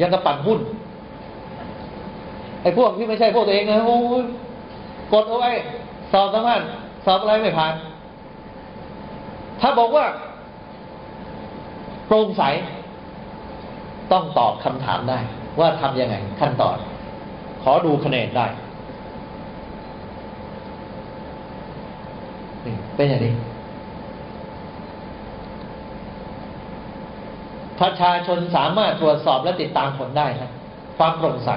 ยังกระปั่นหุ้นไอ้พวกที่ไม่ใช่พวกตัวเองนะโอ้กดเอาไว้สอบสัมภาษณ์สอบอะไรไม่ผ่าน ถ้าบอกว่าโปร่งใส ต้องตอบคำถามได้ ว่าทำยังไง ขั้นตอน ขอดูคะแนนได้นี่ เป็นอย่างนี้ประชาชนสามารถตรวจสอบและติดตามผลได้ครับความโปร่งใส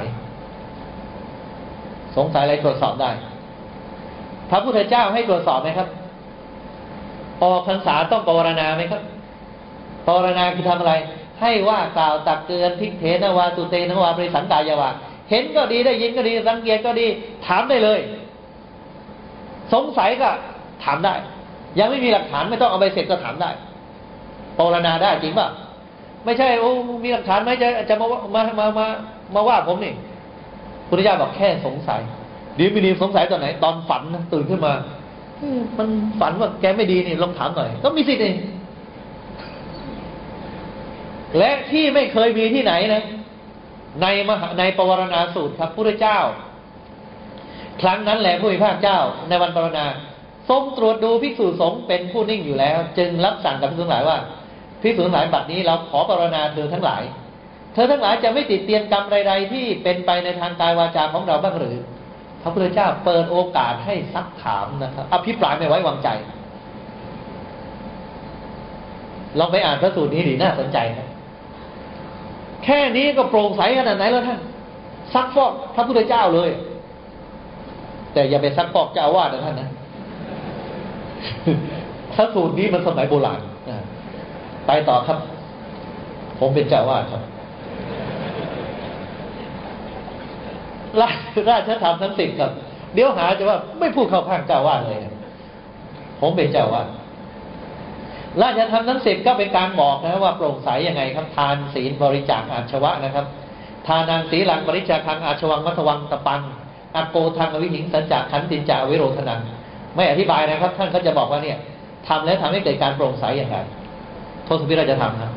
สงสัยอะไรตรวจสอบได้ พระพุทธเจ้าให้ตรวจสอบไหมครับ ออกพรรษาต้องปวารณาไหมครับปวารณาคือทำอะไร ให้ว่ากล่าวตักเตือนทิเทนวาตุเตนวาบริสันกายาวาเห็นก็ดีได้ยินก็ดีสังเกตก็ดี ถามได้เลย สงสัยก็ ถามได้ ยังไม่มีหลักฐานไม่ต้องเอาใบเสร็จก็ถามได้ปวารณาได้จริงป่ะไม่ใช่โอ้มีหลักฐานไหมจะจะมามามามามาว่าผมนี่พุทธเจ้าบอกแค่สงสัยดีไม่ดีสงสัยตอนไหน ตอนฝันตื่นขึ้นมามันฝันว่าแกไม่ดีนี่ลองถามหน่อย ก็มีสิทธิ์เองและที่ไม่เคยมีที่ไหนนะ ในมหาในปวารณาสูตรครับพระเจ้า ครั้งนั้นแหละผู้มีพระเจ้า ในวันปรณา ทรงตรวจดูภิกษุสงฆ์เป็นผู้นิ่งอยู่แล้ว จึงรับสั่งกับภิกษุทั้งหลายว่าภิกษุทั้งหลายบัดนี้เราขอปรณาเธอทั้งหลาย เธอทั้งหลายจะไม่ติดเตียนกรรมใดๆที่เป็นไปในทางกายวาจาของเราบ้างหรือพระพุทธเจ้าเปิดโอกาสให้ซักถามนะครับอภิปรายไม่ไว้วางใจลองไปอ่านพระสูตรนี้ดีน่าสนใจนะแค่นี้ก็โปร่งใสขนาดไหนแล้วท่านซักฟอกพระพุทธเจ้าเลย แต่อย่าไปซักฟอกเจ้าอาวาสนะท่านนะ ถ้าสูตรนี้มันสมัยโบราณไปต่อครับ ผมเป็นเจ้าวาสครับราราชธรรมทั้งสิบครับ เดี๋ยวหาจะว่าไม่พูดเข้าข้างเจ้าวาดเลย ผมเป็นเจ้าวาดราชธรรมทั้งสิบก็เป็นการบอกนะว่าโปร่งใสยังไงครับ ทานศีลบริจาคอาชวะนะครับ ทานังศีลังบริจาคังอาชวังมัทวังตะปังอโกทางวิหิงสัจจะขันติจาวิโรธนัง ไม่อธิบายนะครับ ท่านก็จะบอกว่าเนี่ยทำแล้วทำให้เกิดการโปร่งใสอย่างไรโทษสุพิราจะทำครับ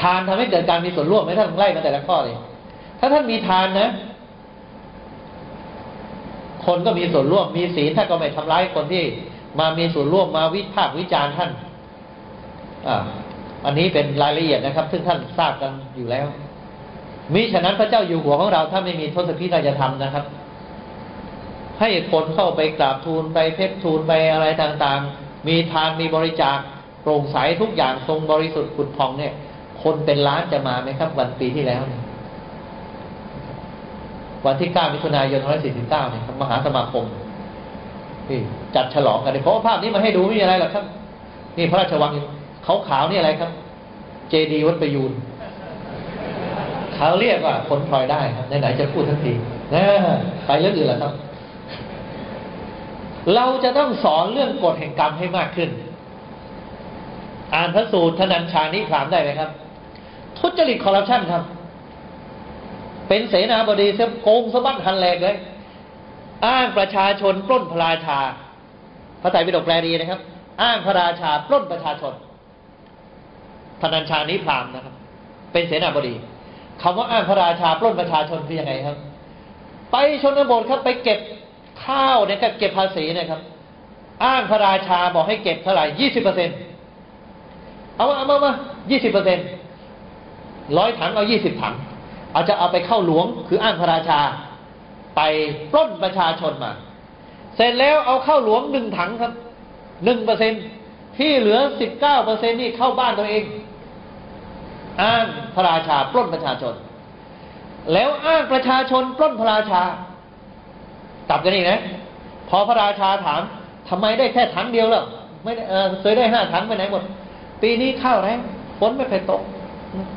ทานทำให้เกิดการมีส่วนร่วมไหมท่านไล่มาแต่ละข้อเลยถ้าท่านมีทานนะ คนก็มีส่วนร่วมมีศีลท่านก็ไม่ทำร้ายคนที่มามีส่วนร่วมมาวิพากษ์วิจารณ์ท่านอ่าอันนี้เป็นรายละเอียดนะครับ ซึ่งท่านทราบกันอยู่แล้วมิฉะนั้นพระเจ้าอยู่หัวของเราถ้าไม่มีทศพิธาจะทำนะครับ ให้คนเข้าไปกราบทูลไปเพชรทูลไปอะไรต่างๆ มีทานมีบริจาคโปร่งใสทุกอย่างทรงบริสุทธิ์ผุดพองเนี่ย คนเป็นล้านจะมาไหมครับ วันปีที่แล้วเนี่ยวันที่เก้ามิถุนายนร้อยสี่สิบเนี่ยมหาสมาคมนี่จัดฉลองกันเลยเพราะภาพนี้มาให้ดูไม่มีอะไรหรอกครับ นี่พระราชวังเขาขาวนี่อะไรครับ เจดีวัดประยูนเขาเรียกว่าคนพลอยได้ครับไหนๆจะพูดทั้งทีนะไปเรื่องอื่นแล้วครับ เราจะต้องสอนเรื่องกฎแห่งกรรมให้มากขึ้น อ่านพระสูตรธนัญชานิพรามได้ไหมครับ ทุจริตคอร์รัปชันครับ เป็นเสนาบดีเสียโกงสะบั้นหันแหลกเลย อ้างประชาชนปล้นพระราชา พระไตรปิฎกแปลดีนะครับ อ้างพระราชาปล้นประชาชนธนัญชานิพรามนะครับ เป็นเสนาบดีคำว่าอ้างพระราชาปล้นประชาชนคือยังไงครับ ไปชนบทครับไปเก็บ ข้าวเนี่ยก็เก็บภาษีนะครับ อ้างพระราชาบอกให้เก็บเท่าไหร่ยี่สิบเปอร์เซ็นต์เอามาเอามามายี่สิบเปอร์เซ็นต์ร้อยถังเอายี่สิบถังอาจจะเอาไปเข้าหลวง คืออ้างพระราชา ไปปล้นประชาชนมา เสร็จแล้วเอาเข้าหลวงหนึ่งถังครับหนึ่งเปอร์เซ็นที่เหลือสิบเก้าเปอร์เซ็นนี่เข้าบ้านตัวเอง อ้างพระราชาปล้นประชาชน แล้วอ้างประชาชนปล้นพระราชา กลับกันอีกนะ พอพระราชาถามทำไมได้แค่ถังเดียวล้วไม่เออเคยได้ห้าถังไปไหนหมด ปีนี้ข้าวแรงฝนไม่เคยตก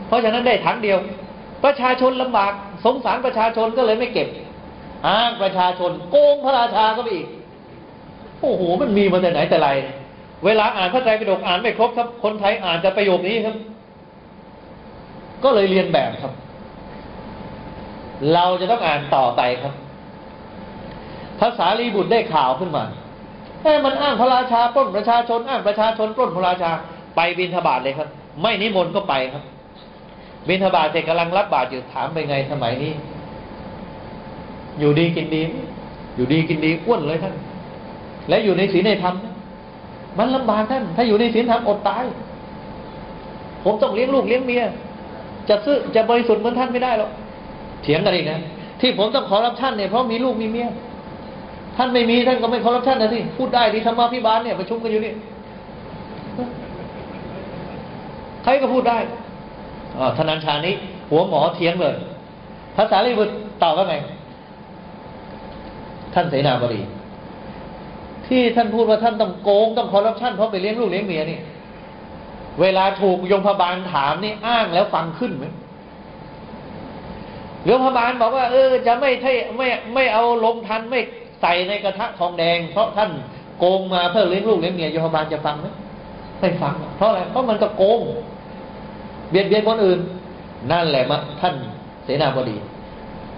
เพราะฉะนั้นได้ถังเดียว ประชาชนลำบาก สงสารประชาชนก็เลยไม่เก็บอ้างประชาชนโกงพระราชาก็ไปอีก โอ้โหมันมีมาแต่ไหนแต่ไร เวลาอ่านพระไตรปิฎกอ่านไม่ครบครับ คนไทยอ่านจะประโยคนี้ครับ ก็เลยเรียนแบบครับ เราจะต้องอ่านต่อไปครับ ภาษาลีบุตรได้ข่าวขึ้นมาแค่มันอ้างพระราชาปล้นประชาชนอ้างประชาชนปล้นพระราชาไปบินทบาทเลยครับ ไม่นิมนต์ก็ไปครับ บินทบาทเสร็จกำลังรับบาตรอยู่ถามไปไงสมัยนี้ อยู่ดีกินดี อยู่ดีกินดีอ้วนเลยท่าน และอยู่ในศีลในธรรมมันลำบากท่าน ถ้าอยู่ในศีลธรรมอดตาย ผมต้องเลี้ยงลูกเลี้ยงเมีย จะซื้อจะบริสุทธิ์เหมือนท่านไม่ได้หรอกเถียงกันอีกนะที่ผมต้องขอรับท่านเนี่ยเพราะมีลูกมีเมีย ท่านไม่มีท่านก็ไม่ขอรับท่านนะสิพูดได้ดีธรรมาพิบาลเนี่ยประชุมกันอยู่นี่ใครก็พูดได้ธนัญชานี้ หัวหมอเทียงเลย ภาษาลิบุตรตอบว่าไง ท่านเสนาบดีที่ท่านพูดว่าท่านต้องโกงต้องคอร์รัปชันเพราะไปเลี้ยงลูกเลี้ยงเมียนี่ เวลาถูกยงพบาลถามนี่อ้างแล้วฟังขึ้นไหมยงพบาลบอกว่า เออ จะไม่ใช่ไม่ไม่เอาลมทันไม่ ใส่ในกระทะทองแดง เพราะท่านโกงมาเพื่อเลี้ยงลูกเลี้ยงเมียยงพบาลจะฟังไหมไม่ฟัง เพราะอะไรเพราะมันก็โกง เบียดเบียนคนอื่น นั่นแหละมาท่านเสนาบดี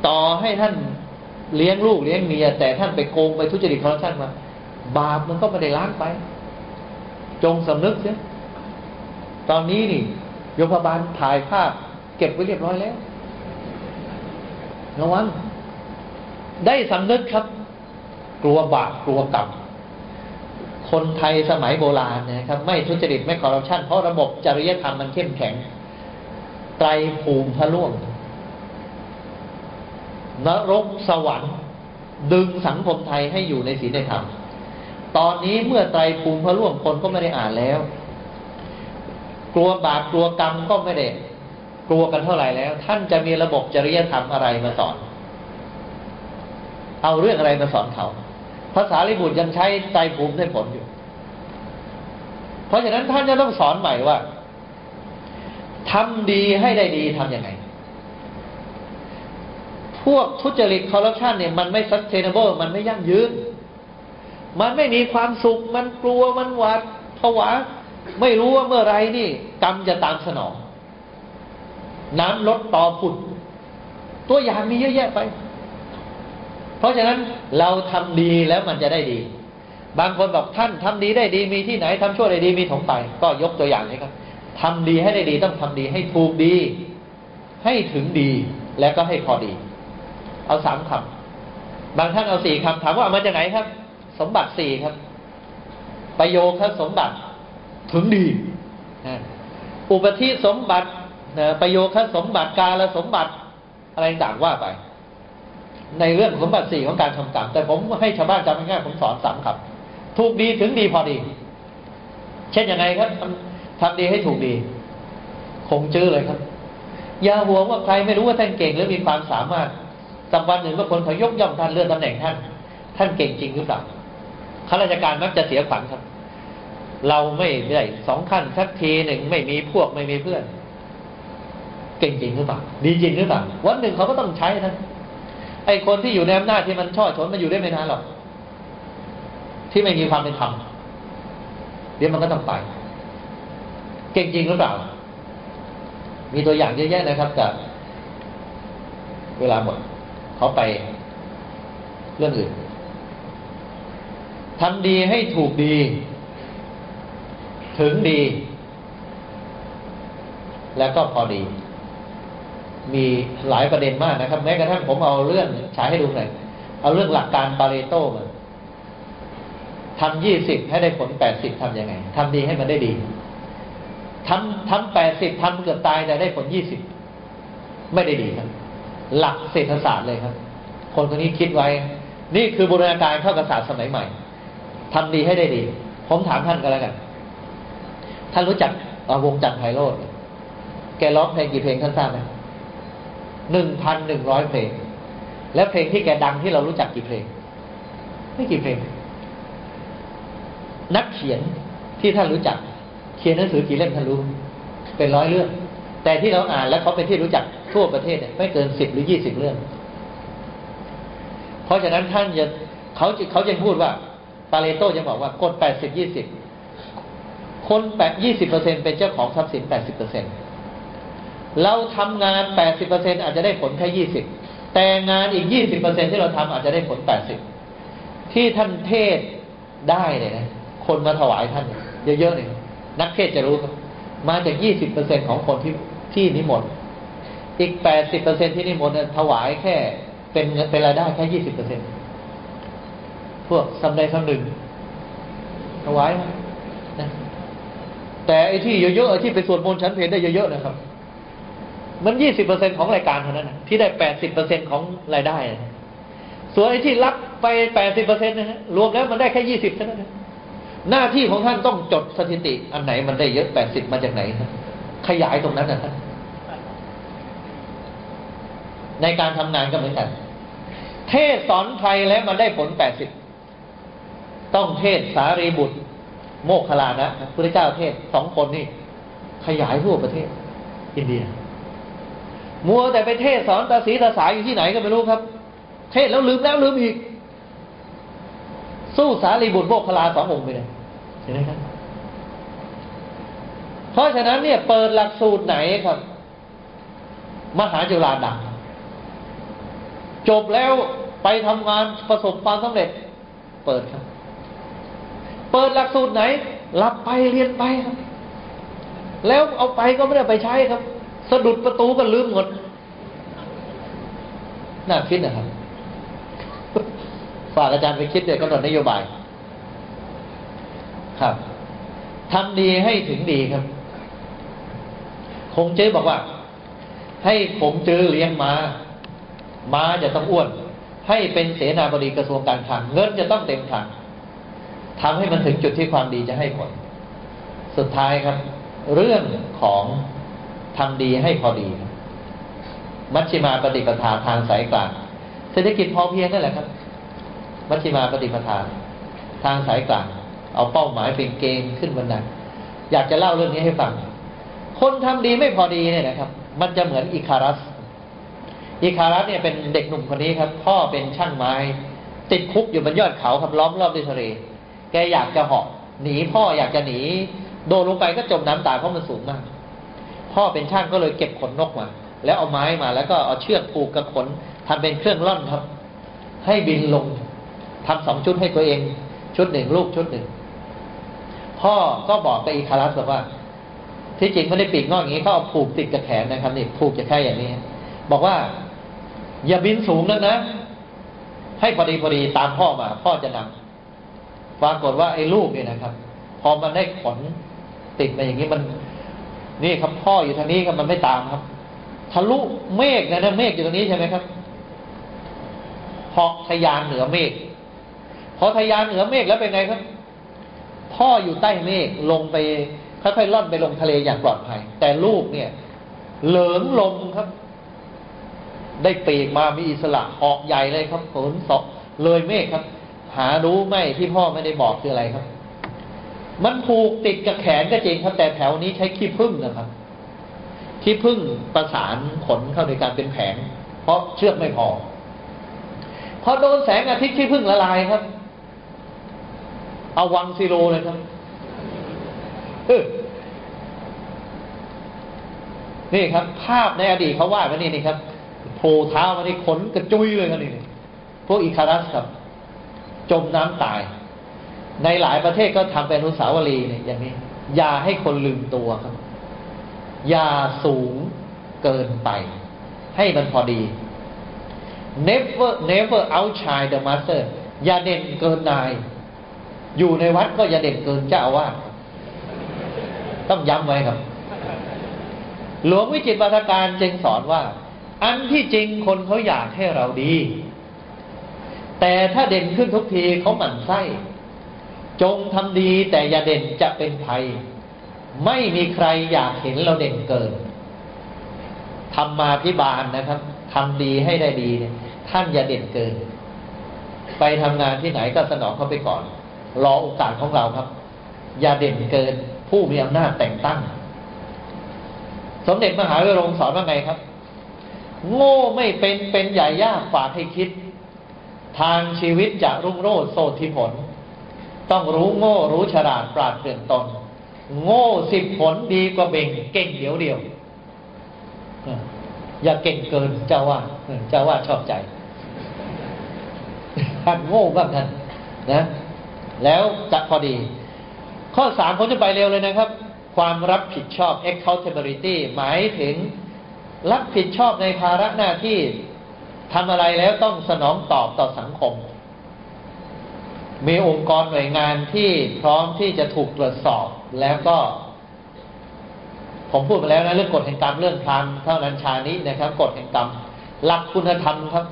ต่อให้ท่านเลี้ยงลูกเลี้ยงเมีย แต่ท่านไปโกงไปทุจริตคอร์รัปชันมา บาปมันก็ไม่ได้ล้างไป จงสำนึกเสียตอนนี้นี่โยมบาลถ่ายภาพ เก็บไว้เรียบร้อยแล้วระวังได้สำนึกครับ กลัวบาปกลัวกรรมคนไทยสมัยโบราณนะครับ ไม่ทุจริตไม่คอร์รัปชันเพราะระบบจริยธรรมมันเข้มแข็ง ไตรภูมิพระล่วงนรกสวรรค์ ดึงสังคมไทยให้อยู่ในศีลในธรรมตอนนี้เมื่อไตรภูมิพระล่วงคนก็ไม่ได้อ่านแล้ว กลัวบาปกลัวกรรมก็ไม่ได้กลัวกันเท่าไหร่แล้ว ท่านจะมีระบบจริยธรรมอะไรมาสอน เอาเรื่องอะไรมาสอนเขา ภาษาลิบุตรยังใช้ใจภูมิได้ผลอยู่ เพราะฉะนั้นท่านจะต้องสอนใหม่ว่าทำดีให้ได้ดีทำยังไง พวกทุจริตคอร์รัปชันเนี่ยมันไม่ sustainable มันไม่ยั่งยืน มันไม่มีความสุข มันกลัว มันหวาดผวา ไม่รู้ว่าเมื่อไรนี่กรรมจะตามสนอง น้ำลดต่อผุด ตัวอย่างมีเยอะแยะไป เพราะฉะนั้นเราทำดีแล้วมันจะได้ดี บางคนบอกท่านทำดีได้ดีมีที่ไหนทำชั่วได้ดีมีถงไป ก็ยกตัวอย่างนี้ครับทำดีให้ได้ดีต้องทำดีให้ถูกดี ให้ถึงดีแล้วก็ให้พอดี เอาสามคำบางท่านเอาสี่คำถามว่าเอามาจากไหนครับ สมบัติสี่ครับ ประโยคสมบัติถึงดีอุปธิสมบัติประโยคสมบัติกาลสมบัติอะไรต่างว่าไป ในเรื่องสมบัติสี่ของการทำกรรมแต่ผมให้ชาวบ้านจำง่ายๆผมสอนสามคำถูกดีถึงดีพอดี เช่นยังไงครับทำดีให้ถูกดี คงจื้อเลยครับอย่าห่วงว่าใครไม่รู้ว่าท่านเก่งหรือมีความสามารถสักวันหนึ่งว่าคนเขายกย่องท่านเลื่อนตำแหน่งท่าน ท่านเก่งจริงหรือเปล่าข้าราชการมักจะเสียขวัญครับ เราไม่ได้สองขั้นสักทีหนึ่งไม่มีพวกไม่มีเพื่อน เก่งจริงหรือเปล่าดีจริงหรือเปล่าวันหนึ่งเขาก็ต้องใช้ท่าน ไอ้คนที่อยู่ในอำนาจที่มันช่อชนมันอยู่ได้ไม่นานหรอกที่ไม่มีความเป็นธรรมเดี๋ยวมันก็ต้องไป เก่งจริงหรือเปล่า มีตัวอย่างเยอะแยะนะครับกับเวลาหมดเขาไปเรื่องอื่นทำดีให้ถูกดี ถึงดี แล้วก็พอดี มีหลายประเด็นมากนะครับ แม้กระทั่งผมเอาเรื่องฉายให้ดูหน่อยเอาเรื่องหลักการปาเรโต้มาทำยี่สิบให้ได้ผลแปดสิบทำยังไงทำดีให้มันได้ดีทำทำแปดสิบทำเกือบตายแต่ได้ผลยี่สิบไม่ได้ดีครับ หลักเศรษฐศาสตร์เลยครับ คนคนนี้คิดไว้ นี่คือบูรณาการเข้ากับศาสตร์สมัยใหม่ทำดีให้ได้ดี ผมถามท่านก็แล้วกัน ท่านรู้จักวงจันทร์ไพโรธแกร้องเพลงกี่เพลงท่านทราบไหม หนึ่งพันหนึ่งร้อยเพลง แล้วเพลงที่แกดังที่เรารู้จักกี่เพลง ไม่กี่เพลง นักเขียนที่ท่านรู้จัก เขียนหนังสือกี่เล่มท่านรู้ เป็นร้อยเรื่อง แต่ที่เราอ่านแล้วเขาเป็นที่รู้จักทั่วประเทศเนี่ยไม่เกินสิบหรือยี่สิบเรื่อง เพราะฉะนั้นท่านจะเขาเขาจะพูดว่าปาเลโตจะบอกว่ากดแปดสิบยี่สิบคนแปดยี่สิบเปอร์เซ็นเป็นเจ้าของทรัพย์สินแปดสิบเปอร์เซ็นต์ เราทำงานแปดสิบเปอร์เซ็นอาจจะได้ผลแค่ยี่สิบแต่งานอีกยี่สิบเปอร์เซ็นที่เราทำอาจจะได้ผลแปดสิบที่ท่านเทศได้เลยนะคนมาถวายท่านเยอะๆเนี่ยนักเทศจะรู้มาจากยี่สิบเปอร์เซ็นของคนที่ที่นิมนต์อีกแปดสิบเปอร์เซ็นที่นิมนต์ถวายแค่เป็นเงินเป็นรายได้แค่ยี่สิบเปอร์เซ็นพวกสำใดสำหนึ่งถวายนะแต่ไอ้ที่เยอะๆไอ้ที่ไปสวดมนต์ชั้นเพลได้เยอะๆนะครับ มันยี่สิบเปอร์เซ็นของรายการเท่านั้นที่ได้แปดสิบเปอร์เซ็นของรายได้ส่วนไอ้ที่รับไปแปดสิบเปอร์เซ็นต์นะฮะรวมแล้วมันได้แค่ยี่สิบเท่านั้นหน้าที่ของท่านต้องจดสถิติ อันไหนมันได้เยอะแปดสิบมาจากไหนขยายตรงนั้นนะท่านในการทำงานก็เหมือนกัน เทศสอนใครแล้วมันได้ผลแปดสิบต้องเทศสารีบุตร โมกขลานะพระเจ้าเทศสองคนนี่ขยายทั่วประเทศ อินเดีย มัวแต่ไปเทศสอนตาสีตาสายอยู่ที่ไหนก็ไม่รู้ครับ เทศแล้วลืมแล้วลืมอีก สู้สารีบุตรโมกขลาสององค์ไปเลยเห็นไหมครับ เพราะฉะนั้นเนี่ยเปิดหลักสูตรไหนครับ มหาจุฬาดังจบแล้วไปทำงานประสบความสำเร็จ เปิดครับ เปิดหลักสูตรไหนรับไปเรียนไปครับ แล้วเอาไปก็ไม่ได้ไปใช้ครับ สะดุดประตูก็ลืมหมดน่าคิดนะครับ ฝากอาจารย์ไปคิดเดี๋ยวก็หนนโยบาย ครับทำดีให้ถึงดีครับ คงเจ๊บอกว่า ให้ผมเจอเลี้ยงมาม้าจะต้องอ้วน ให้เป็นเสนาบดีกระทรวงการคลังเงินจะต้องเต็มถังทำให้มันถึงจุดที่ความดีจะให้ผล สุดท้ายครับ เรื่องของ ทำดีให้พอดี มัชฌิมาปฏิปทาทางสายกลาง เศรษฐกิจพอเพียงนั่นแหละครับ มัชฌิมาปฏิปทาทางสายกลาง เอาเป้าหมายเป็นเกณฑ์ขึ้นวันนั้น อยากจะเล่าเรื่องนี้ให้ฟัง คนทำดีไม่พอดีเนี่ยนะครับ มันจะเหมือนอิคารัส อิคารัสเนี่ยเป็นเด็กหนุ่มคนนี้ครับ พ่อเป็นช่างไม้ ติดคุกอยู่บนยอดเขาครับล้อมรอบด้วยทะเล แกอยากจะเหาะหนีพ่ออยากจะหนี โดนลงไปก็จมน้ำตายเพราะมันสูงมาก พ่อเป็นช่างก็เลยเก็บขนนกมา แล้วเอาไม้มา แล้วก็เอาเชือกผูกกับขนทำเป็นเครื่องล่อนครับ ให้บินลงทำสองชุดให้ตัวเอง ชุดหนึ่งลูกชุดหนึ่ง พ่อก็บอกกับอีคารัสบอกว่า ที่จริงไม่ได้ปีกงอกอย่างนี้เขาเอาผูกติดกับแขนนะครับนี่ผูกจะแค่อย่างนี้ บอกว่า อย่าบินสูงนักนะ ให้พอดีพอดีตามพ่อมา พ่อจะนำปรากฏว่าไอ้ลูกเนี่ยนะครับ พอมันได้ขนติดมาอย่างนี้มัน นี่ครับพ่ออยู่ทางนี้ครับมันไม่ตามครับ ทะลุเมฆนะนะเมฆอยู่ตรงนี้ใช่ไหมครับเหาะทะยานเหนือเมฆพอทะยานเหนือเมฆแล้วเป็นไงครับ พ่ออยู่ใต้เมฆลงไปค่อยๆล่อนไปลงทะเลอย่างปลอดภัย แต่ลูกเนี่ย เหลิงลมครับ ได้ปีกมามีอิสระเหาะใหญ่เลยครับฝนสอกเลยเมฆครับ หารู้ไหมที่พ่อไม่ได้บอกคืออะไรครับ มันผูกติดกับแขนก็จริงครับ แต่แถวนี้ใช้ขี้ผึ้งนะครับขี้ผึ้งประสานขนเข้าในการเป็นแผง เพราะเชือกไม่พอพอโดนแสงอาทิตย์ขี้ผึ้งละลายครับ เอาวังซิโรเลยครับนี่ครับ ภาพในอดีตเขาวาดไว้นี่นี่ครับโผล่เท้ามาที่ขนกระจุยเลยครับนี่พวกอิคารัสครับ จมน้ำตาย ในหลายประเทศก็ทำเป็นอนุสาวรีย์เนี่ยอย่างนี้ อย่าให้คนลืมตัวครับ อย่าสูงเกินไป ให้มันพอดี never never outshine the master อย่าเด่นเกินนาย อยู่ในวัดก็อย่าเด่นเกินเจ้าอาวาสต้องย้ำไว้ครับ หลวงวิจิตรวัฒการจึงสอนว่า อันที่จริงคนเขาอยากให้เราดี แต่ถ้าเด่นขึ้นทุกทีเขาหมั่นไส้ จงทำดีแต่อย่าเด่นจะเป็นภัย ไม่มีใครอยากเห็นเราเด่นเกินทำมาพิบาลนะครับทำดีให้ได้ดีเนี่ย ท่านอย่าเด่นเกิน ไปทำงานที่ไหนก็สนองเขาไปก่อน รอโอกาสของเราครับ อย่าเด่นเกิน ผู้มีอำนาจแต่งตั้ง สมเด็จมหาวิโรงสอนว่าไงครับ โง่ไม่เป็นเป็นใหญ่ยากฝากให้คิด ทางชีวิตจะรุ่งโรจน์โสทิผล ต้องรู้โง่รู้ฉลาดปราดเปรื่องตน โง่สิบผลดีกว่าเบ่งเก่งเดียวเดียวอย่าเก่งเกินเจ้าว่าเจ้าว่าชอบใจท่านโง่บ้างท่านนะ แล้วจะพอดี ข้อสามผมจะไปเร็วเลยนะครับ ความรับผิดชอบ accountability หมายถึงรับผิดชอบในภาระหน้าที่ทำอะไรแล้วต้องสนองตอบต่อสังคม มีองค์กรหน่วยงานที่พร้อมที่จะถูกตรวจสอบแล้วก็ ผมพูดไปแล้วนะเรื่องกฎแห่งกรรมเรื่องพรานเท่านั้นชานี้นะครับกฎแห่งกรรมหลักคุณธรรมครับ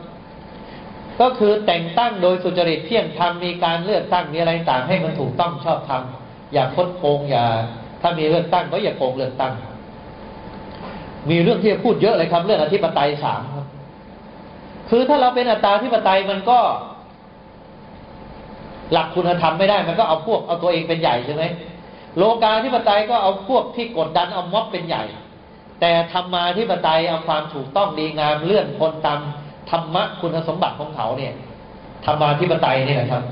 ก็คือแต่งตั้งโดยสุจริตเที่ยงธรรมมีการเลือกตั้งมีอะไรต่างให้มันถูกต้องชอบธรรมอย่าคดโกงอย่า ถ้ามีเลือกตั้งก็อย่าโกงเลือกตั้ง มีเรื่องที่จะพูดเยอะเลยครับ เรื่องอธิปไตยสามครับ คือถ้าเราเป็นอัตตาธิปไตยมันก็ หลักคุณธรรมไม่ได้มันก็เอาพวกเอาตัวเองเป็นใหญ่ใช่ไหมโลกาธิปไตยก็เอาพวกที่กดดันเอาม็อบเป็นใหญ่ แต่ธรรมาธิปไตยเอาความถูกต้องดีงามเลื่อนคนตามธรรมะคุณสมบัติของเขาเนี่ยธรรมาธิปไตยนี่แหละครับ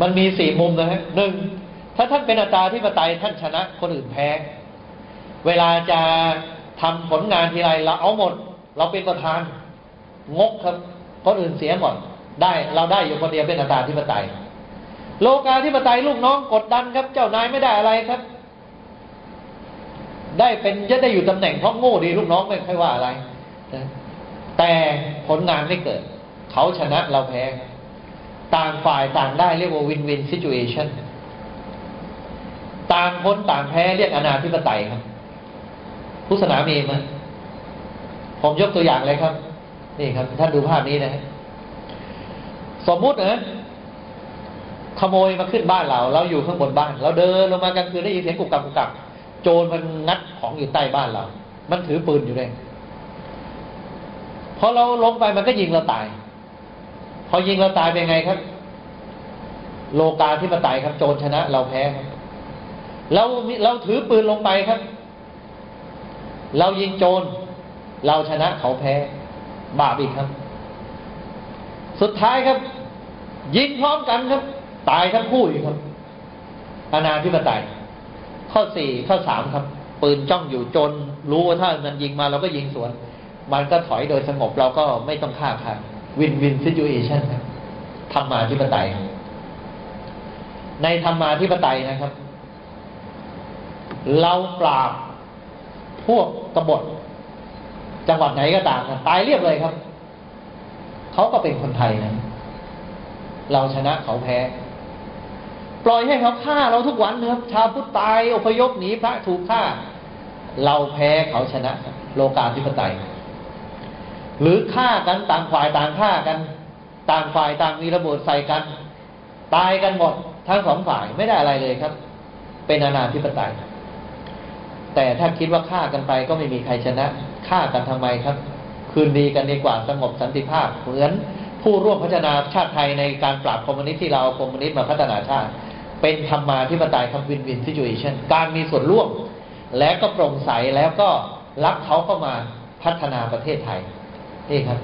มันมีสี่มุมนะฮะหนึ่งถ้าท่านเป็นอัตตาธิปไตยท่านชนะคนอื่นแพ้ เวลาจะทำผลงานทีไรเราเอาหมด เราเป็นประธาน งกครับคนอื่นเสียหมด ได้ เราได้อยู่คนเดียวเป็นอัตตาธิปไตย โลกาธิปไตยลูกน้องกดดันครับ เจ้านายไม่ได้อะไรครับ ได้เป็นจะได้อยู่ตำแหน่งเพราะโง่ดีลูกน้องไม่ค่อยว่าอะไรแต่ผลงานไม่เกิด เขาชนะเราแพ้ ต่างฝ่ายต่างได้เรียกว่าวินวินซิจูเอชันต่างคนต่างแพ้เรียกอนาธิปไตยครับพุทธศาสนามีไหมผมยกตัวอย่างเลยครับ นี่ครับ ท่านดูภาพนี้นะ สมมุตินะขโมยมาขึ้นบ้านเรา เราอยู่ข้างบนบ้าน เราเดินลงมากลางคืนได้ยินเสียงกุกกักกุกกักโจรมันงัดของอยู่ใต้บ้านเรา มันถือปืนอยู่เลยพอเราลงไปมันก็ยิงเราตาย พอยิงเราตายเป็นไงครับ โลกาที่มาตายครับ โจรชนะ เราแพ้ครับเราเราถือปืนลงไปครับ เรายิงโจร เราชนะเขาแพ้ บาปอีกครับ สุดท้ายครับ ยิงพร้อมกันครับ ตายทั้งคู่อีกครับอาณาธิปไตย ข้อสี่ข้อสามครับ ปืนจ้องอยู่จรรู้ว่าถ้ามันยิงมาเราก็ยิงสวน มันก็ถอยโดยสงบเราก็ไม่ต้องฆ่าใครวินวินซิจูเอชันครับธรรมาธิปไตย ในธรรมาธิปไตยนะครับ เราปราบพวกกบฏจังหวัดไหนก็ตามตายเรียบเลยครับ เขาก็เป็นคนไทยนะเราชนะเขาแพ้ ปล่อยให้เขาฆ่าเราทุกวันนะครับ ชาวพุทธตายอพยพหนีพระถูกฆ่า เราแพ้เขาชนะ โลกาธิปไตย หรือฆ่ากันต่างฝ่ายต่างฆ่ากัน ต่างฝ่ายต่างมีระเบิดใส่กัน ตายกันหมดทั้งสองฝ่ายไม่ได้อะไรเลยครับ เป็นอาณาธิปไตย แต่ถ้าคิดว่าฆ่ากันไปก็ไม่มีใครชนะฆ่ากันทำไมครับ คืนดีกันดีกว่าสงบสันติภาพ เหมือนผู้ร่วมพัฒนาชาติไทยในการปราบคอมมิวนิสต์ที่เราเอาคอมมิวนิสต์มาพัฒนาชาติ เป็นธรรมาธิปไตยครับ win-win situation การมีส่วนร่วม และก็โปร่งใสแล้วก็รับเขาเข้ามาพัฒนาประเทศไทยนี่ครับ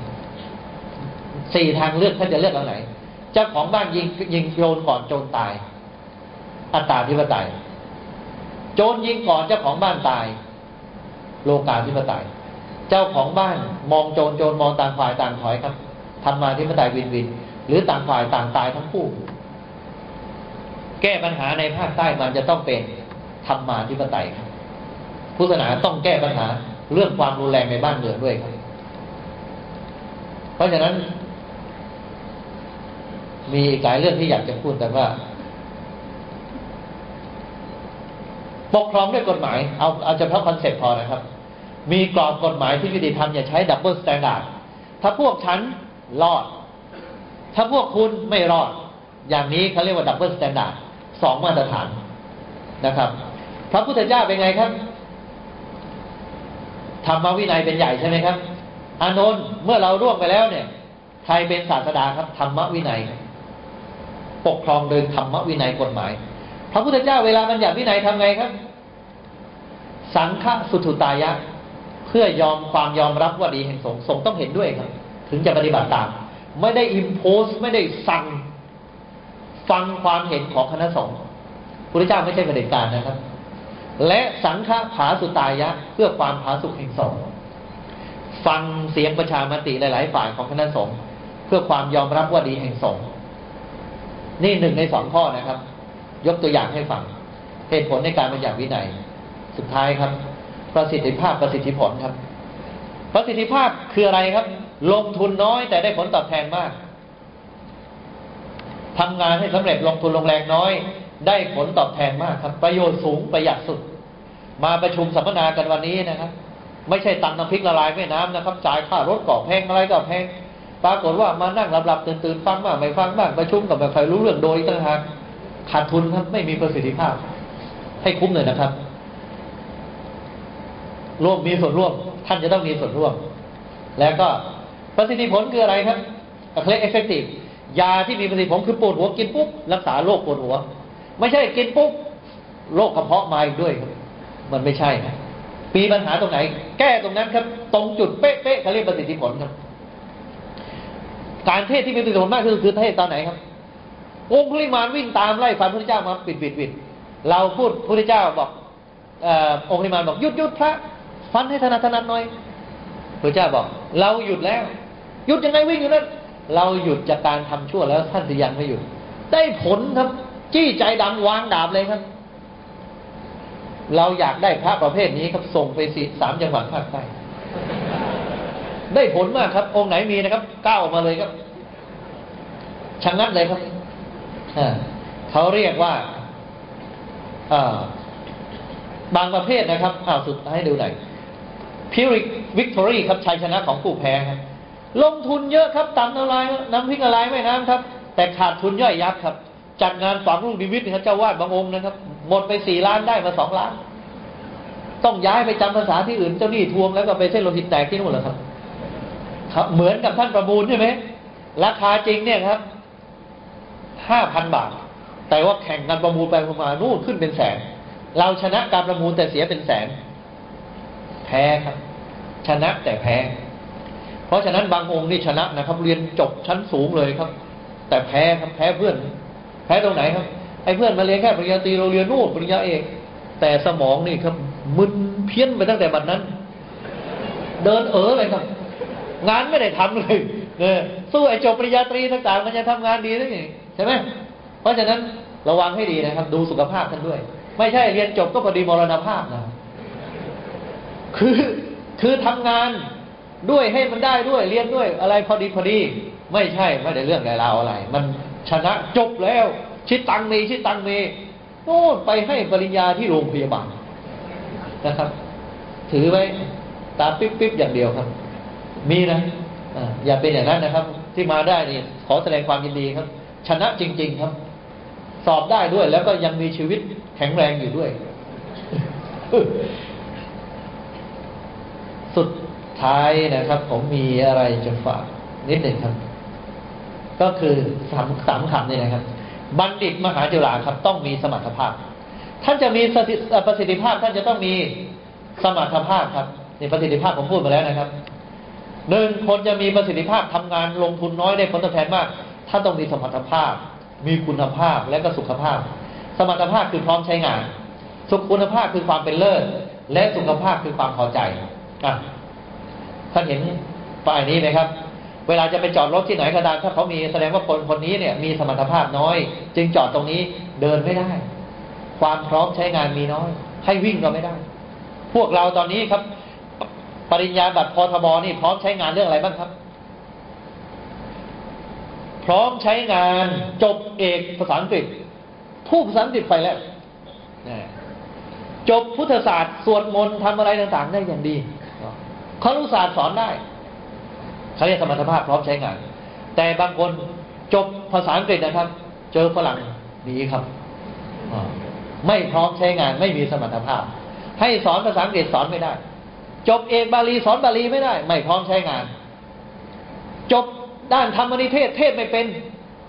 สี่ทางเลือกท่านจะเลือกเอาไหน เจ้าของบ้านยิงยิงโจรก่อนโจรตาย อัตตาธิปไตย โจรยิงก่อนเจ้าของบ้านตาย โลกาธิปไตย เจ้าของบ้านมองโจรโจรมองต่างฝ่ายต่างถอยครับทำมาที่มาตายวินวิน หรือต่างฝ่ายต่างตายทั้งคู่ แก้ปัญหาในภาคใต้มันจะต้องเป็นธรรมาธิปไตยครับพุทธศาสนาต้องแก้ปัญหาเรื่องความรุนแรงในบ้านเมืองด้วยครับ เพราะฉะนั้น มีอีกหลายเรื่องที่อยากจะพูดแต่ว่า ปกครองด้วยกฎหมาย เอาเอาเฉพาะ concept พอนะครับ มีกรอบกฎหมายที่ยุติธรรมอย่าใช้ double standard ถ้าพวกฉันรอด ถ้าพวกคุณไม่รอด อย่างนี้เขาเรียกว่า double standard สองมาตรฐานนะครับ พระพุทธเจ้าเป็นไงครับธรรมวินัยเป็นใหญ่ใช่ไหมครับอานนท์เมื่อเราล่วงไปแล้วเนี่ย ใครเป็นศาสดาครับธรรมวินัย ปกครองโดยธรรมวินัยกฎหมาย พระพุทธเจ้าเวลามันอยากวินัยทำไงครับ สังฆสุทุตายะ เพื่อยอมความยอมรับว่าดีแห่งสงฆ์สงฆ์ต้องเห็นด้วยครับ ถึงจะปฏิบัติตาม ไม่ได้อิมโพสไม่ได้สั่งฟังความเห็นของคณะสงฆ์พระเจ้าไม่ใช่ประเด็จการนะครับ และสังฆผาสุตายะ เพื่อความผาสุกแห่งสงฆ์ฟังเสียงประชามติหลาย ๆ ฝ่ายของคณะสงฆ์เพื่อความยอมรับว่าดีแห่งสงฆ์นี่หนึ่งในสองข้อนะครับ ยกตัวอย่างให้ฟังเหตุผลในการบัญญัติวินัย สุดท้ายครับ ประสิทธิภาพประสิทธิผลครับ ประสิทธิภาพคืออะไรครับ ลงทุนน้อยแต่ได้ผลตอบแทนมากทำงานให้สำเร็จลงทุนลงแรงน้อย ได้ผลตอบแทนมากครับ ประโยชน์สูงประหยัดสุด มาประชุมสัมมนากันวันนี้นะครับ ไม่ใช่ตำน้ำพริกละลายแม่น้ำนะครับจ่ายค่ารถก็แพงอะไรก็แพงปรากฏว่ามานั่งหลับๆตื่นๆฟังบ้างไม่ฟังบ้างประชุมกลับไม่ค่อยรู้เรื่องด้วยต่างหากขาดทุนครับไม่มีประสิทธิภาพ ให้คุ้มเลยนะครับ ร่วมมีส่วนร่วม ท่านจะต้องมีส่วนร่วม แล้วก็ประสิทธิผลคืออะไรครับเคล effective ยาที่มีประสิทธิผลคือปวดหัวกินปุ๊บรักษาโรคปวดหัว ไม่ใช่กินปุ๊บโรคกระเพาะมาอีกด้วยครับ มันไม่ใช่นะมีปัญหาตรงไหน แก้ตรงนั้นครับ ตรงจุดเป๊ะๆเขาเรียกประสิทธิผลครับ การเทศที่มีประสิทธิผลมากที่สุดคือเทศตอนไหนครับ องค์พริมานวิ่งตามไล่ฟันพระเจ้ามาปิดปิดปิดเราพูดพระเจ้าบอกองค์พริมานบอกหยุดหยุดพระ ฟันให้ถนัดถนัดหน่อยพระเจ้าบอก เราหยุดแล้ว หยุดยังไงวิ่งอยู่นั่นเราหยุดจากการทำชั่วแล้วท่านจะยังไม่หยุด ได้ผลครับ จี้ใจดำวางดาบเลยครับ เราอยากได้พระประเภทนี้ครับส่งไปสีสามจังหวัดภาคใต้ได้ผลมากครับ องค์ไหนมีนะครับก้าวมาเลยครับชะงัดเลยครับเขาเรียกว่าบางประเภทนะครับอ้าวสุดให้ดูหน่อย พิริกวิกตอรี่ครับชัยชนะของผู้แพ้ครับลงทุนเยอะครับตำน้ำลายน้ำพริกอะไรไม่น้ำครับ แต่ขาดทุนย่อยยับครับ จัดงานฝังลูกดิวิตนะครับเจ้าวาดบางองค์นะครับ หมดไปสี่ล้านได้มาสองล้าน ต้องย้ายไปจำภาษาที่อื่นเจ้าหนี้ทวงแล้วก็ไปเส้นโลหิตแตกที่นู่นเหรอครับ ครับ เหมือนกับท่านประมูลใช่ไหมราคาจริงเนี่ยครับห้าพันบาท แต่ว่าแข่งกันประมูลไปประมาณนู่นขึ้นเป็นแสน เราชนะการประมูลแต่เสียเป็นแสนแพ้ครับ ชนะแต่แพ้ เพราะฉะนั้นบางองค์นี่ชนะนะครับ เรียนจบชั้นสูงเลยครับ แต่แพ้ครับแพ้เพื่อน แพ้ตรงไหนครับไอ้เพื่อนมาเรียนแค่ปริญญาตรีเราเรียนนู่นปริญญาเอกแต่สมองนี่ครับ มึนเพี้ยนไปตั้งแต่บัดนั้น เดินเออเลยครับ งานไม่ได้ทำเลยเนี่ยสู้ไอ้จบปริญญาตรีต่างๆ มันจะทำงานดีได้ไงใช่ไหมเพราะฉะนั้นระวังให้ดีนะครับ ดูสุขภาพท่านด้วย ไม่ใช่เรียนจบก็พอดีมรณภาพนะ คือ คือทำงานด้วยให้มันได้ด้วยเรียนด้วยอะไรพอดีพอดี ไม่ใช่ไม่ได้เรื่องใดราวอะไร มันชนะจบแล้ว ชิดตังมีชิดตังมีโน่นไปให้ปริญญาที่โรงพยาบาลนะครับ ถือไว้ตาปิ๊บปิ๊บอย่างเดียวครับ มีนะอย่าเป็นอย่างนั้นนะครับ ที่มาได้นี่ขอแสดงความยินดีครับ ชนะจริง ๆครับ สอบได้ด้วยแล้วก็ยังมีชีวิตแข็งแรงอยู่ด้วย สุดท้ายนะครับ ผมมีอะไรจะฝากนิดหนึ่งครับ ก็คือสามสามคำนี่นะครับ บัณฑิตมหาจุฬาครับ ต้องมีสมรรถภาพ ท่านจะมีประสิทธิภาพ ท่านจะต้องมีสมรรถภาพครับนี่ประสิทธิภาพผมพูดมาแล้วนะครับหนึ่งคนจะมีประสิทธิภาพทำงานลงทุนน้อยได้ผลตอบแทนมากท่านต้องมีสมรรถภาพ มีคุณภาพและก็สุขภาพ สมรรถภาพคือพร้อมใช้งาน สุขคุณภาพคือความเป็นเลิศ และสุขภาพคือความพอใจ อะท่านเห็นป้ายนี้ไหมครับ เวลาจะไปจอดรถที่ไหนก็ตามถ้าเขามีแสดงว่าคนคนนี้เนี่ย มีสมรรถภาพน้อย จึงจอดตรงนี้เดินไม่ได้ ความพร้อมใช้งานมีน้อย ให้วิ่งก็ไม่ได้ พวกเราตอนนี้ครับ ปริญญาบัตรพทบนี่พร้อมใช้งานเรื่องอะไรบ้างครับ พร้อมใช้งานจบเอกภาษาอังกฤษผู้ภาษาอังกฤษไปแล้วจบพุทธศาสตร์สวดมนต์ทำอะไรต่าง ๆ ได้อย่างดี เขารู้ศาสตร์สอนได้เขาเรียกสมรรถภาพพร้อมใช้งาน แต่บางคนจบภาษาอังกฤษนะครับ เจอฝรั่งดีครับไม่พร้อมใช้งานไม่มีสมรรถภาพ ให้สอนภาษาอังกฤษสอนไม่ได้ จบเอกบาลีสอนบาลีไม่ได้ ไม่พร้อมใช้งาน จบด้านธรรมนิเทศเทศไม่เป็น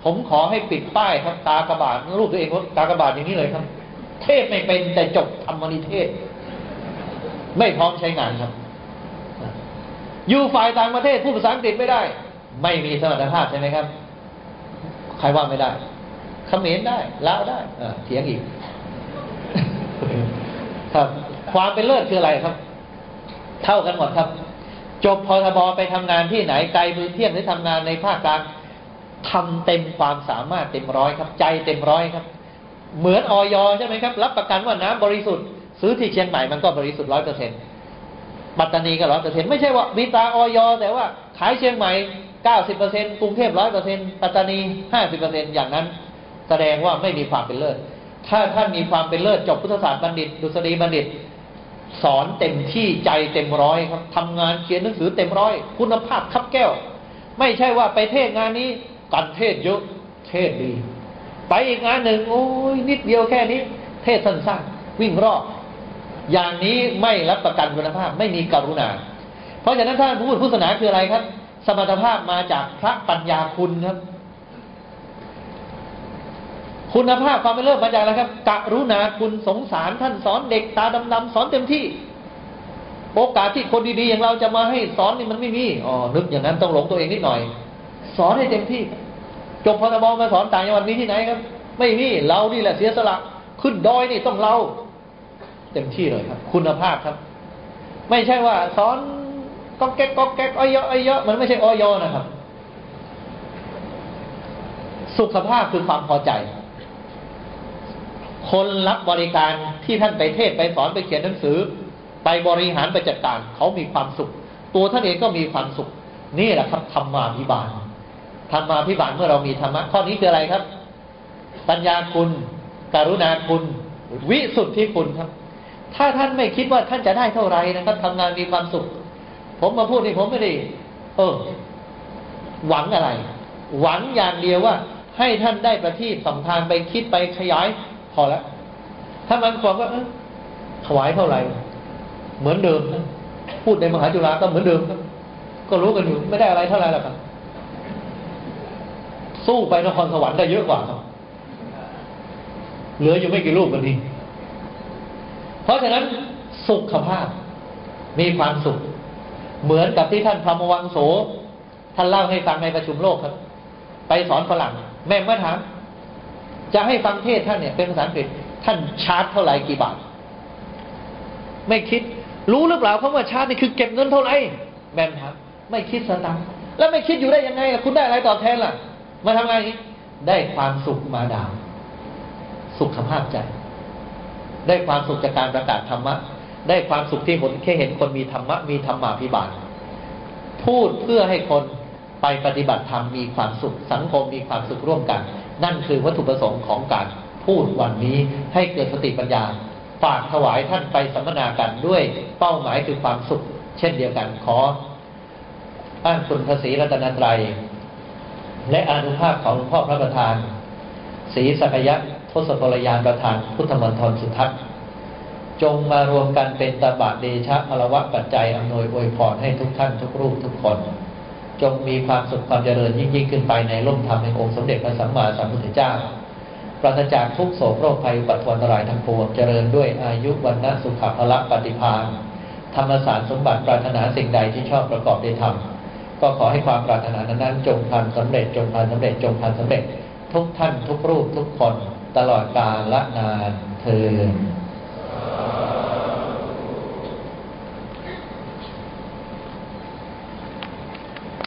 ผมขอให้ปิดป้ายครับตากระบาดรูปตัวเองตากระบาดอย่างนี้เลยครับ เทศไม่เป็นแต่จบธรรมนิเทศ ไม่พร้อมใช้งานครับ อยู่ฝ่ายต่างประเทศพูดภาษาอังกฤษไม่ได้ ไม่มีสมรรถภาพใช่ไหมครับ ใครว่าไม่ได้เขมรได้ลาวได้เถียงอีก ครับ ความเป็นเลิศคืออะไรครับ เท่ากันหมดครับ จบพทบไปทำงานที่ไหนไกลมือเที่ยมหรือทำงานในภาคกลางทำเต็มความสามารถเต็มร้อยครับ ใจเต็มร้อยครับ เหมือนออยใช่ไหมครับ รับประกันว่าน้ำบริสุทธิ์ ซื้อที่เชียงใหม่มันก็บริสุทธิ์ร้อยเปอร์เซ็นต์ ปัตตานีก็ร้อยเปอร์เซ็นต์ไม่ใช่ว่ามีตาออยแต่ว่าขายเชียงใหม่เก้าสิบเปอร์เซ็นต์กรุงเทพร้อยเปอร์เซ็นต์ปัตตานีห้าสิบเปอร์เซ็นต์อย่างนั้น แสดงว่าไม่มีความเป็นเลิศ ถ้าท่านมีความเป็นเลิศจบพุทธศาสตร์บัณฑิต ดุษฎีบัณฑิต สอนเต็มที่ใจเต็มร้อยครับทำงานเขียนหนังสือเต็มร้อย คุณภาพคับแก้ว ไม่ใช่ว่าไปเทศงานนี้กันเทศเยอะเทศดี ไปอีกงานหนึ่งโอ้ยนิดเดียวแค่นี้ เทศสั้นๆวิ่งรอบ อย่างนี้ไม่รับประกันคุณภาพไม่มีกรุณา เพราะฉะนั้นท่านผู้พูดพุทธศาสนาคืออะไรครับ สมรรถภาพมาจากพระปัญญาคุณครับ คุณภาพความเป็นเลิศมาจากอะไรครับ กรุณาคุณสงสารท่านสอนเด็กตาดำๆสอนเต็มที่ โอกาสที่คนดีๆอย่างเราจะมาให้สอนนี่มันไม่มีอ๋อนึกอย่างนั้นต้องหลงตัวเองนิดหน่อย สอนให้เต็มที่จบพทบมาสอนต่างจังหวัดมีที่ไหนครับ ไม่มีเรานี่แหละเสียสละขึ้นดอยนี่ต้องเรา เต็มที่เลยครับ คุณภาพครับ ไม่ใช่ว่าสอนก็แก๊กก็แก๊กอ้อยอ้อยมันไม่ใช่อ้อยนะครับ สุขภาพคือความพอใจ คนรับบริการที่ท่านไปเทศไปสอนไปเขียนหนังสือ ไปบริหารไปจัดการเขามีความสุข ตัวท่านเองก็มีความสุข นี่แหละครับธรรมาภิบาลธรรมาภิบาลเมื่อเรามีธรรมะข้อนี้คืออะไรครับ ปัญญาคุณ กรุณาคุณ วิสุทธิคุณครับ ถ้าท่านไม่คิดว่าท่านจะได้เท่าไหร่นะครับทำงานมีความสุข ผมมาพูดนี่ผมไม่ได้เออ หวังอะไร หวังอย่างเดียวว่า ให้ท่านได้ประทีปสองทางไปคิดไปขยาย พอแล้วถ้ามันบอกว่าถวายเท่าไหร่เหมือนเดิมนะพูดในมหาจุฬาก็เหมือนเดิมครับก็รู้กันอยู่ไม่ได้อะไรเท่าไหร่หรอกครับ สู้ไปนครสวรรค์ได้เยอะกว่าครับเหลืออยู่ไม่กี่รูปกันที เพราะฉะนั้นสุขภาพมีความสุข เหมือนกับที่ท่านพรหมวังโส ท่านเล่าให้ฟังในประชุมโลกครับ ไปสอนฝรั่ง แม่เมาถามจะให้ฟังเทศท่านเนี่ยเป็นภาษาอังกฤษท่านชาร์จเท่าไหร่กี่บาท ไม่คิดรู้หรือเปล่าเขาว่าชาร์จนี่คือเก็บเงินเท่าไหร่แม่ถามไม่คิดสตังค์แล้วไม่คิดอยู่ได้ยังไงล่ะคุณได้อะไรตอบแทนล่ะ มาทำไงได้ความสุขมาดามสุขภาพใจ ได้ความสุขจากการประกาศธรรมะ ได้ความสุขที่ผลแค่เห็นคนมีธรรมะมีธรรมาภิบาลพูดเพื่อให้คนไปปฏิบัติธรรมมีความสุข สังคมมีความสุขร่วมกัน นั่นคือวัตถุประสงค์ของการพูดวันนี้ให้เกิดสติปัญญาฝากถวายท่านไปสัมมนากันด้วยเป้าหมายคือความสุข เช่นเดียวกันขออ้างคุณพระศรีรัตนตรัย และอนุภาพของหลวงพ่อพระประธานศรีสักยะ ทศพลยานประธานพุทธมณฑลสุทัศน์จงมารวมกันเป็นตบะเดชะพลวะปัจจัยอำนวยอวยพรให้ทุกท่านทุกรูปทุกคน จงมีความสุขความเจริญยิ่งยิ่งขึ้นไปในร่มธรรมแห่งองค์สมเด็จพระสัมมาสัมพุทธเจ้าปราศจากทุกโศกโรคภัยปัตถวันตรายทั้งปวงเจริญด้วยอายุวันนะสุขภละปฏิภาณธรรมสารสมบัติปรารถนาสิ่งใดที่ชอบประกอบได้ทำก็ขอให้ความปรารถนานั้นจงพันสำเร็จจงพันสำเร็จจงพันสำเร็จ ทุกท่านทุกรูปทุกคน ตลอดกาลละนานเธอ